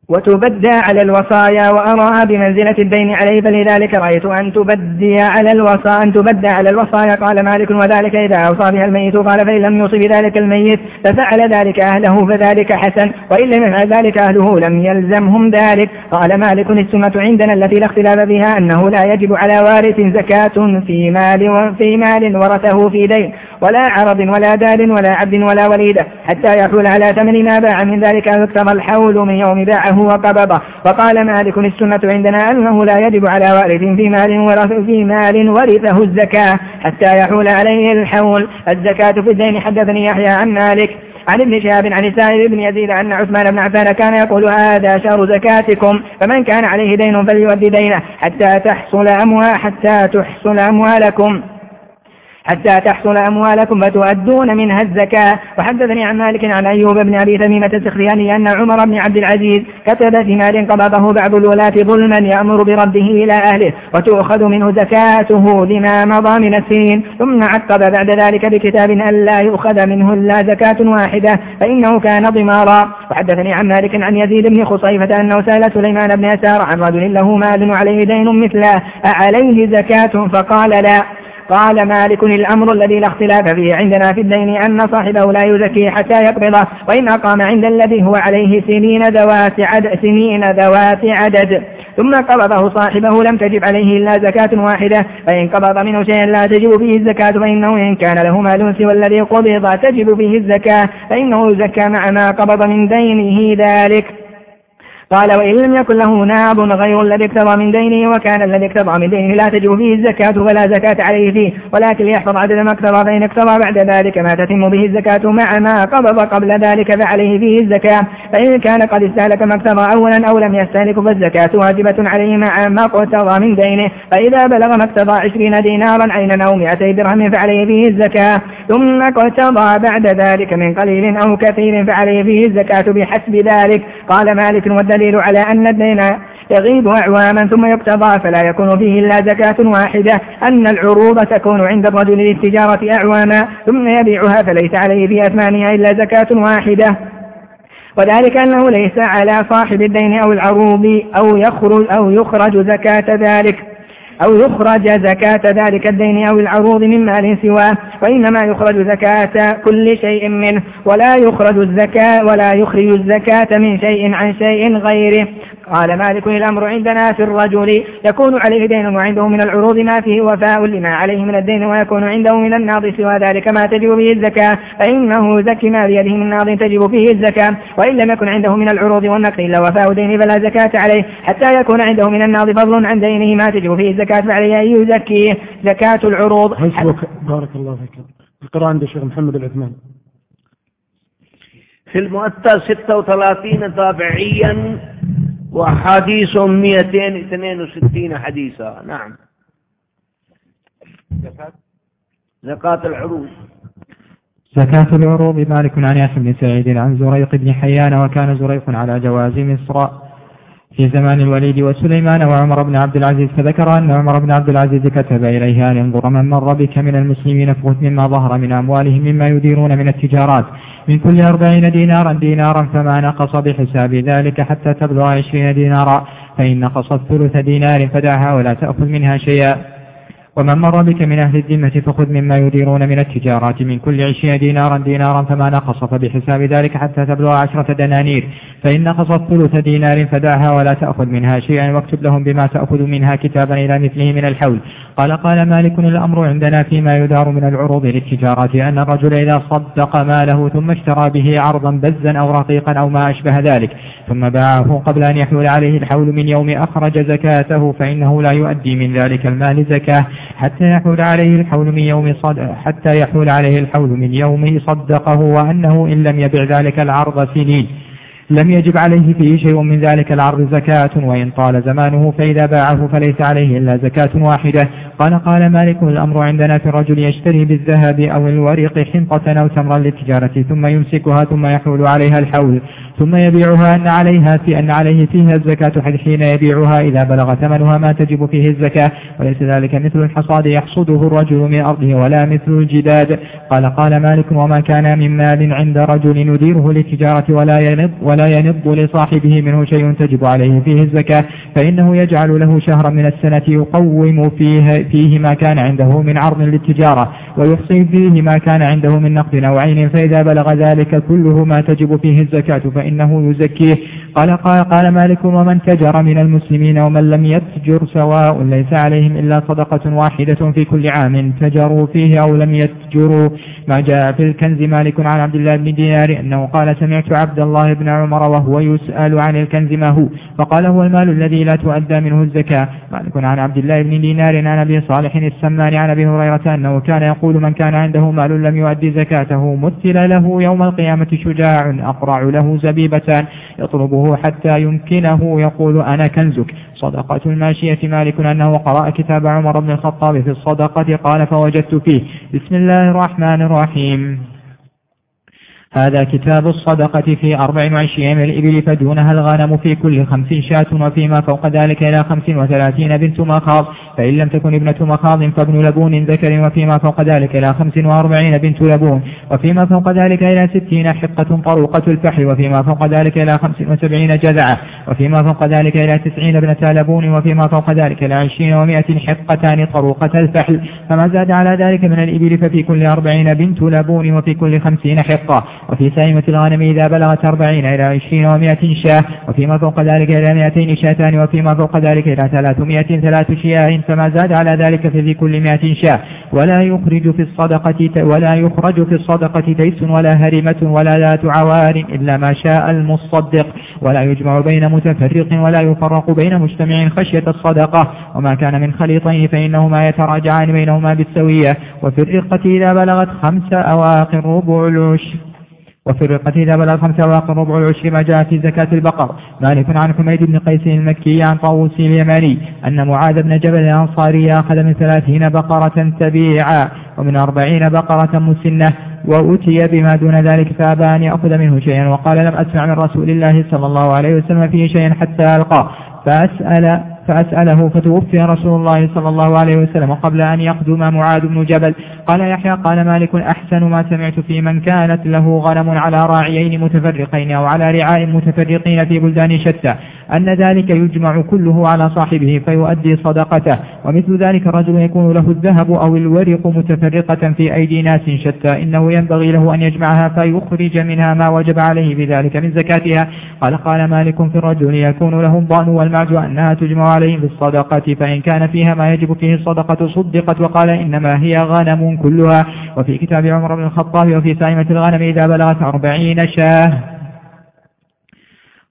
وتبدى على الوصايا وأراها بمنزلة الدين عليه فلذلك رأيت أن تبدي على الوصايا أن تبدى على الوصايا. قال مالك وذلك إذا أوصى بها الميت. قال فإن لم يوصي بذلك الميت ففعل ذلك أهله فذلك حسن. وإن لم يفعل ذلك أهله لم يلزمهم ذلك. قال مالك السنة عندنا التي لا اختلاف بها أنه لا يجب على وارث زكاة في مال في مال ورثه في دين. ولا عرض ولا دار ولا عبد ولا وليدة حتى يحول على ثمن ما باع من ذلك أن يكتب الحول من يوم باعه وقبضه. وقال مالك السنة عندنا أنه لا يجب على وارث في مال ورث في مال ورثه الزكاة حتى يحول عليه الحول. الزكاة في الدين. حدثني يحيى عن مالك عن ابن شهاب عن سائر بن يزيد أن عثمان بن عفان كان يقول هذا شهر زكاتكم فمن كان عليه دين فليؤدي دينه حتى تحصل أموال حتى تحصل أموالكم. حتى تحصل أموالكم فتؤدون منها الزكاة. وحدثني عن مالك عن أيوب بن أبي تميمة السخرياني أن عمر بن عبد العزيز كتب في مال قبضه بعض الولاة ظلما يأمر برده إلى أهله وتؤخذ منه زكاته لما مضى من السنين. ثم عقب بعد ذلك بكتاب أن لا يؤخذ منه إلا زكاة واحدة فإنه كان ضمارا. وحدثني عن مالك عن يزيد بن خصيفة أنه سأل سليمان بن يسار عن رجل له مال وعليه دين مثله أعليه زكاة؟ فقال لا. قال مالك الأمر الذي لا اختلاف فيه عندنا في الدين أن صاحبه لا يزكي حتى يقبضه وإن أقام عند الذي هو عليه سنين ذوات عدد سنين ذوات عدد. ثم قبضه صاحبه لم تجب عليه إلا زكاة واحدة فإن قبض منه شيئا لا تجب فيه الزكاة فإنه إن كان له مال سوى الذي قبض تجب فيه الزكاة فإنه يزكى مع ما قبض من دينه ذلك. قال وإن لم يكن له ناب غير الذي اقتضى من دينه وكان الذي اقتضى من دينه لا تجب فيه الزكاة فلا زكاة عليه فيه ولكن يحفظ عدد ما اقتضى فإن اقتضى بعد ذلك ما تتم به الزكاة مع ما قبض قبل ذلك فعليه فيه الزكاة. فإن كان قد استهلك ما اقتضى أولا أو لم يستهلك فالزكاة واجبة عليه مع ما اقتضى من دينه. فإذا بلغ ما اقتضى عشرين دينارا عينا أو مئتي درهم فعليه فيه الزكاة. ثم اقتضى بعد ذلك من قليل أو كثير فعليه فيه الزكاة بحسب ذلك. قال مالك والدليل على أن الدين يغيب أعواما ثم يقتضى فلا يكون فيه إلا زكاة واحدة. أن العروض تكون عند الرجل للتجارة أعواما ثم يبيعها فليس عليه في أثمانها إلا زكاة واحدة. وذلك أنه ليس على صاحب الدين أو العروض أو يخرج, أو يخرج زكاة ذلك. أو يخرج زكاة ذلك الدين أو العروض من مال سواه وإنما يخرج زكاة كل شيء منه ولا يخرج الزكاة ولا يخرج الزكاة من شيء عن شيء غيره. قال مالك الأمر عندنا في الرجل يكون عليه دين وعنده من العروض ما فيه وفاء لما عليه من الدين ويكون عنده من الناض سوى ذلك ما تجب به الزكاة. فإنه زكي ما بيده من ناض تجب فيه الزكاة. وإن لم يكن عنده من العروض والنقل إلا وفاء دين فلا زكاة عليه. حتى يكون عنده من الناض فضل عن دينه ما تجب فيه الزكاة فعليه أن يزكيه زكاة العروض. حسبك. بارك الله فيك. القراءة عند الشيخ محمد العثمان. في المؤتى 36 تابعيا وحديث 262 حديثا. نعم. زكاة؟ العروض. زكاة العروض. مالك عن يحيى بن سعيد عن زريق بن حيان وكان زريق على جواز مصر. في زمان الوليد وسليمان وعمر بن عبد العزيز فذكر أن عمر بن عبد العزيز كتب إليها انظر من مر بك من المسلمين فخذ مما ظهر من أموالهم مما يديرون من التجارات. من كل أربعين دينارا دينارا فما نقص بحساب ذلك حتى تبلغ عشرين دينارا. فإن نقصت ثلث دينار فدعها ولا تأخذ منها شيئا. ومن مر بك من أهل الذمة فخذ مما يديرون من التجارات. من كل عشرين دينارا دينارا فما نقص فبحساب ذلك حتى تبلغ عشرة دنانير. فإن نقصت ثلث دينار فدعها ولا تأخذ منها شيئا واكتب لهم بما تأخذ منها كتابا إلى مثله من الحول. قال قال مالك الأمر عندنا فيما يدار من العروض للتجارات أن الرجل إذا صدق ماله ثم اشترى به عرضا بزا أو رقيقا أو ما أشبه ذلك ثم باعه قبل أن يحول عليه الحول من يوم أخرج زكاته فإنه لا يؤدي من ذلك المال زكاة حتى يحول عليه الحول من يوم صد حتى يحول عليه الحول من يوم صدقه وأنه إن لم يبع ذلك العرض سنين. لم يجب عليه فيه شيء من ذلك العرض زكاة وإن طال زمانه فإذا باعه فليس عليه إلا زكاة واحدة. قال قال مالك الأمر عندنا في الرجل يشتري بالذهب أو الورق حنطة أو تمرا للتجارة ثم يمسكها ثم يحول عليها الحول. ثم يبيعها أن عليها في أن عليه فيها الزكاة حين يبيعها إذا بلغ ثمنها ما تجب فيه الزكاة. وليس ذلك مثل الحصاد يحصده الرجل من أرضه ولا مثل الجداد. قال قال مالك وما كان من مال عند رجل نديره للتجارة ولا ينض, ولا ينض لصاحبه منه شيء تجب عليه فيه الزكاة. فإنه يجعل له شهرا من السنة يقوم فيه, فيه ما كان عنده من عرض للتجارة ويحصي فيه ما كان عنده من نقد نوعين فإذا بلغ ذلك كله ما تجب فيه الزكاة. فإنه يزكيه. قال, قال, قال مالك ومن تجر من المسلمين ومن لم يتجر سواء ليس عليهم إلا صدقة واحدة في كل عام تجروا فيه أو لم يتجروا. ما جاء في الكنز مالك عن عبد الله بن دينار أنه قال سمعت عبد الله بن عمر وهو يسأل عن الكنز ما هو؟ فقال هو المال الذي لا تؤدى منه الزكاة. مالك عن عبد الله بن دينار عن أبي صالح السمان عن أبي هريرة أنه كان يقول من كان عنده مال لم يؤدي زكاته مثل له يوم القيامة شجاع أقرع له زبيبتان يطلبه حتى يمكنه يقول أنا كنزك. صدقة الماشية مالك أنه قرأ كتاب عمر بن الخطاب في الصدقة قال فوجدت فيه. بسم الله الرحمن الرحيم. هذا كتاب الصدقة في أربع وعشرين من الإبل فدونها الغنم في كل خمس شاة وفيما فوق ذلك إلى خمس وثلاثين بنت مخاض. فإن لم تكن ابنة مخاض فابن لبون ذكر وفيما فوق ذلك إلى خمس وأربعين بنت لبون. وفيما فوق ذلك إلى ستين حقة طروقة الفحل وفيما فوق ذلك إلى خمس وسبعين جذعة وفيما فوق ذلك إلى تسعين ابنة لبون وفيما فوق ذلك إلى عشرين ومائة حقتان طروقة الفحل. فما زاد على ذلك من الإبل ففي كل أربعين بنت لبون وفي كل خمسين حقة. وفي سائمة الغنم إذا بلغت أربعين إلى عشرين ومائة شاة وفيما فوق ذلك إلى مائتين شاتان وفيما فوق ذلك إلى ثلاثمائة ثلاث شياه فما زاد على ذلك ففي كل مائة شاة. ولا يخرج في الصدقة ولا يخرج في الصدقة تيس ولا هرمة ولا ذات عوار إلا ما شاء المصدق. ولا يجمع بين متفرق ولا يفرق بين مجتمع خشية الصدقة. وما كان من خليطين فإنهما يتراجعان بينهما بالسوية. وفي الرقة إذا بلغت خمس أواخر ربع العشر. وفي الرقة إذا بلغ خمسة واق ربع العشر ما جاء في زكاة البقر. مالك عن حميد بن قيس المكي عن طاووس اليماني أن معاذ بن جبل الأنصاري أخذ من ثلاثين بقرة تبيعا ومن أربعين بقرة مسنة وأتي بما دون ذلك فأبى أن يأخذ منه شيئا وقال لم أسمع من رسول الله صلى الله عليه وسلم فيه شيئا حتى ألقى. فأسأل فأسأله فتوفي رسول الله صلى الله عليه وسلم قبل أن يقدم معاذ بن جبل. قال يحيى قال مالك أحسن ما سمعت في من كانت له غنم على راعيين متفرقين أو على رعاء متفرقين في بلدان شتى. أن ذلك يجمع كله على صاحبه فيؤدي صدقته. ومثل ذلك الرجل يكون له الذهب أو الورق متفرقة في أيدي ناس شتى. إنه ينبغي له أن يجمعها فيخرج منها ما وجب عليه بذلك من زكاتها. قال قال مالك في الرجل يكون له الضأن والمعج أنها تجمع عليه بالصدقة فإن كان فيها ما يجب فيه الصدقة صدقت وقال إنما هي غنم كلها. وفي كتاب عمر بن الخطاب وفي سائمة الغنم إذا بلغت أربعين شاة.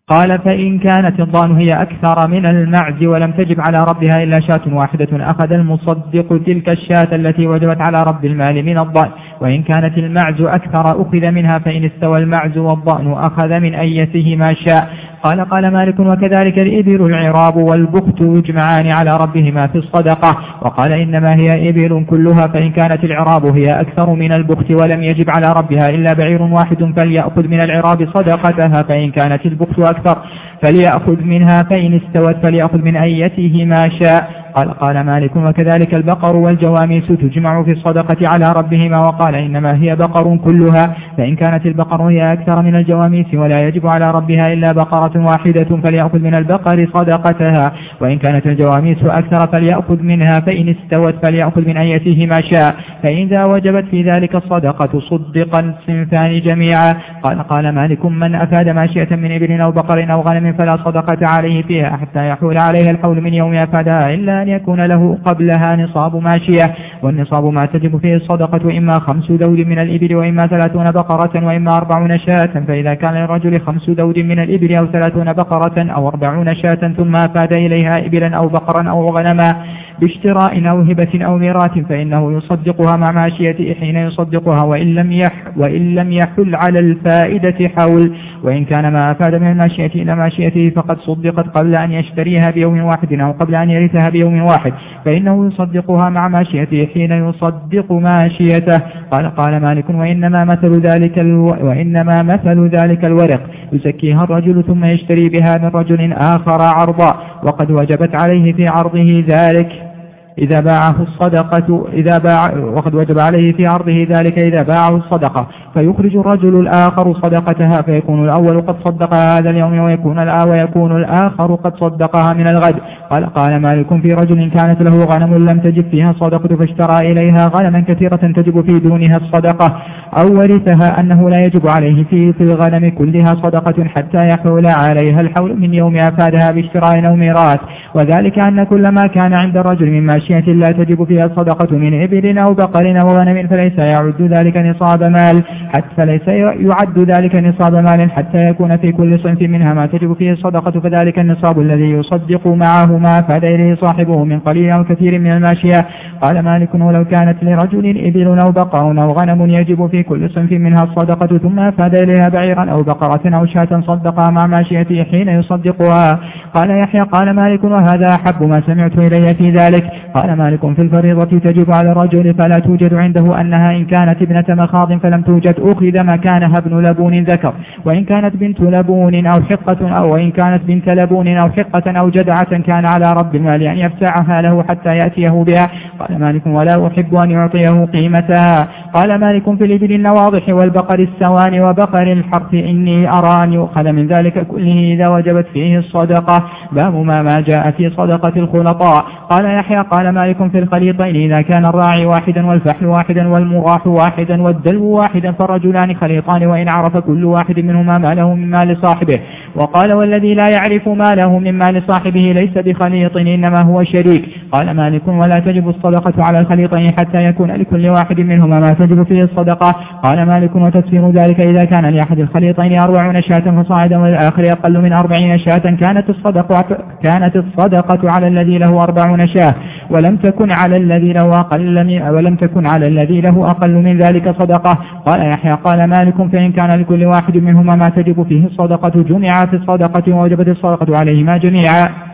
قال فإن كانت الضان هي أكثر من المعز ولم تجب على ربها إلا شاة واحدة أخذ المصدق تلك الشاة التي وجبت على رب المال من الضأن وإن كانت المعز أكثر أخذ منها فإن استوى المعز والضأن أخذ من أيته ما شاء. قال قال مالك وكذلك الإبل العراب والبخت يجمعان على ربهما في الصدقة. وقال إنما هي إبل كلها فإن كانت العراب هي أكثر من البخت ولم يجب على ربها إلا بعير واحد فليأخذ من العراب صدقتها فإن كانت البخت أكثر. فليأخذ منها فإن استوت فليأخذ من أيته ما شاء. قال قال مالك وكذلك البقر والجواميس تجمع في الصدقة على ربهما. وقال إنما هي بقر كلها فإن كانت البقر هي أكثر من الجواميس ولا يجب على ربها إلا بقرة واحدة فليأخذ من البقر صدقتها. وإن كانت الجواميس أكثر فليأخذ منها فإن استوت فليأخذ من أيته ما شاء. فإذا وجبت في ذلك الصدقة صدق الصنفان جميعا. قال قال مالك من أفاد ماشية من إبل أو بقر أو غنم فلا صدقة عليه فيها حتى يحول عليها الحول من يوم أفادها إلا أن يكون له قبلها نصاب ماشية. والنصاب ما تجب فيه الصدقة إما خمس دود من الإبل وإما ثلاثون بقرة وإما أربعون شاة. فإذا كان للرجل خمس دود من الإبل أو ثلاثون بقرة أو أربعون شاة ثم أفاد إليها إبلا أو بقرا أو غنما باشتراء أو هبة أو ميراث فإنه يصدقها مع ماشيته حين يصدقها وإن لم, يح وإن لم يحل على الفائدة حول. وإن كان ما أفاد من الماشية إلى ماشيته فقد صدقت قبل أن يشتريها بيوم واحد أو قبل أن يرثها بيوم واحد فإنه يصدقها مع ماشيته حين يصدق ماشيته قال قال مالك وإنما مثل ذلك وإنما مثل ذلك الورق. يزكيها الرجل ثم يشتري بها من رجل آخر عرضا وقد وجبت عليه في عرضه ذلك. إذا باعه الصدقة إذا باع وقد وجب عليه في عرضه ذلك إذا باعه الصدقة. فيخرج الرجل الآخر صدقتها فيكون الأول قد صدقها هذا اليوم ويكون ويكون الآخر قد صدقها من الغد. قال قال مالك في رجل كانت له غنم لم تجب فيها الصدقة فاشترى إليها غنما كثيرة تجب في دونها الصدقة. أو ورثها أنه لا يجب عليه في, الغنم كلها صدقة حتى يحول عليها الحول من يوم أفادها باشتراء أو ميراث. وذلك أن كل ما كان عند الرجل من ماشية لا تجب فيها الصدقة من إبل أو بقر أو غنم فليس يعد ذلك نصاب مال حتى فليس يعد ذلك نصاب مال حتى يكون في كل صنف منها ما تجب فيه الصدقة فذلك النصاب الذي يصدق معه ما أفاد إليه صاحبه من قليل أو كثير من الماشية. قال مالك ولو كانت لرجل إبل أو بقر أو غنم يجب في كل صنف منها الصدقة ثم أفاد إليها بعيرا أو بقرة أو شاة صدقها مع ماشيته حين يصدقها. قال يحيى قال مالك وهذا أحب ما سمعت إلي في ذلك. قال مالك في الفريضة تجب على الرجل فلا توجد عنده أنها إن كانت ابنة مخاض فلم توجد أخذ مكانها ابن لبون ذكر. وإن كانت بنت لبون أو حقة أو وإن كانت بنت لبون أو حقة أو جدعة كان على رب المال أن يفتعها له حتى يأتيه بها. قال مالك ولا أحب أن يعطيه قيمتها. قال مالك في الإبل النواضح والبقر السوان وبقر الحرث إني أرى أن يؤخذ من ذلك كله إذا وجبت فيه الصدقة. باب ما ما جاء في صدقة الخلطاء. قال يحيى قال مالك في الخليطين إذا كان الراعي واحدا والفحل واحدا والمراح واحدا والدلو واحدا فالرجلان خليطان وإن عرف كل واحد منهما ما له من مال صاحبه. وقال والذي لا يعرف ما له من مال صاحبه ليس بخليط إنما هو شريك. قال مالك ولا تجب الصدقة على الخليطين حتى يكون لكل واحد منهما ما تجب فيه الصدقة. قال مالك وتفسير ذلك إذا كان لأحد الخليطين أربعون شاة فصاعدا وللآخر أقل من أربعين شاة كانت الصدقة, كانت الصدقة على الذي له أربعون شاة ولم تكن على الذي له أقل من ولم تكن على الذي له أقل من ذلك صدقة. قال يحيى قال مالك فإن كان لكل واحد منهما ما تجب فيه الصدقة جمع في الصدقة ووجبت الصدقة عليهما جميعا.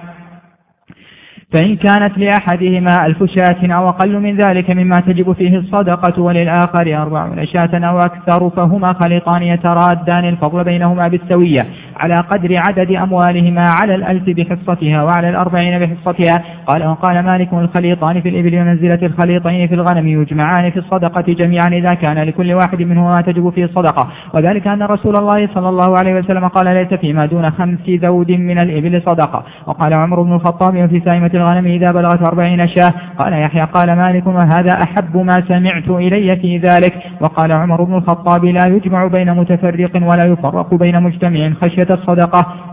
فإن كانت لأحدهما ألف شاة أو أقل من ذلك مما تجب فيه الصدقة وللآخر أربعون شاة أو أكثر فهما خليطان يترادان الفضل بينهما بالسوية. على قدر عدد أموالهما على الألف بحصتها وعلى الأربعين بحصتها. قال وقال مالك الخليطان في الإبل ومنزلة الخليطين في الغنم يجمعان في الصدقة جميعا إذا كان لكل واحد منهما ما تجب فيه الصدقة. وذلك أن رسول الله صلى الله عليه وسلم قال ليس فيما دون خمس ذود من الإبل صدقة. وقال عمر بن الخطاب وفي سائمة الغنم إذا بلغت أربعين شاة. قال يحيى قال مالك وهذا أحب ما سمعت إلي في ذلك؟ وقال عمر بن الخطاب لا يجمع بين متفرق ولا يفرق بين مجتمع خشية الصدقة.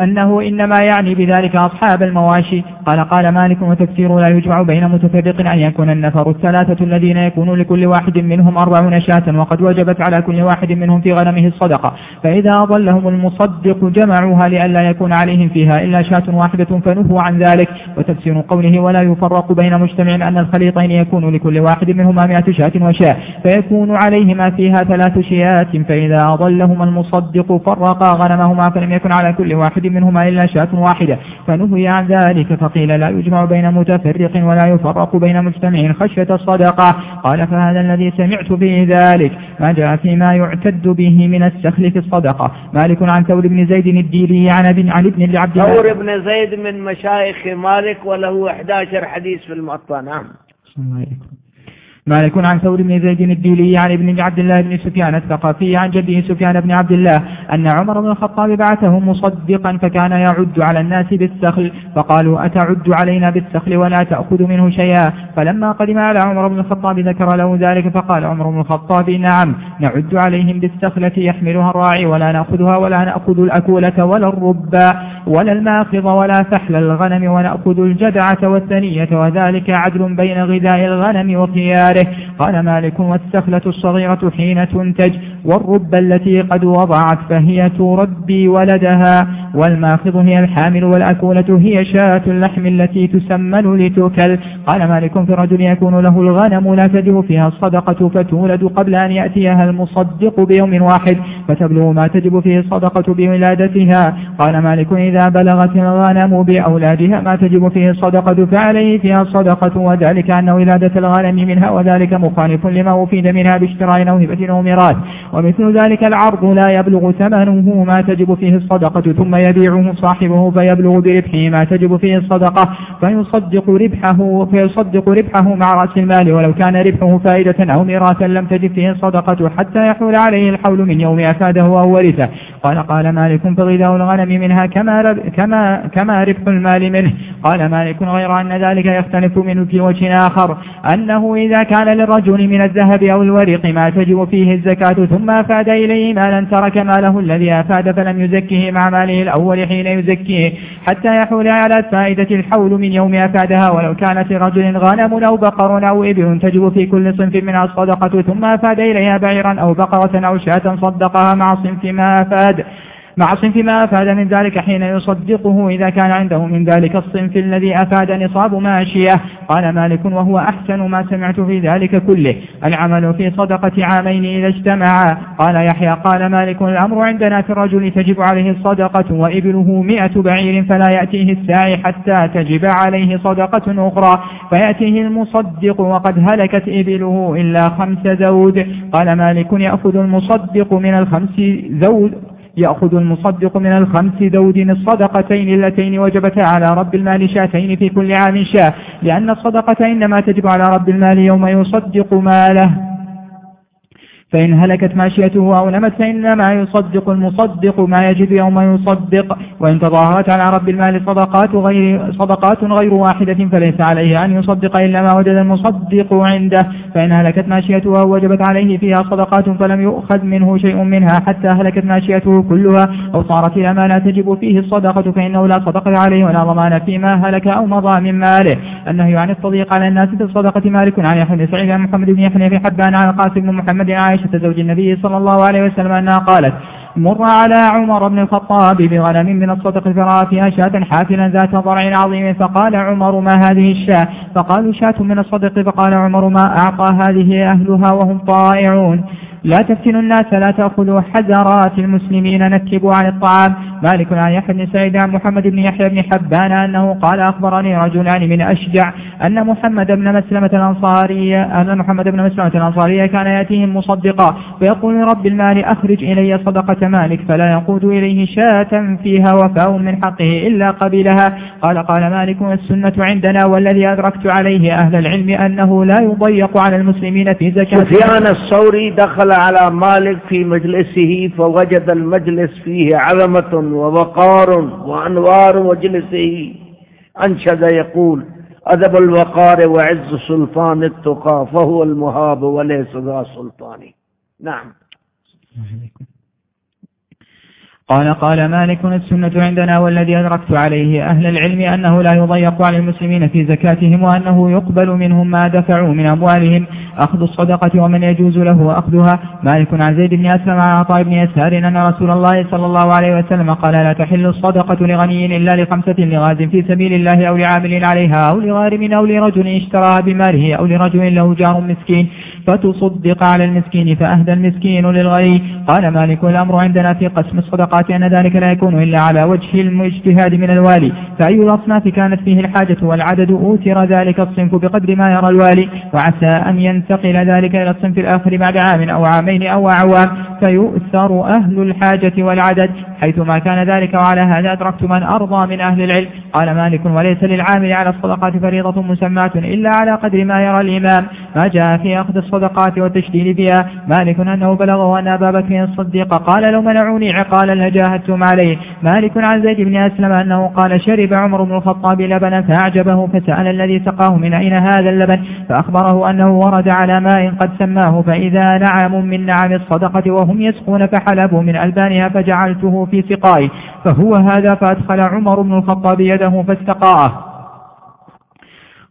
أنه إنما يعني بذلك أصحاب المواشي. قال قال مالك وتفسير لا يجمع بين متفرق أن يكون النفر الثلاثة الذين يكون لكل واحد منهم أربعون شاة وقد وجبت على كل واحد منهم في غنمه الصدقة. فإذا أضلهم المصدق جمعوها لئلا يكون عليهم فيها إلا شاة واحدة فنهوا عن ذلك. وتفسير قوله ولا يفرق بين مجتمع أن الخليطين يكون لكل واحد منهما مئة شاة وشاة فيكون عليهما فيها ثلاث شيات. فإذا أضلهما المصدق فرقا غنمهما فلم يكن على كل واحد منهما إلا شاة واحدة. فنهي عن ذلك فقيل لا يجمع بين متفرق ولا يفرق بين مجتمع خشية الصدقة. قال فهذا الذي سمعت به ذلك. ما جاء فيما يعتد به من السخل في الصدقة. مالك عن ثور بن زيد الديلي عن ابن علي بن عبد الله. ثور بن زيد من مشايخ مالك وله 11 حديث في المطلع نعم. مالك عن ثور بن زيد الديلي عن ابن عبد الله بن سفيان الثقفي عن جده سفيان بن عبد الله أن عمر بن الخطاب بعثه مصدقا فكان يعد على الناس بالسخل فقالوا أتعد علينا بالسخل ولا تأخذ منه شيئا؟ فلما قدم على عمر بن الخطاب ذكر له ذلك فقال عمر بن الخطاب نعم نعد عليهم بالسخلة يحملها الراعي ولا نأخذها ولا نأخذ الأكولة ولا الربا ولا الماخض ولا فحل الغنم ونأخذ الجدعة والثنية وذلك عدل بين غذاء الغنم وخياره. قال مالك والسخلة الصغيرة حين تنتج والرب التي قد وضعت فهي تربي ولدها والماخذ هي الحامل والأكولة هي شاة اللحم التي تسمن لتوكل قال مالك في رجل يكون له الغنم لا تجب فيها الصدقة فتولد قبل أن يأتيها المصدق بيوم واحد فتبلغ ما تجب فيه الصدقة بولادتها. قال مالك إذا بلغت الغنم بأولادها ما تجب فيه الصدقة فعليه فيها الصدقة وذلك أن ولادة الغنم منها وذلك مخالف لما أفيد منها باشتراء أو هبة أو ميراث. ومثل ذلك العرض لا يبلغ ثمنه ما تجب فيه الصدقة ثم يبيعه صاحبه فيبلغ بربحه ما تجب فيه الصدقة فيصدق ربحه فيصدق ربحه مع رأس المال ولو كان ربحه فائدة أو ميراثا لم تجب فيه الصدقة حتى يحول عليه الحول من يوم أفاده أو ورثه. قال قال مالك فغذاء الغنم منها كما رب كما كما ربح المال منه. قال مالك غير أن ذلك يختلف منه في وجه آخر أنه إذا كان للرجل من الذهب أو الورق ما تجب فيه الزكاة ثم أفاد إليه مالا ترك ماله الذي أفاد فلم يزكيه مع ماله الأول حين يزكيه حتى يحول على فائدة الحول من يوم أفادها ولو كانت لرجل غنم أو بقر أو إبل تجب في كل صنف منها الصدقة ثم أفاد إليها بعيرا أو بقرة أو شاة صدقها مع صنف ما أفاد مع صنف ما أفاد من ذلك حين يصدقه. إذا كان عنده من ذلك الصنف الذي أفاد نصاب ماشية. قال مالك وهو أحسن ما سمعت في ذلك كله. العمل في صدقة عامين إذا اجتمعا. قال يحيى قال مالك الأمر عندنا في الرجل تجب عليه الصدقة وإبله مئة بعير فلا يأتيه الساعي حتى تجب عليه صدقة أخرى. فيأتيه المصدق وقد هلكت إبله إلا خمس زود قال مالك يأخذ المصدق من الخمس زود يأخذ المصدق من الخمس دود الصدقتين اللتين وجبتا على رب المال شاتين في كل عام شاة لأن الصدقة إنما تجب على رب المال يوم يصدق ماله. فإن هلكت ماشيته أو نمت فإنما يصدق المصدق ما يجد يوم يصدق. وإن تظاهرت على رب المال صدقات غير, صدقات غير واحدة فليس عليه أن يصدق إلا ما وجد المصدق عنده. فإن هلكت ماشيته أو وجبت عليه فيها صدقات فلم يؤخذ منه شيء منها حتى هلكت ماشيته كلها أو صارت إلى ما لا تجب فيه الصدقة فإنه لا صدقة عليه ولا ضمان فيما هلك أو مضى من ماله. النهي عن التضييق على الناس في الصدقة مالك عن يحيى سعيد محمد بن يحيى في حبان عن القاسم بن محمد عن عائشة زوج النبي صلى الله عليه وسلم أنها قالت مر على عمر بن الخطاب بغنم من الصدق فرأى فيها شاة حافلا ذات ضرع عظيم فقال عمر ما هذه الشاة؟ فقالوا شاة من الصدق. فقال عمر ما أعطى هذه أهلها وهم طائعون. لا تفتنوا الناس لا تأخذوا حذرات المسلمين نكبوا عن الطعام. مالك عن يحيى بن سعيد عن محمد بن يحيى بن حبان أنه قال أخبرني رجلان من أشجع أن محمد بن مسلمة الأنصارية أن محمد بن مسلمة الأنصارية كان يأتيهم مصدقا فيقول رب المال أخرج إلي صدقة مالك فلا يقود إليه شاة فيها وفاء من حقه إلا قبلها. قال قال مالك السنة عندنا والذي أدركت عليه أهل العلم أنه لا يضيق على المسلمين في زكاة. سفيان الثوري دخل على مالك في مجلسه فوجد المجلس فيه عظمة ووقار وأنوار مجلسه. أنشد يقول أدب الوقار وعز سلطان التقى فهو المهاب وليس ذا سلطان. نعم. قال قال مالك السنة عندنا والذي أدركت عليه أهل العلم أنه لا يضيق على المسلمين في زكاتهم وأنه يقبل منهم ما دفعوا من أموالهم. أخذ الصدقة ومن يجوز له أخذها. مالك عن زيد بن أسلم عن عطاء بن يسار أن رسول الله صلى الله عليه وسلم قال لا تحل الصدقة لغني إلا لخمسة لغاز في سبيل الله أو لعامل عليها أو لغارم أو لرجل اشتراها بماله أو لرجل له جار مسكين. فتصدق على المسكين فأهدى المسكين للغني قال مالك الأمر عندنا في قسم الصدقات أن ذلك لا يكون إلا على وجه المجتهاد من الوالي. فأي الأصناف كانت فيه الحاجة والعدد أوتر ذلك الصنف بقدر ما يرى الوالي. وعسى أن ينتقل ذلك إلى الصنف الآخر بعد عام أو عامين أو أعوام. فيؤثر أهل الحاجة والعدد. حيثما كان ذلك وعلى هذا أدركت من أرضى من أهل العلم. قال مالك وليس للعامل على الصدقات فريضة مسماة إلا على قدر ما يرى الإمام. ما جاء في أخذ الصدقات والتشديد بها. مالك أنه بلغه أن أبا بكر الصديق قال لو منعوني عقالا لجاهدتم عليه. مالك عن زيد بن أسلم أنه قال شرب عمر بن الخطاب لبنا فأعجبه فسأل الذي سقاه من أين هذا اللبن؟ فأخبره أنه ورد على ماء قد سماه فإذا نعم من نعم الصدقة وهم يسقون فحلبوا من ألبانها فجعلته في سقائي فهو هذا فأدخل عمر بن الخطاب يده فاستقاءه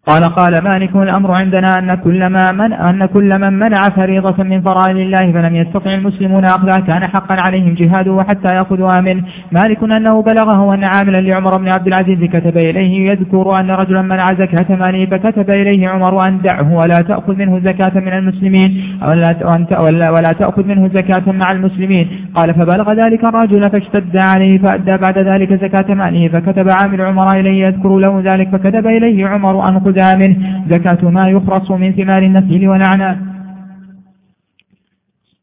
قال قال مالك الأمر عندنا أن كل, ما من أن كل من منع فريضة من فرائض الله فلم يستطع المسلمون أخذها كان حقا عليهم جهاده حتى يأخذها منه. مالك أنه بلغه أن عاملا لعمر بن عبد العزيز كتب إليه. يذكر أن رجلا منع زكاة ماله فكتب إليه عمر أن دعه ولا تأخذ منه زكاة من المسلمين. ولا, ولا تأخذ منه زكاة مع المسلمين. قال فبلغ ذلك الرجل فاشتد عليه فأدى بعد ذلك زكاة ماله. فكتب عامل عمر إليه يذكر له ذلك. فكتب إليه عمر أن خذ منه زكاة ما يخرص من ثمار النخيل والأعناب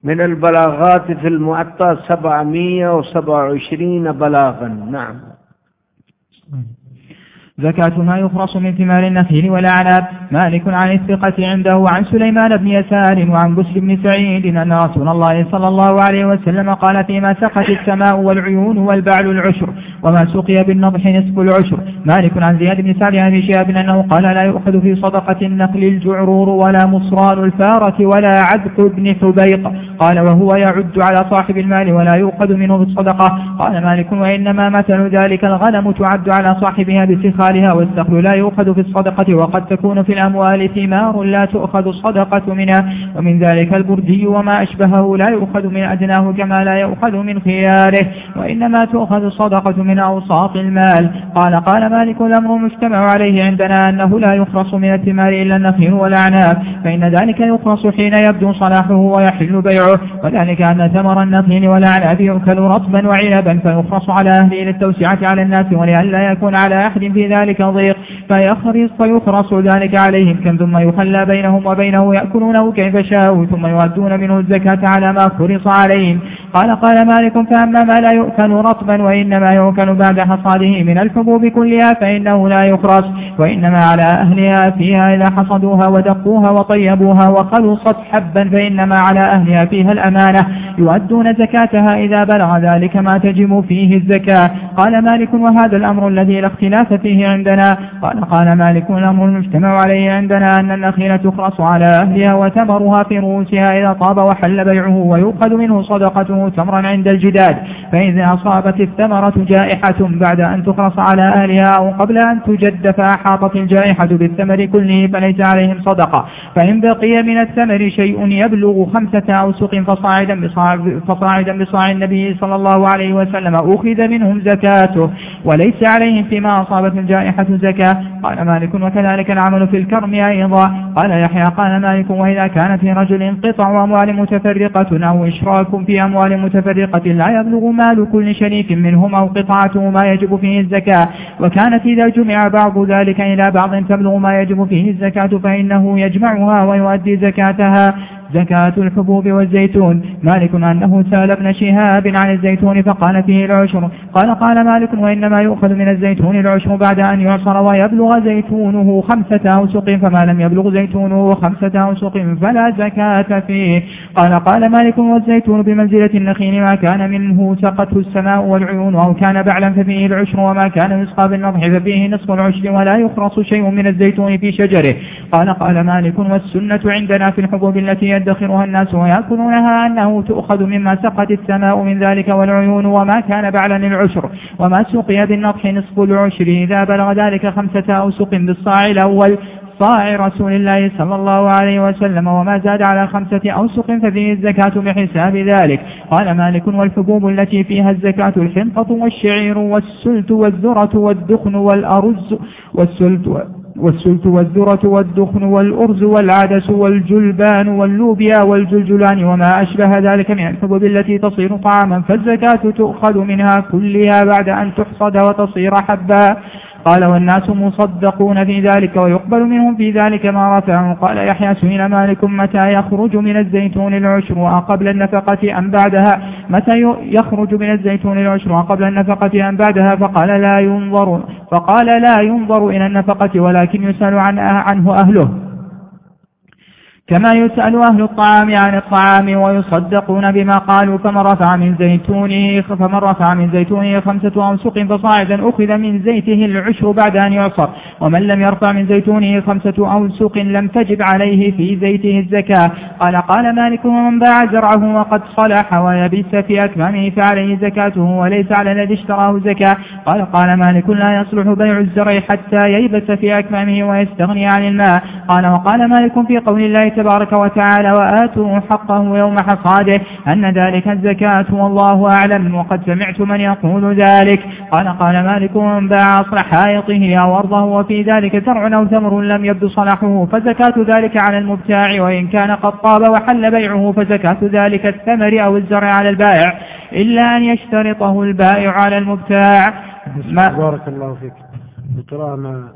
من البلاغات في المعطى 727 بلاغا. نعم. زكاة ما يخرص من ثمار النخيل والأعناب مالك عن الثقة عنده عن سليمان بن يسار وعن بسر بن سعيد أن رسول الله صلى الله عليه وسلم قال فيما سقت السماء والعيون والبعل العشر وما سقي بالنضح نصف العشر. مالك عن زياد بن سعد عن شهاب أنه قال لا يؤخذ في صدقة النخل الجعرور ولا مصران الفارة ولا عدق بن حبيق. قال وهو يعد على صاحب المال ولا يؤخذ منه بالصدقة قال مالك وإنما مثل ذلك الغنم تعد على صاحبها بسخاء أموالها والسخل لا يؤخذ في الصدقة وقد تكون في الأموال ثمار لا تؤخذ الصدقة منها ومن ذلك البردي وما أشبهه لا يؤخذ من أدناه كما لا يؤخذ من خياره وإنما تؤخذ الصدقة من أوساط المال. قال قال مالك الأمر مجتمع عليه عندنا أنه لا يخرص من الثمار إلا النخيل والأعناب فإن ذلك يخرص حين يبدو صلاحه ويحل بيعه وذلك أن ثمر النخيل والأعناب يؤكل رطبا وعنبا فيخرص على أهله للتوسعة على الناس ولئلا يكون على أحد في ذلك ضيق فيخرص فيخرص ذلك عليهم كم ثم يخلى بينهم وبينه يأكلونه كيف شاءوا ثم يؤدون منه الزكاة على ما فرص عليهم. قال قال مالك فأما ما لا يؤكل رطبا وإنما يؤكل بعد حصاده من الحبوب كلها فإنه لا يخرص وإنما على أهلها فيها إذا حصدوها ودقوها وطيبوها وخلصت حبا فإنما على أهلها فيها الأمانة. يؤدون زكاتها إذا بلغ ذلك ما تجب فيه الزكاة. قال مالك وهذا الأمر الذي لا اختلاف فيه عندنا. قال قال مالك الأمر المجتمع عليه عندنا أن النخيل تخرص على أهلها وتمرها في رؤوسها إذا طاب وحل بيعه ويؤخذ منه صدقته تمرا عند الجداد. فإذا أصابت الثمرة جائحة بعد أن تخرص على أهلها أو قبل أن تجد فأحاطت الجائحة بالثمر كله فليس عليهم صدقة. فإن بقي من الثمر شيء يبلغ خمسة أوسق فصاعدا فصاعدا بصاع النبي صلى الله عليه وسلم أخذ منهم زكاته. وليس عليهم فيما أصابت الجائحة زكاة. قال مالك وكذلك العمل في الكرم أيضا. قال يحيى قال مالك وإذا كان في رجل قطع أموال متفرقة أو إشراك في أموال متفرقة لا يبلغ مال كل شريك منهم أو قطعته ما يجب فيه الزكاة. وكانت إذا جمع بعض ذلك إلى بعض تبلغ ما يجب فيه الزكاة فإنه يجمعها ويؤدي زكاتها. زكاة الحبوب والزيتون مالك أنه سأل ابن شهاب عن الزيتون فقال فيه العشر قال قال مالك وإنما يؤخذ من الزيتون العشر بعد أن يعصر ويبلغ زيتونه خمسة أوسق فما لم يبلغ زيتونه خمسة أوسق فلا زكاة فيه قال قال مالك والزيتون بمنزلة النخيل ما كان منه سقته السماء والعيون أو كان بعلا ففيه العشر وما كان يسقى بالنضح ففيه نصف العشر ولا يخرص شيء من الزيتون في شجره قال قال مالك والسنة عندنا في الحبوب التي يدخرها الناس ويأكلونها أنه تؤخذ مما سقت السماء من ذلك والعيون وما كان بعلا العشر وما سقي بالنضح نصف العشر. إذا بلغ ذلك خمسة أوسق بالصاع الأول صاع رسول الله صلى الله عليه وسلم وما زاد على خمسة أوسق ففيه الزكاة بحساب ذلك. قال مالك والحبوب التي فيها الزكاة الحنطة والشعير والسلت والذرة والدخن والأرز والسلت والسلت والذرة والدخن والأرز والعدس والجلبان واللوبيا والجلجلان وما أشبه ذلك من الحبوب التي تصير طعاما فالزكاة تؤخذ منها كلها بعد أن تحصد وتصير حبا. قال والناس مصدقون في ذلك ويقبل منهم في ذلك ما رفعه قال يحيى سئل مالك متى يخرج من الزيتون العشر قبل النفقة أم بعدها؟ متى يخرج من الزيتون العشر قبل النفقة أم بعدها؟ فقال لا ينظر فقال لا ينظر إلى النفقة ولكن يسأل عنه أهله. كما يسأل أهل الطعام عن الطعام ويصدقون بما قالوا فمن رفع من زيتونه فمن رفع من زيتونه خمسة أوسق فصاعدا أخذ من زيته العشر بعد أن يعصر. ومن لم يرفع من زيتونه خمسة أوسق لم تجب عليه في زيته الزكاة. قال قال مالك ومن باع زرعه وقد صلح ويبس في أكمامه فعليه زكاته وليس على الذي اشتراه زكاة. قال قال مالك لا يصلح بيع الزرع حتى ييبس في أكمامه ويستغني عن الماء. قال وقال مالك في قول الله تبارك وتعالى وآتوا حقه يوم حصاده أن ذلك الزكاة والله أعلم وقد سمعت من يقول ذلك قال قال مالك باع أصل حائطه أو أرضه وفي ذلك زرع أو ثمر لم يبدو صلاحه فزكاة ذلك على المبتاع وإن كان قد طاب وحل بيعه فزكاة ذلك الثمر أو الزرع على البائع إلا أن يشترطه البائع على المبتاع بارك الله فيك. القراءة مع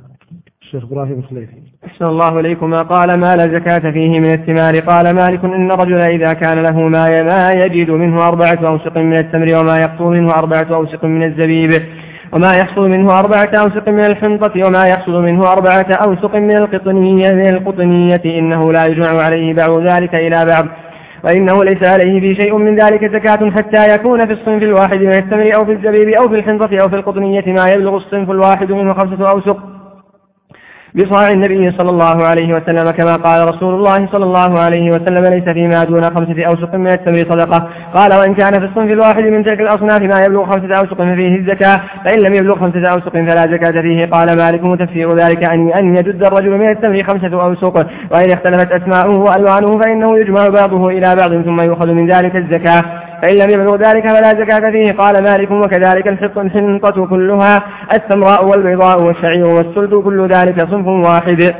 الشيخ إبراهيم الخليفي. أحسن الله إليكما. قال ما لا زكاة فيه من الثمار. قال مالك إن الرجل إذا كان له ما ما يجد منه أربعة أوسق من التمر وما يقطر منه أربعة أوسق من الزبيب وما يحصل منه أربعة أوسق من الحنطة وما يحصل منه أربعة أوسق من القطنية من القطنية. إنه لا يجمع عليه بعض ذلك إلى بعض. وإنه ليس عليه في شيء من ذلك زكاة حتى يكون في الصنف الواحد من التمر أو في الزبيب أو في الحنطة أو في القطنية ما يبلغ الصنف الواحد منه خمسة أوسق. بصاع النبي صلى الله عليه وسلم كما قال رسول الله صلى الله عليه وسلم ليس فيما دون خمسة أوسق من التمر صدقة. قال وإن كان في الصنف الواحد من تلك الأصناف ما يبلغ خمسة أوسق ففيه الزكاة فإن لم يبلغ خمسة أوسق فلا زكاة فيه. قال مالك وتفسير ذلك أن أن يجد الرجل من التمر خمسة أوسق وإن اختلفت أسماؤه وألوانه فإنه يجمع بعضه إلى بعض ثم يؤخذ من ذلك الزكاة. فإن لم يبلغ ذلك فلا زكاة فيه. قال مالك وكذلك الحنطة كلها السمراء والبيضاء والشعير والسلد كل ذلك صنف واحد.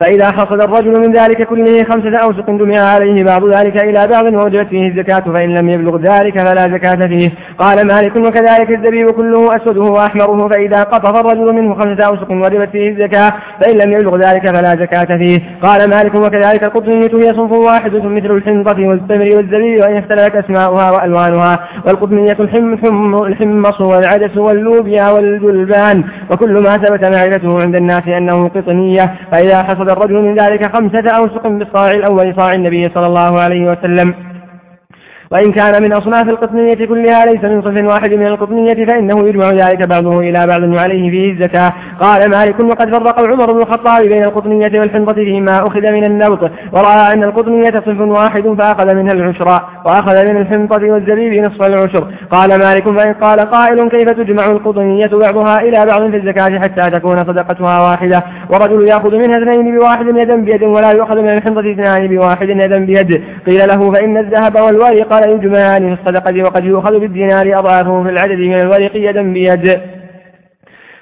فإذا حصل الرجل من ذلك كله خمسة أوسق دمع عليه بعض ذلك إلى بعض ووجبت فيه الزكاة فإن لم يبلغ ذلك فلا زكاة فيه. قال مالك وكذلك الزبيب كله أسوده وأحمره فإذا قطف الرجل منه خمسة أوسق وجبت فيه الزكاة فإن لم يبلغ ذلك فلا زكاة فيه. قال مالك وكذلك القطنية هي صنف واحد مثل الحنطة والتمر والزبيب وإن اختلفت أسماؤها وألوانها. والقطنية الحمص والعدس واللوبيا والجلبان. وكل ما ثبت معرفته عند الناس أنه قطنية. فإذا أخذ الرجل من ذلك خمسة أوسق بالصاع الأول صاع النبي صلى الله عليه وسلم. وإن كان من أصناف القطنية كلها ليس من صف واحد من القطنية فإنه يجمع ذلك بعضه إلى بعض وعليه فيه الزكاة قال مالك وقد فرق عمر بن الخطاب بين القطنية والحنطة فيما أخذ من النبط ورأى أن القطنية صف واحد فأخذ منها العشر وأخذ من الحنطة والزبيب نصف العشر. قال مالك فإن قال قائل كيف تجمع القطنية بعضها إلى بعض في الزكاة حتى تكون صدقتها واحدة؟ ورجل يأخذ منها اثنين بواحد يدا بيد ولا يؤخذ من الحنطة اثنان بواحد يدا بيد. قيل له فإن الذهب والورق يجمعان في الصدقة وقد يؤخذ بالدينار أضعافه في العدد من الورق يدا بيد.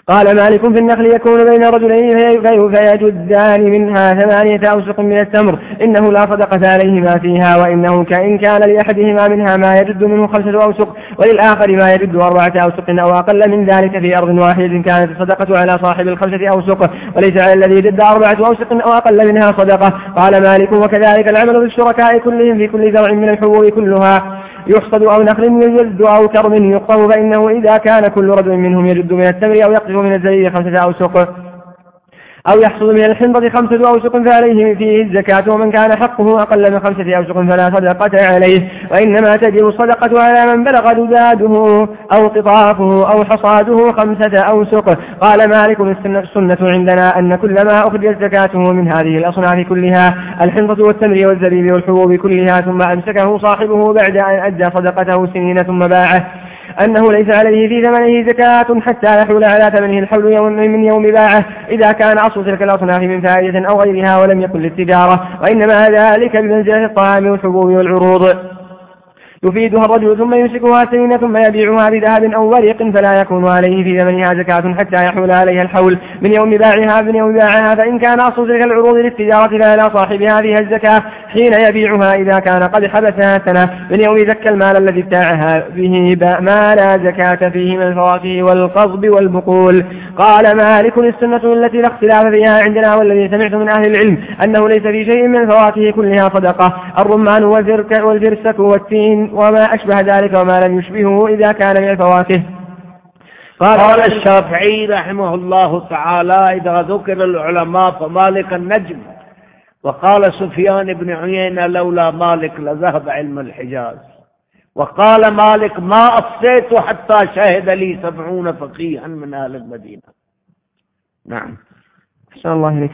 قال مالك في النخل يكون بين رجلين فيجدان منها ثمانية أوسق من التمر. إنه لا صدقة عليهما فيها وإنه كإن كان لأحدهما منها ما يجد منه خمسة أوسق وللآخر ما يجد أربعة أوسق أو أقل من ذلك في أرض واحدة كانت الصدقة على صاحب الخمسة أوسق وليس على الذي جد أربعة أوسق أو أقل منها صدقة. قال مالك وكذلك العمل بالشركاء كلهم في كل زرع من الحبوب كلها. يحصد أو نخل يجد أو كرم يقطر فإنه إذا كان كل رجل منهم يجد من التمر أو يقطف من الزبيب خمسة أوسق أو يحصل من الحنطة خمسة أوسق فعليه فيه الزكاة ومن كان حقه أقل من خمسة أوسق فلا صدقة عليه وإنما تجب الصدقة على من بلغ جداده أو قطافه أو حصاده خمسة أوسق. قال مالك السنة عندنا أن كل ما أخرجت زكاته من هذه الأصناف كلها الحنطة والتمر والزبيب والحبوب كلها ثم أمسكه صاحبه بعد أن أدى صدقته سنين ثم باعه. أنه ليس عليه في ثمنه زكاة حتى يحول على ثمنه الحول يوم من يوم باعه. إذا كان أصل تلك الأصناف من فائدة أو غيرها ولم يكن للتجارة وإنما ذلك بمنزلة الطعام والحبوب والعروض. يفيدها الرجل ثم يمسكها سنين ثم يبيعها بذهب أو ورق فلا يكون عليه في ثمنها زكاة حتى يحول عليها الحول. من يوم باعها من يوم باعها فإن كان أصل تلك العروض للتجارة فلا صاحبها فيها الزكاة. حين يبيعها إذا كان قد حبسها سنة من يوم زكى المال الذي ابتاعها به ما لا زكاة فيه من الفواكه والقصب والبقول قال مالك السنة التي لا اختلاف فيها عندنا والذي سمعت من أهل العلم أنه ليس في شيء من الفواكه كلها صدقة. الرمان والفرسك والتين وما أشبه ذلك وما لم يشبهه إذا كان من الفواكه. قال, قال الشافعي رحمه الله تعالى إذا ذكر العلماء فمالك النجم. وقال سفيان بن عيينة لولا مالك لذهب علم الحجاز. وقال مالك ما أفسيت حتى شهد لي سبعون فقيها من أهل المدينة. نعم. أحسن الله إليك.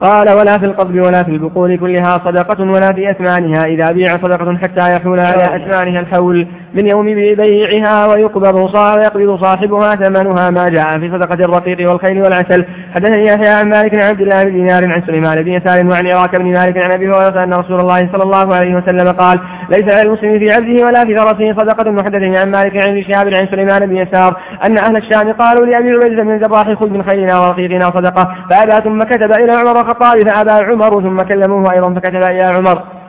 قال ولا في القبض ولا في البقول كلها صدقة ولا في أثمانها إذا بيع صدقة حتى يحول على أثمانها الحول من يوم بيعها ويقبض ويقبض صاحبها ثمنها ما جاء في صدقة الرقيق والخيل والعسل. حدثني يحيى عن مالك عن عبد الله بن دينار عن سليمان بن يسار وعن عراك بن مالك عن أبي هريرة أن رسول الله صلى الله عليه وسلم قال ليس على المسلم في عبده ولا في فرسه صدقة وحدثني عن مالك عن شهاب عن سليمان بن يسار أن أهل الشام قالوا لأبي عبيدة بن الجراح خذ من خيرنا ورقيقنا صدقة. فأبى ثم كتب إلى عمر الخطاب فأبى عمر ثم كلموه أيضا. فكتب إلى عمر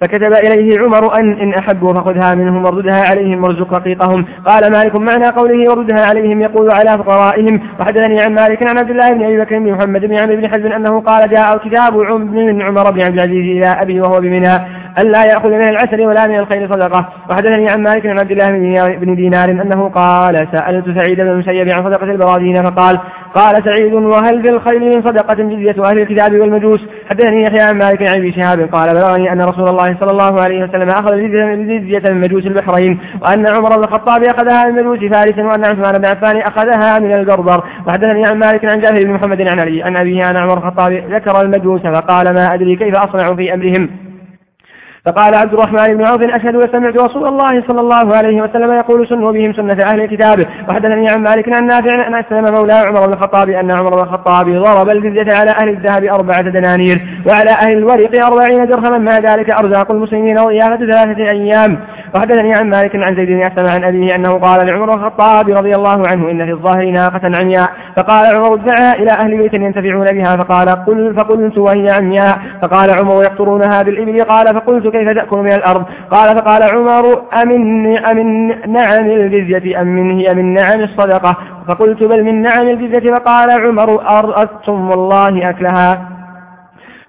فكتب إليه عمر أن إن أحبوا فخذها منهم وارددها عليهم وارزق رقيقهم. قال مالك معنى قوله وارددها عليهم يقول على فقرائهم. وحدثني عن مالك عن عبد الله بن أبي بكر بن محمد بن عمرو بن حزم أنه قال جاء كتاب من عمر بن عبد العزيز إلى أبي وهو بمنى ألا يأخذ من العسل ولا من الخير صدقة. وحدثني عن مالك عن عبد الله بن دينار أنه قال سألت سعيد بن المسيب عن صدقة البراذين فقال قال سعيد وهل في من صدقة جزية أهل الكتاب والمجوس؟ حدثني يحيى عن مالك عن أبي شهاب قال بلغني أن رسول الله صلى الله عليه وسلم أخذ جزية من مجوس البحرين وأن عمر بن الخطاب أخذها من مجوس فارس وأن عثمان بن عفان أخذها من البربر وحدثني عن مالك عن جابر بن محمد عن علي عن أبيه أن عمر الخطاب ذكر المجوس فقال ما أدري كيف أصنع في أمرهم؟ فقال عبد الرحمن بن عوف أشهد وسمعت رسول الله صلى الله عليه وسلم يقول سنوا بهم سنة أهل الكتاب وحدثني عن مالك عن نافع أن أسلم مولى عمر بن الخطاب أن عمر بن الخطاب ضرب الجزية على أهل الذهب أربعة دنانير وعلى أهل الورق أربعين درهما. مع ذلك أرزاق المسلمين وضيافة ثلاثة أيام. وحدثني عن مالك عن زيد بن أسلم عن أبيه أنه قال لعمر الخطاب رضي الله عنه إن في الظاهر ناقة عمياء فقال عمر ادعها إلى أهل بيت ينتفعون بها. فقال قل فقلت وهي عمياء فقال عمر يقطرونها بالإبل. قال فقلت كيف تأكل من الأرض؟ قال فقال عمر أمن, أمن نعم الجزية أم من هي من نعم الصدقة؟ فقلت بل من نعم الجزية فقال عمر أرأتم والله أكلها.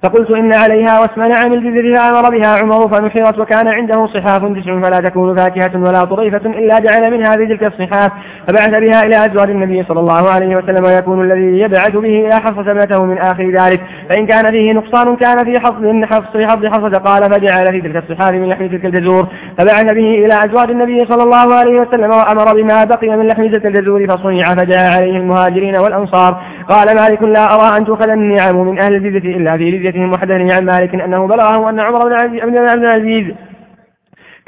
فقلت إن عليها واسم نعم الجزر فأمر بها عمر فنحرت وكان عنده صحاف تسع فلا تكون فاكهة ولا طريفة إلا جعل منها في تلك الصحاف فبعث بها إلى أزواج النبي صلى الله عليه وسلم ويكون الذي يبعث به إلى حفصة ابنته من آخر ذلك. فإن كان فيه نقصان كان في حفظ حفص في حفظ حفصة قال فجعل في تلك الصحاف من لحم تلك الجزور. فبعث به إلى أزواج النبي صلى الله عليه وسلم وأمر بما بقي من لحم تلك الجزور فصنع فجاء عليه المهاجرين والأنصار. قال مالك لا أرى أن تؤخذ النعم من أهل الجزة إلا في جزيتهم وحدثني عن مالك أنه بلغه أن عمر بن عبد العزيز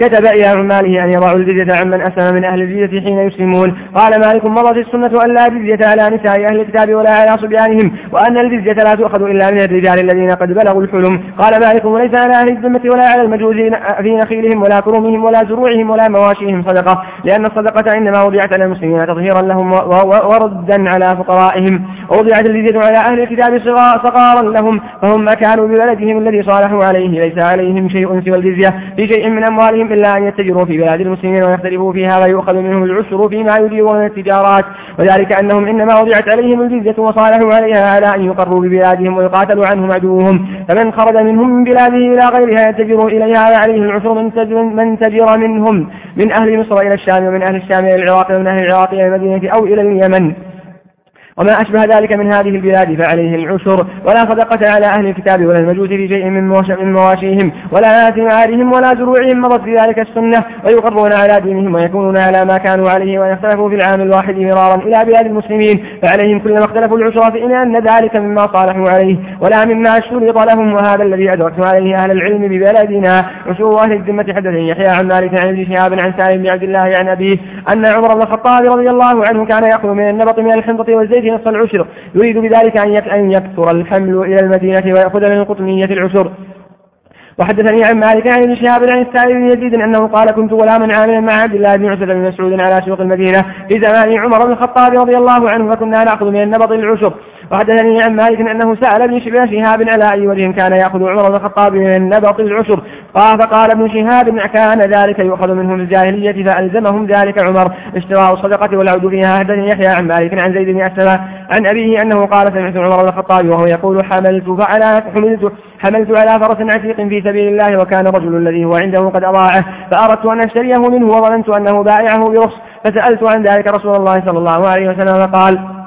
كتب إلى عماله أن يضعوا الجزية عمن أسلم من أهل الجزية حين يسلمون. قال مالك مضت السنة أن لا جزية على نساء أهل الكتاب ولا على صبيانهم وأن الجزية لا تؤخذ إلا من الرجال الذين قد بلغوا الحلم. قال مالك وليس على أهل الذمة ولا على المجوز في نخيلهم ولا كرومهم ولا زروعهم ولا مواشيهم صدقة لأن الصدقة إنما وضعت على المسلمين تطهيرا لهم وردا على فقرائهم. ووضعت الجزية على أهل الكتاب صغارا لهم فهم ما كانوا ببلدهم الذي صالحوا عليه ليس عليهم شيء سوى الجزية في شيء من أموالهم إلا أن يتجروا في بلاد المسلمين ويختلفوا فيها ويؤخذ منهم العشر فيما يديرون التجارات. وذلك أنهم إنما وضعت عليهم الجزية وصالحوا عليها على أن يقروا ببلادهم ويقاتلوا عنهم عدوهم. فمن خرج منهم من بلاده إلى غيرها يتجروا إليها وعليه العشر من من تجر منهم. من أهل مصر إلى الشام ومن أهل الشام إلى العراق ومن أهل العراق إلى المدينة أو إلى اليمن. وما أشبه ذلك من هذه البلاد فعليه العشر ولا صدقة على أهل الكتاب ولا المجوس في شيء من مواشيهم ولا ثمارهم ولا زروعهم مضت في ذلك السنة ويقرون على دينهم ويكونون على ما كانوا عليه ويختلفوا في العام الواحد مرارا إلى بلاد المسلمين فعليهم كلما اختلفوا العشر فإن أن ذلك مما صالحوا عليه ولا مما اشترط لهم وهذا الذي أدركت عليه أهل العلم ببلدنا. عشور أهل الذمة حدث يحيى عن مالك عن ابن شهاب عن سالم بن عبد الله عن أبيه أن عمر بن الخطاب رضي الله عنه كان يأخذ من النبط من الحنطة والزيت نصف العشر يريد بذلك أن يكثر الحمل إلى المدينة ويأخذ من القطنية العشر وحدثني عن مالك عن ابن شهاب عن السائب بن يزيد أنه قال كنت غلاما عاملا مع عبد الله بن عتبة بن مسعود على سوق المدينة في زمان عمر بن الخطاب رضي الله عنه فكنا نأخذ من النبط العشر وحدثني عن مالك أنه سأل ابن شهاب على أي وجه كان يأخذ عمر بن الخطاب من النبط العشر. قال فقال ابن شهاب كان ذلك يؤخذ منهم الجاهلية فألزمهم ذلك عمر. اشتراء الصدقة والعود فيها حدثني يحيى عن مالك عن زيد بن أسلم عن أبيه أنه قال سمعت عمر بن الخطاب وهو يقول حملت فعلى حملت حملت على فرس عتيق في سبيل الله وكان الرجل الذي هو عنده قد أضاعه. فأردت أن أشتريه منه وظننت أنه بائعه برخص. فسألت عن ذلك رسول الله صلى الله عليه وسلم فقال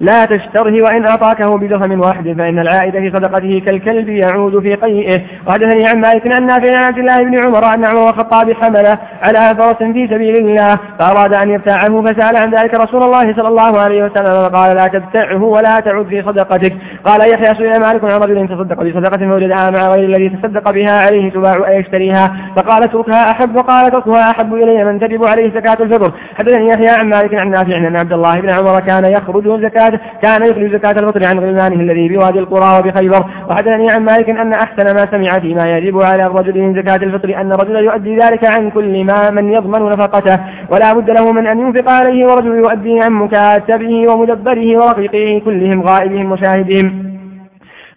لا تشتره وإن أعطاكه بدرهم واحد فإن العائد في صدقته كالكلب يعود في قيئه. وحدثني عن مالك أن نافع عن عبد الله بن عمر أن عمر الخطاب حمل على فرس في سبيل الله فأراد أن يبتاعه فسأل عن ذلك رسول الله صلى الله عليه وسلم فقال لا تبتعه ولا تعد في صدقتك. قال يحيى سئل مالك عن رجل تصدق بصدقة فوجدها مع غير الذي تصدق بها عليه تباع أي يشتريها. فقال اتركها أحب وقال اتركها أحب إلي من تجب عليه زكاة الفطر. حدثني يحيى عن مالك عن نافع أن عبد الله بن عمر كان يخرج زكاة كان يخرج زكاة الفطر عن غلمانه الذي بوادي القرى وبخيبر. وحدثني عن مالك أن أحسن ما سمع فيما يجب على الرجل من زكاة الفطر أن الرجل يؤدي ذلك عن كل ما من يضمن نفقته ولا بد له من أن ينفق عليه ورجل يؤدي عن مكاتبه ومدبره ورقيقه كلهم غائبهم وشاهدهم.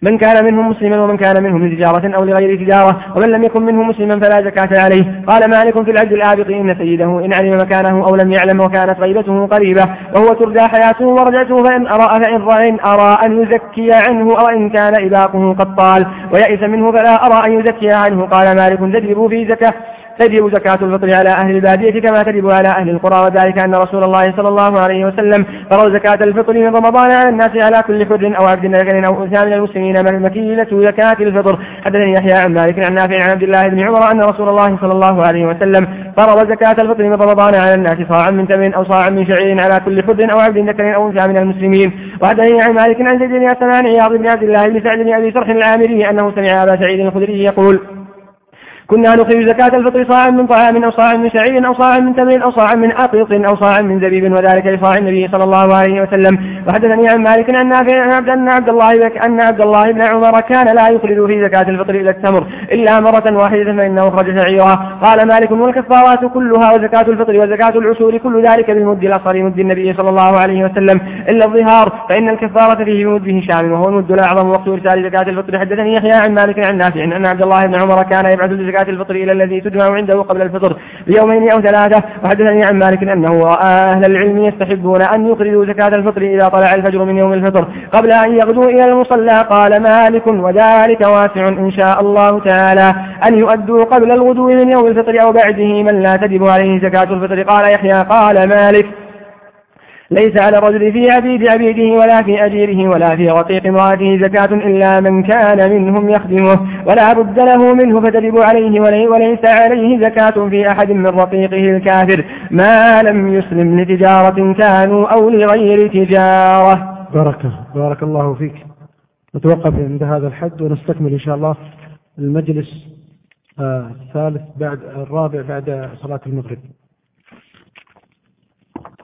من كان منهم مسلما ومن كان منهم لتجارة أو لغير تجارة ومن لم يكن منهم مسلما فلا زكاة عليه. قال مالك في العبد الآبق إن سيده إن علم مكانه أو لم يعلم وكانت غيبته قريبة وهو ترجى حياته ورجعته فإن أرى فإن رأى, أرى أن يزكي عنه أو إن كان إباقه قد طال. ويئس منه فلا أرى أن يزكي عنه. قال مالك تجربوا في زكاة. تجب زكاة الفطر على أهل البادية كما تجب على أهل القرى وذلك أن رسول الله صلى الله عليه وسلم فرض زكاة الفطر من رمضان على الناس على كل حر أو عبد ذكر أو أنثى من المسلمين مكيلة زكاة الفطر. حدثني يحيى عن مالك عن نافع عن عبد الله بن عمر أن رسول الله صلى الله عليه وسلم فرض زكاة الفطر من رمضان على الناس صاعا من تمر أو صاعا من شعير على كل حر أو عبد ذكر أو أنثى من المسلمين. وحدثني عن مالك عن زيد بن أسمان عياض بن عبد الله بن سعد بن أبي سرح العامري أنه سمع أبا سعيد الخدري يقول كنا نخرج زكاة الفطر صاعا من طعام أو صاعا من شعير أو صاعا من تمر أو صاعا من عقيط أو صاعا من زبيب وذلك لصاع النبي صلى الله عليه وسلم. وحدثني عن مالك أن نافع أن عبد الله أن عبد الله بن عمر كان لا يخرج في زكاة الفطر إلى التمر إلا مرة واحدة فإنه أخرج شعيرا. قال مالك والكفارات كلها وزكاة الفطر وزكاة العشور كل ذلك بالمد الأصغر مد النبي صلى الله عليه وسلم. إلا الظهار فإن الكفارة فيه بمد هشام وهو المد الأعظم وقت إرسال زكاة الفطر. حدثني يحيى عن مالك عن نافع أن عبد الله بن عمر كان يبعث الفطر إلى الذي تجمع عنده قبل الفطر بيومين أو ثلاثة. وحدثني عن مالك أنه رأى أهل العلم يستحبون أن يخرجوا زكاة الفطر إذا طلع الفجر من يوم الفطر. قبل أن يغدوا إلى المصلى قال مالك وذلك واسع إن شاء الله تعالى. أن يؤدوا قبل الغدو من يوم الفطر أو بعده من لا تجب عليه زكاة الفطر. قال يحيى قال مالك ليس على الرجل في عبيد عبيده ولا في أجيره ولا في رقيق امرأته زكاة إلا من كان منهم يخدمه ولا بد له منه فتجب عليه وليس عليه زكاة في أحد من رقيقه الكافر. ما لم يسلم لتجارة كانوا أو لغير تجارة. بارك, بارك الله فيك. نتوقف عند هذا الحد ونستكمل إن شاء الله المجلس آه، الثالث بعد الرابع بعد صلاة المغرب.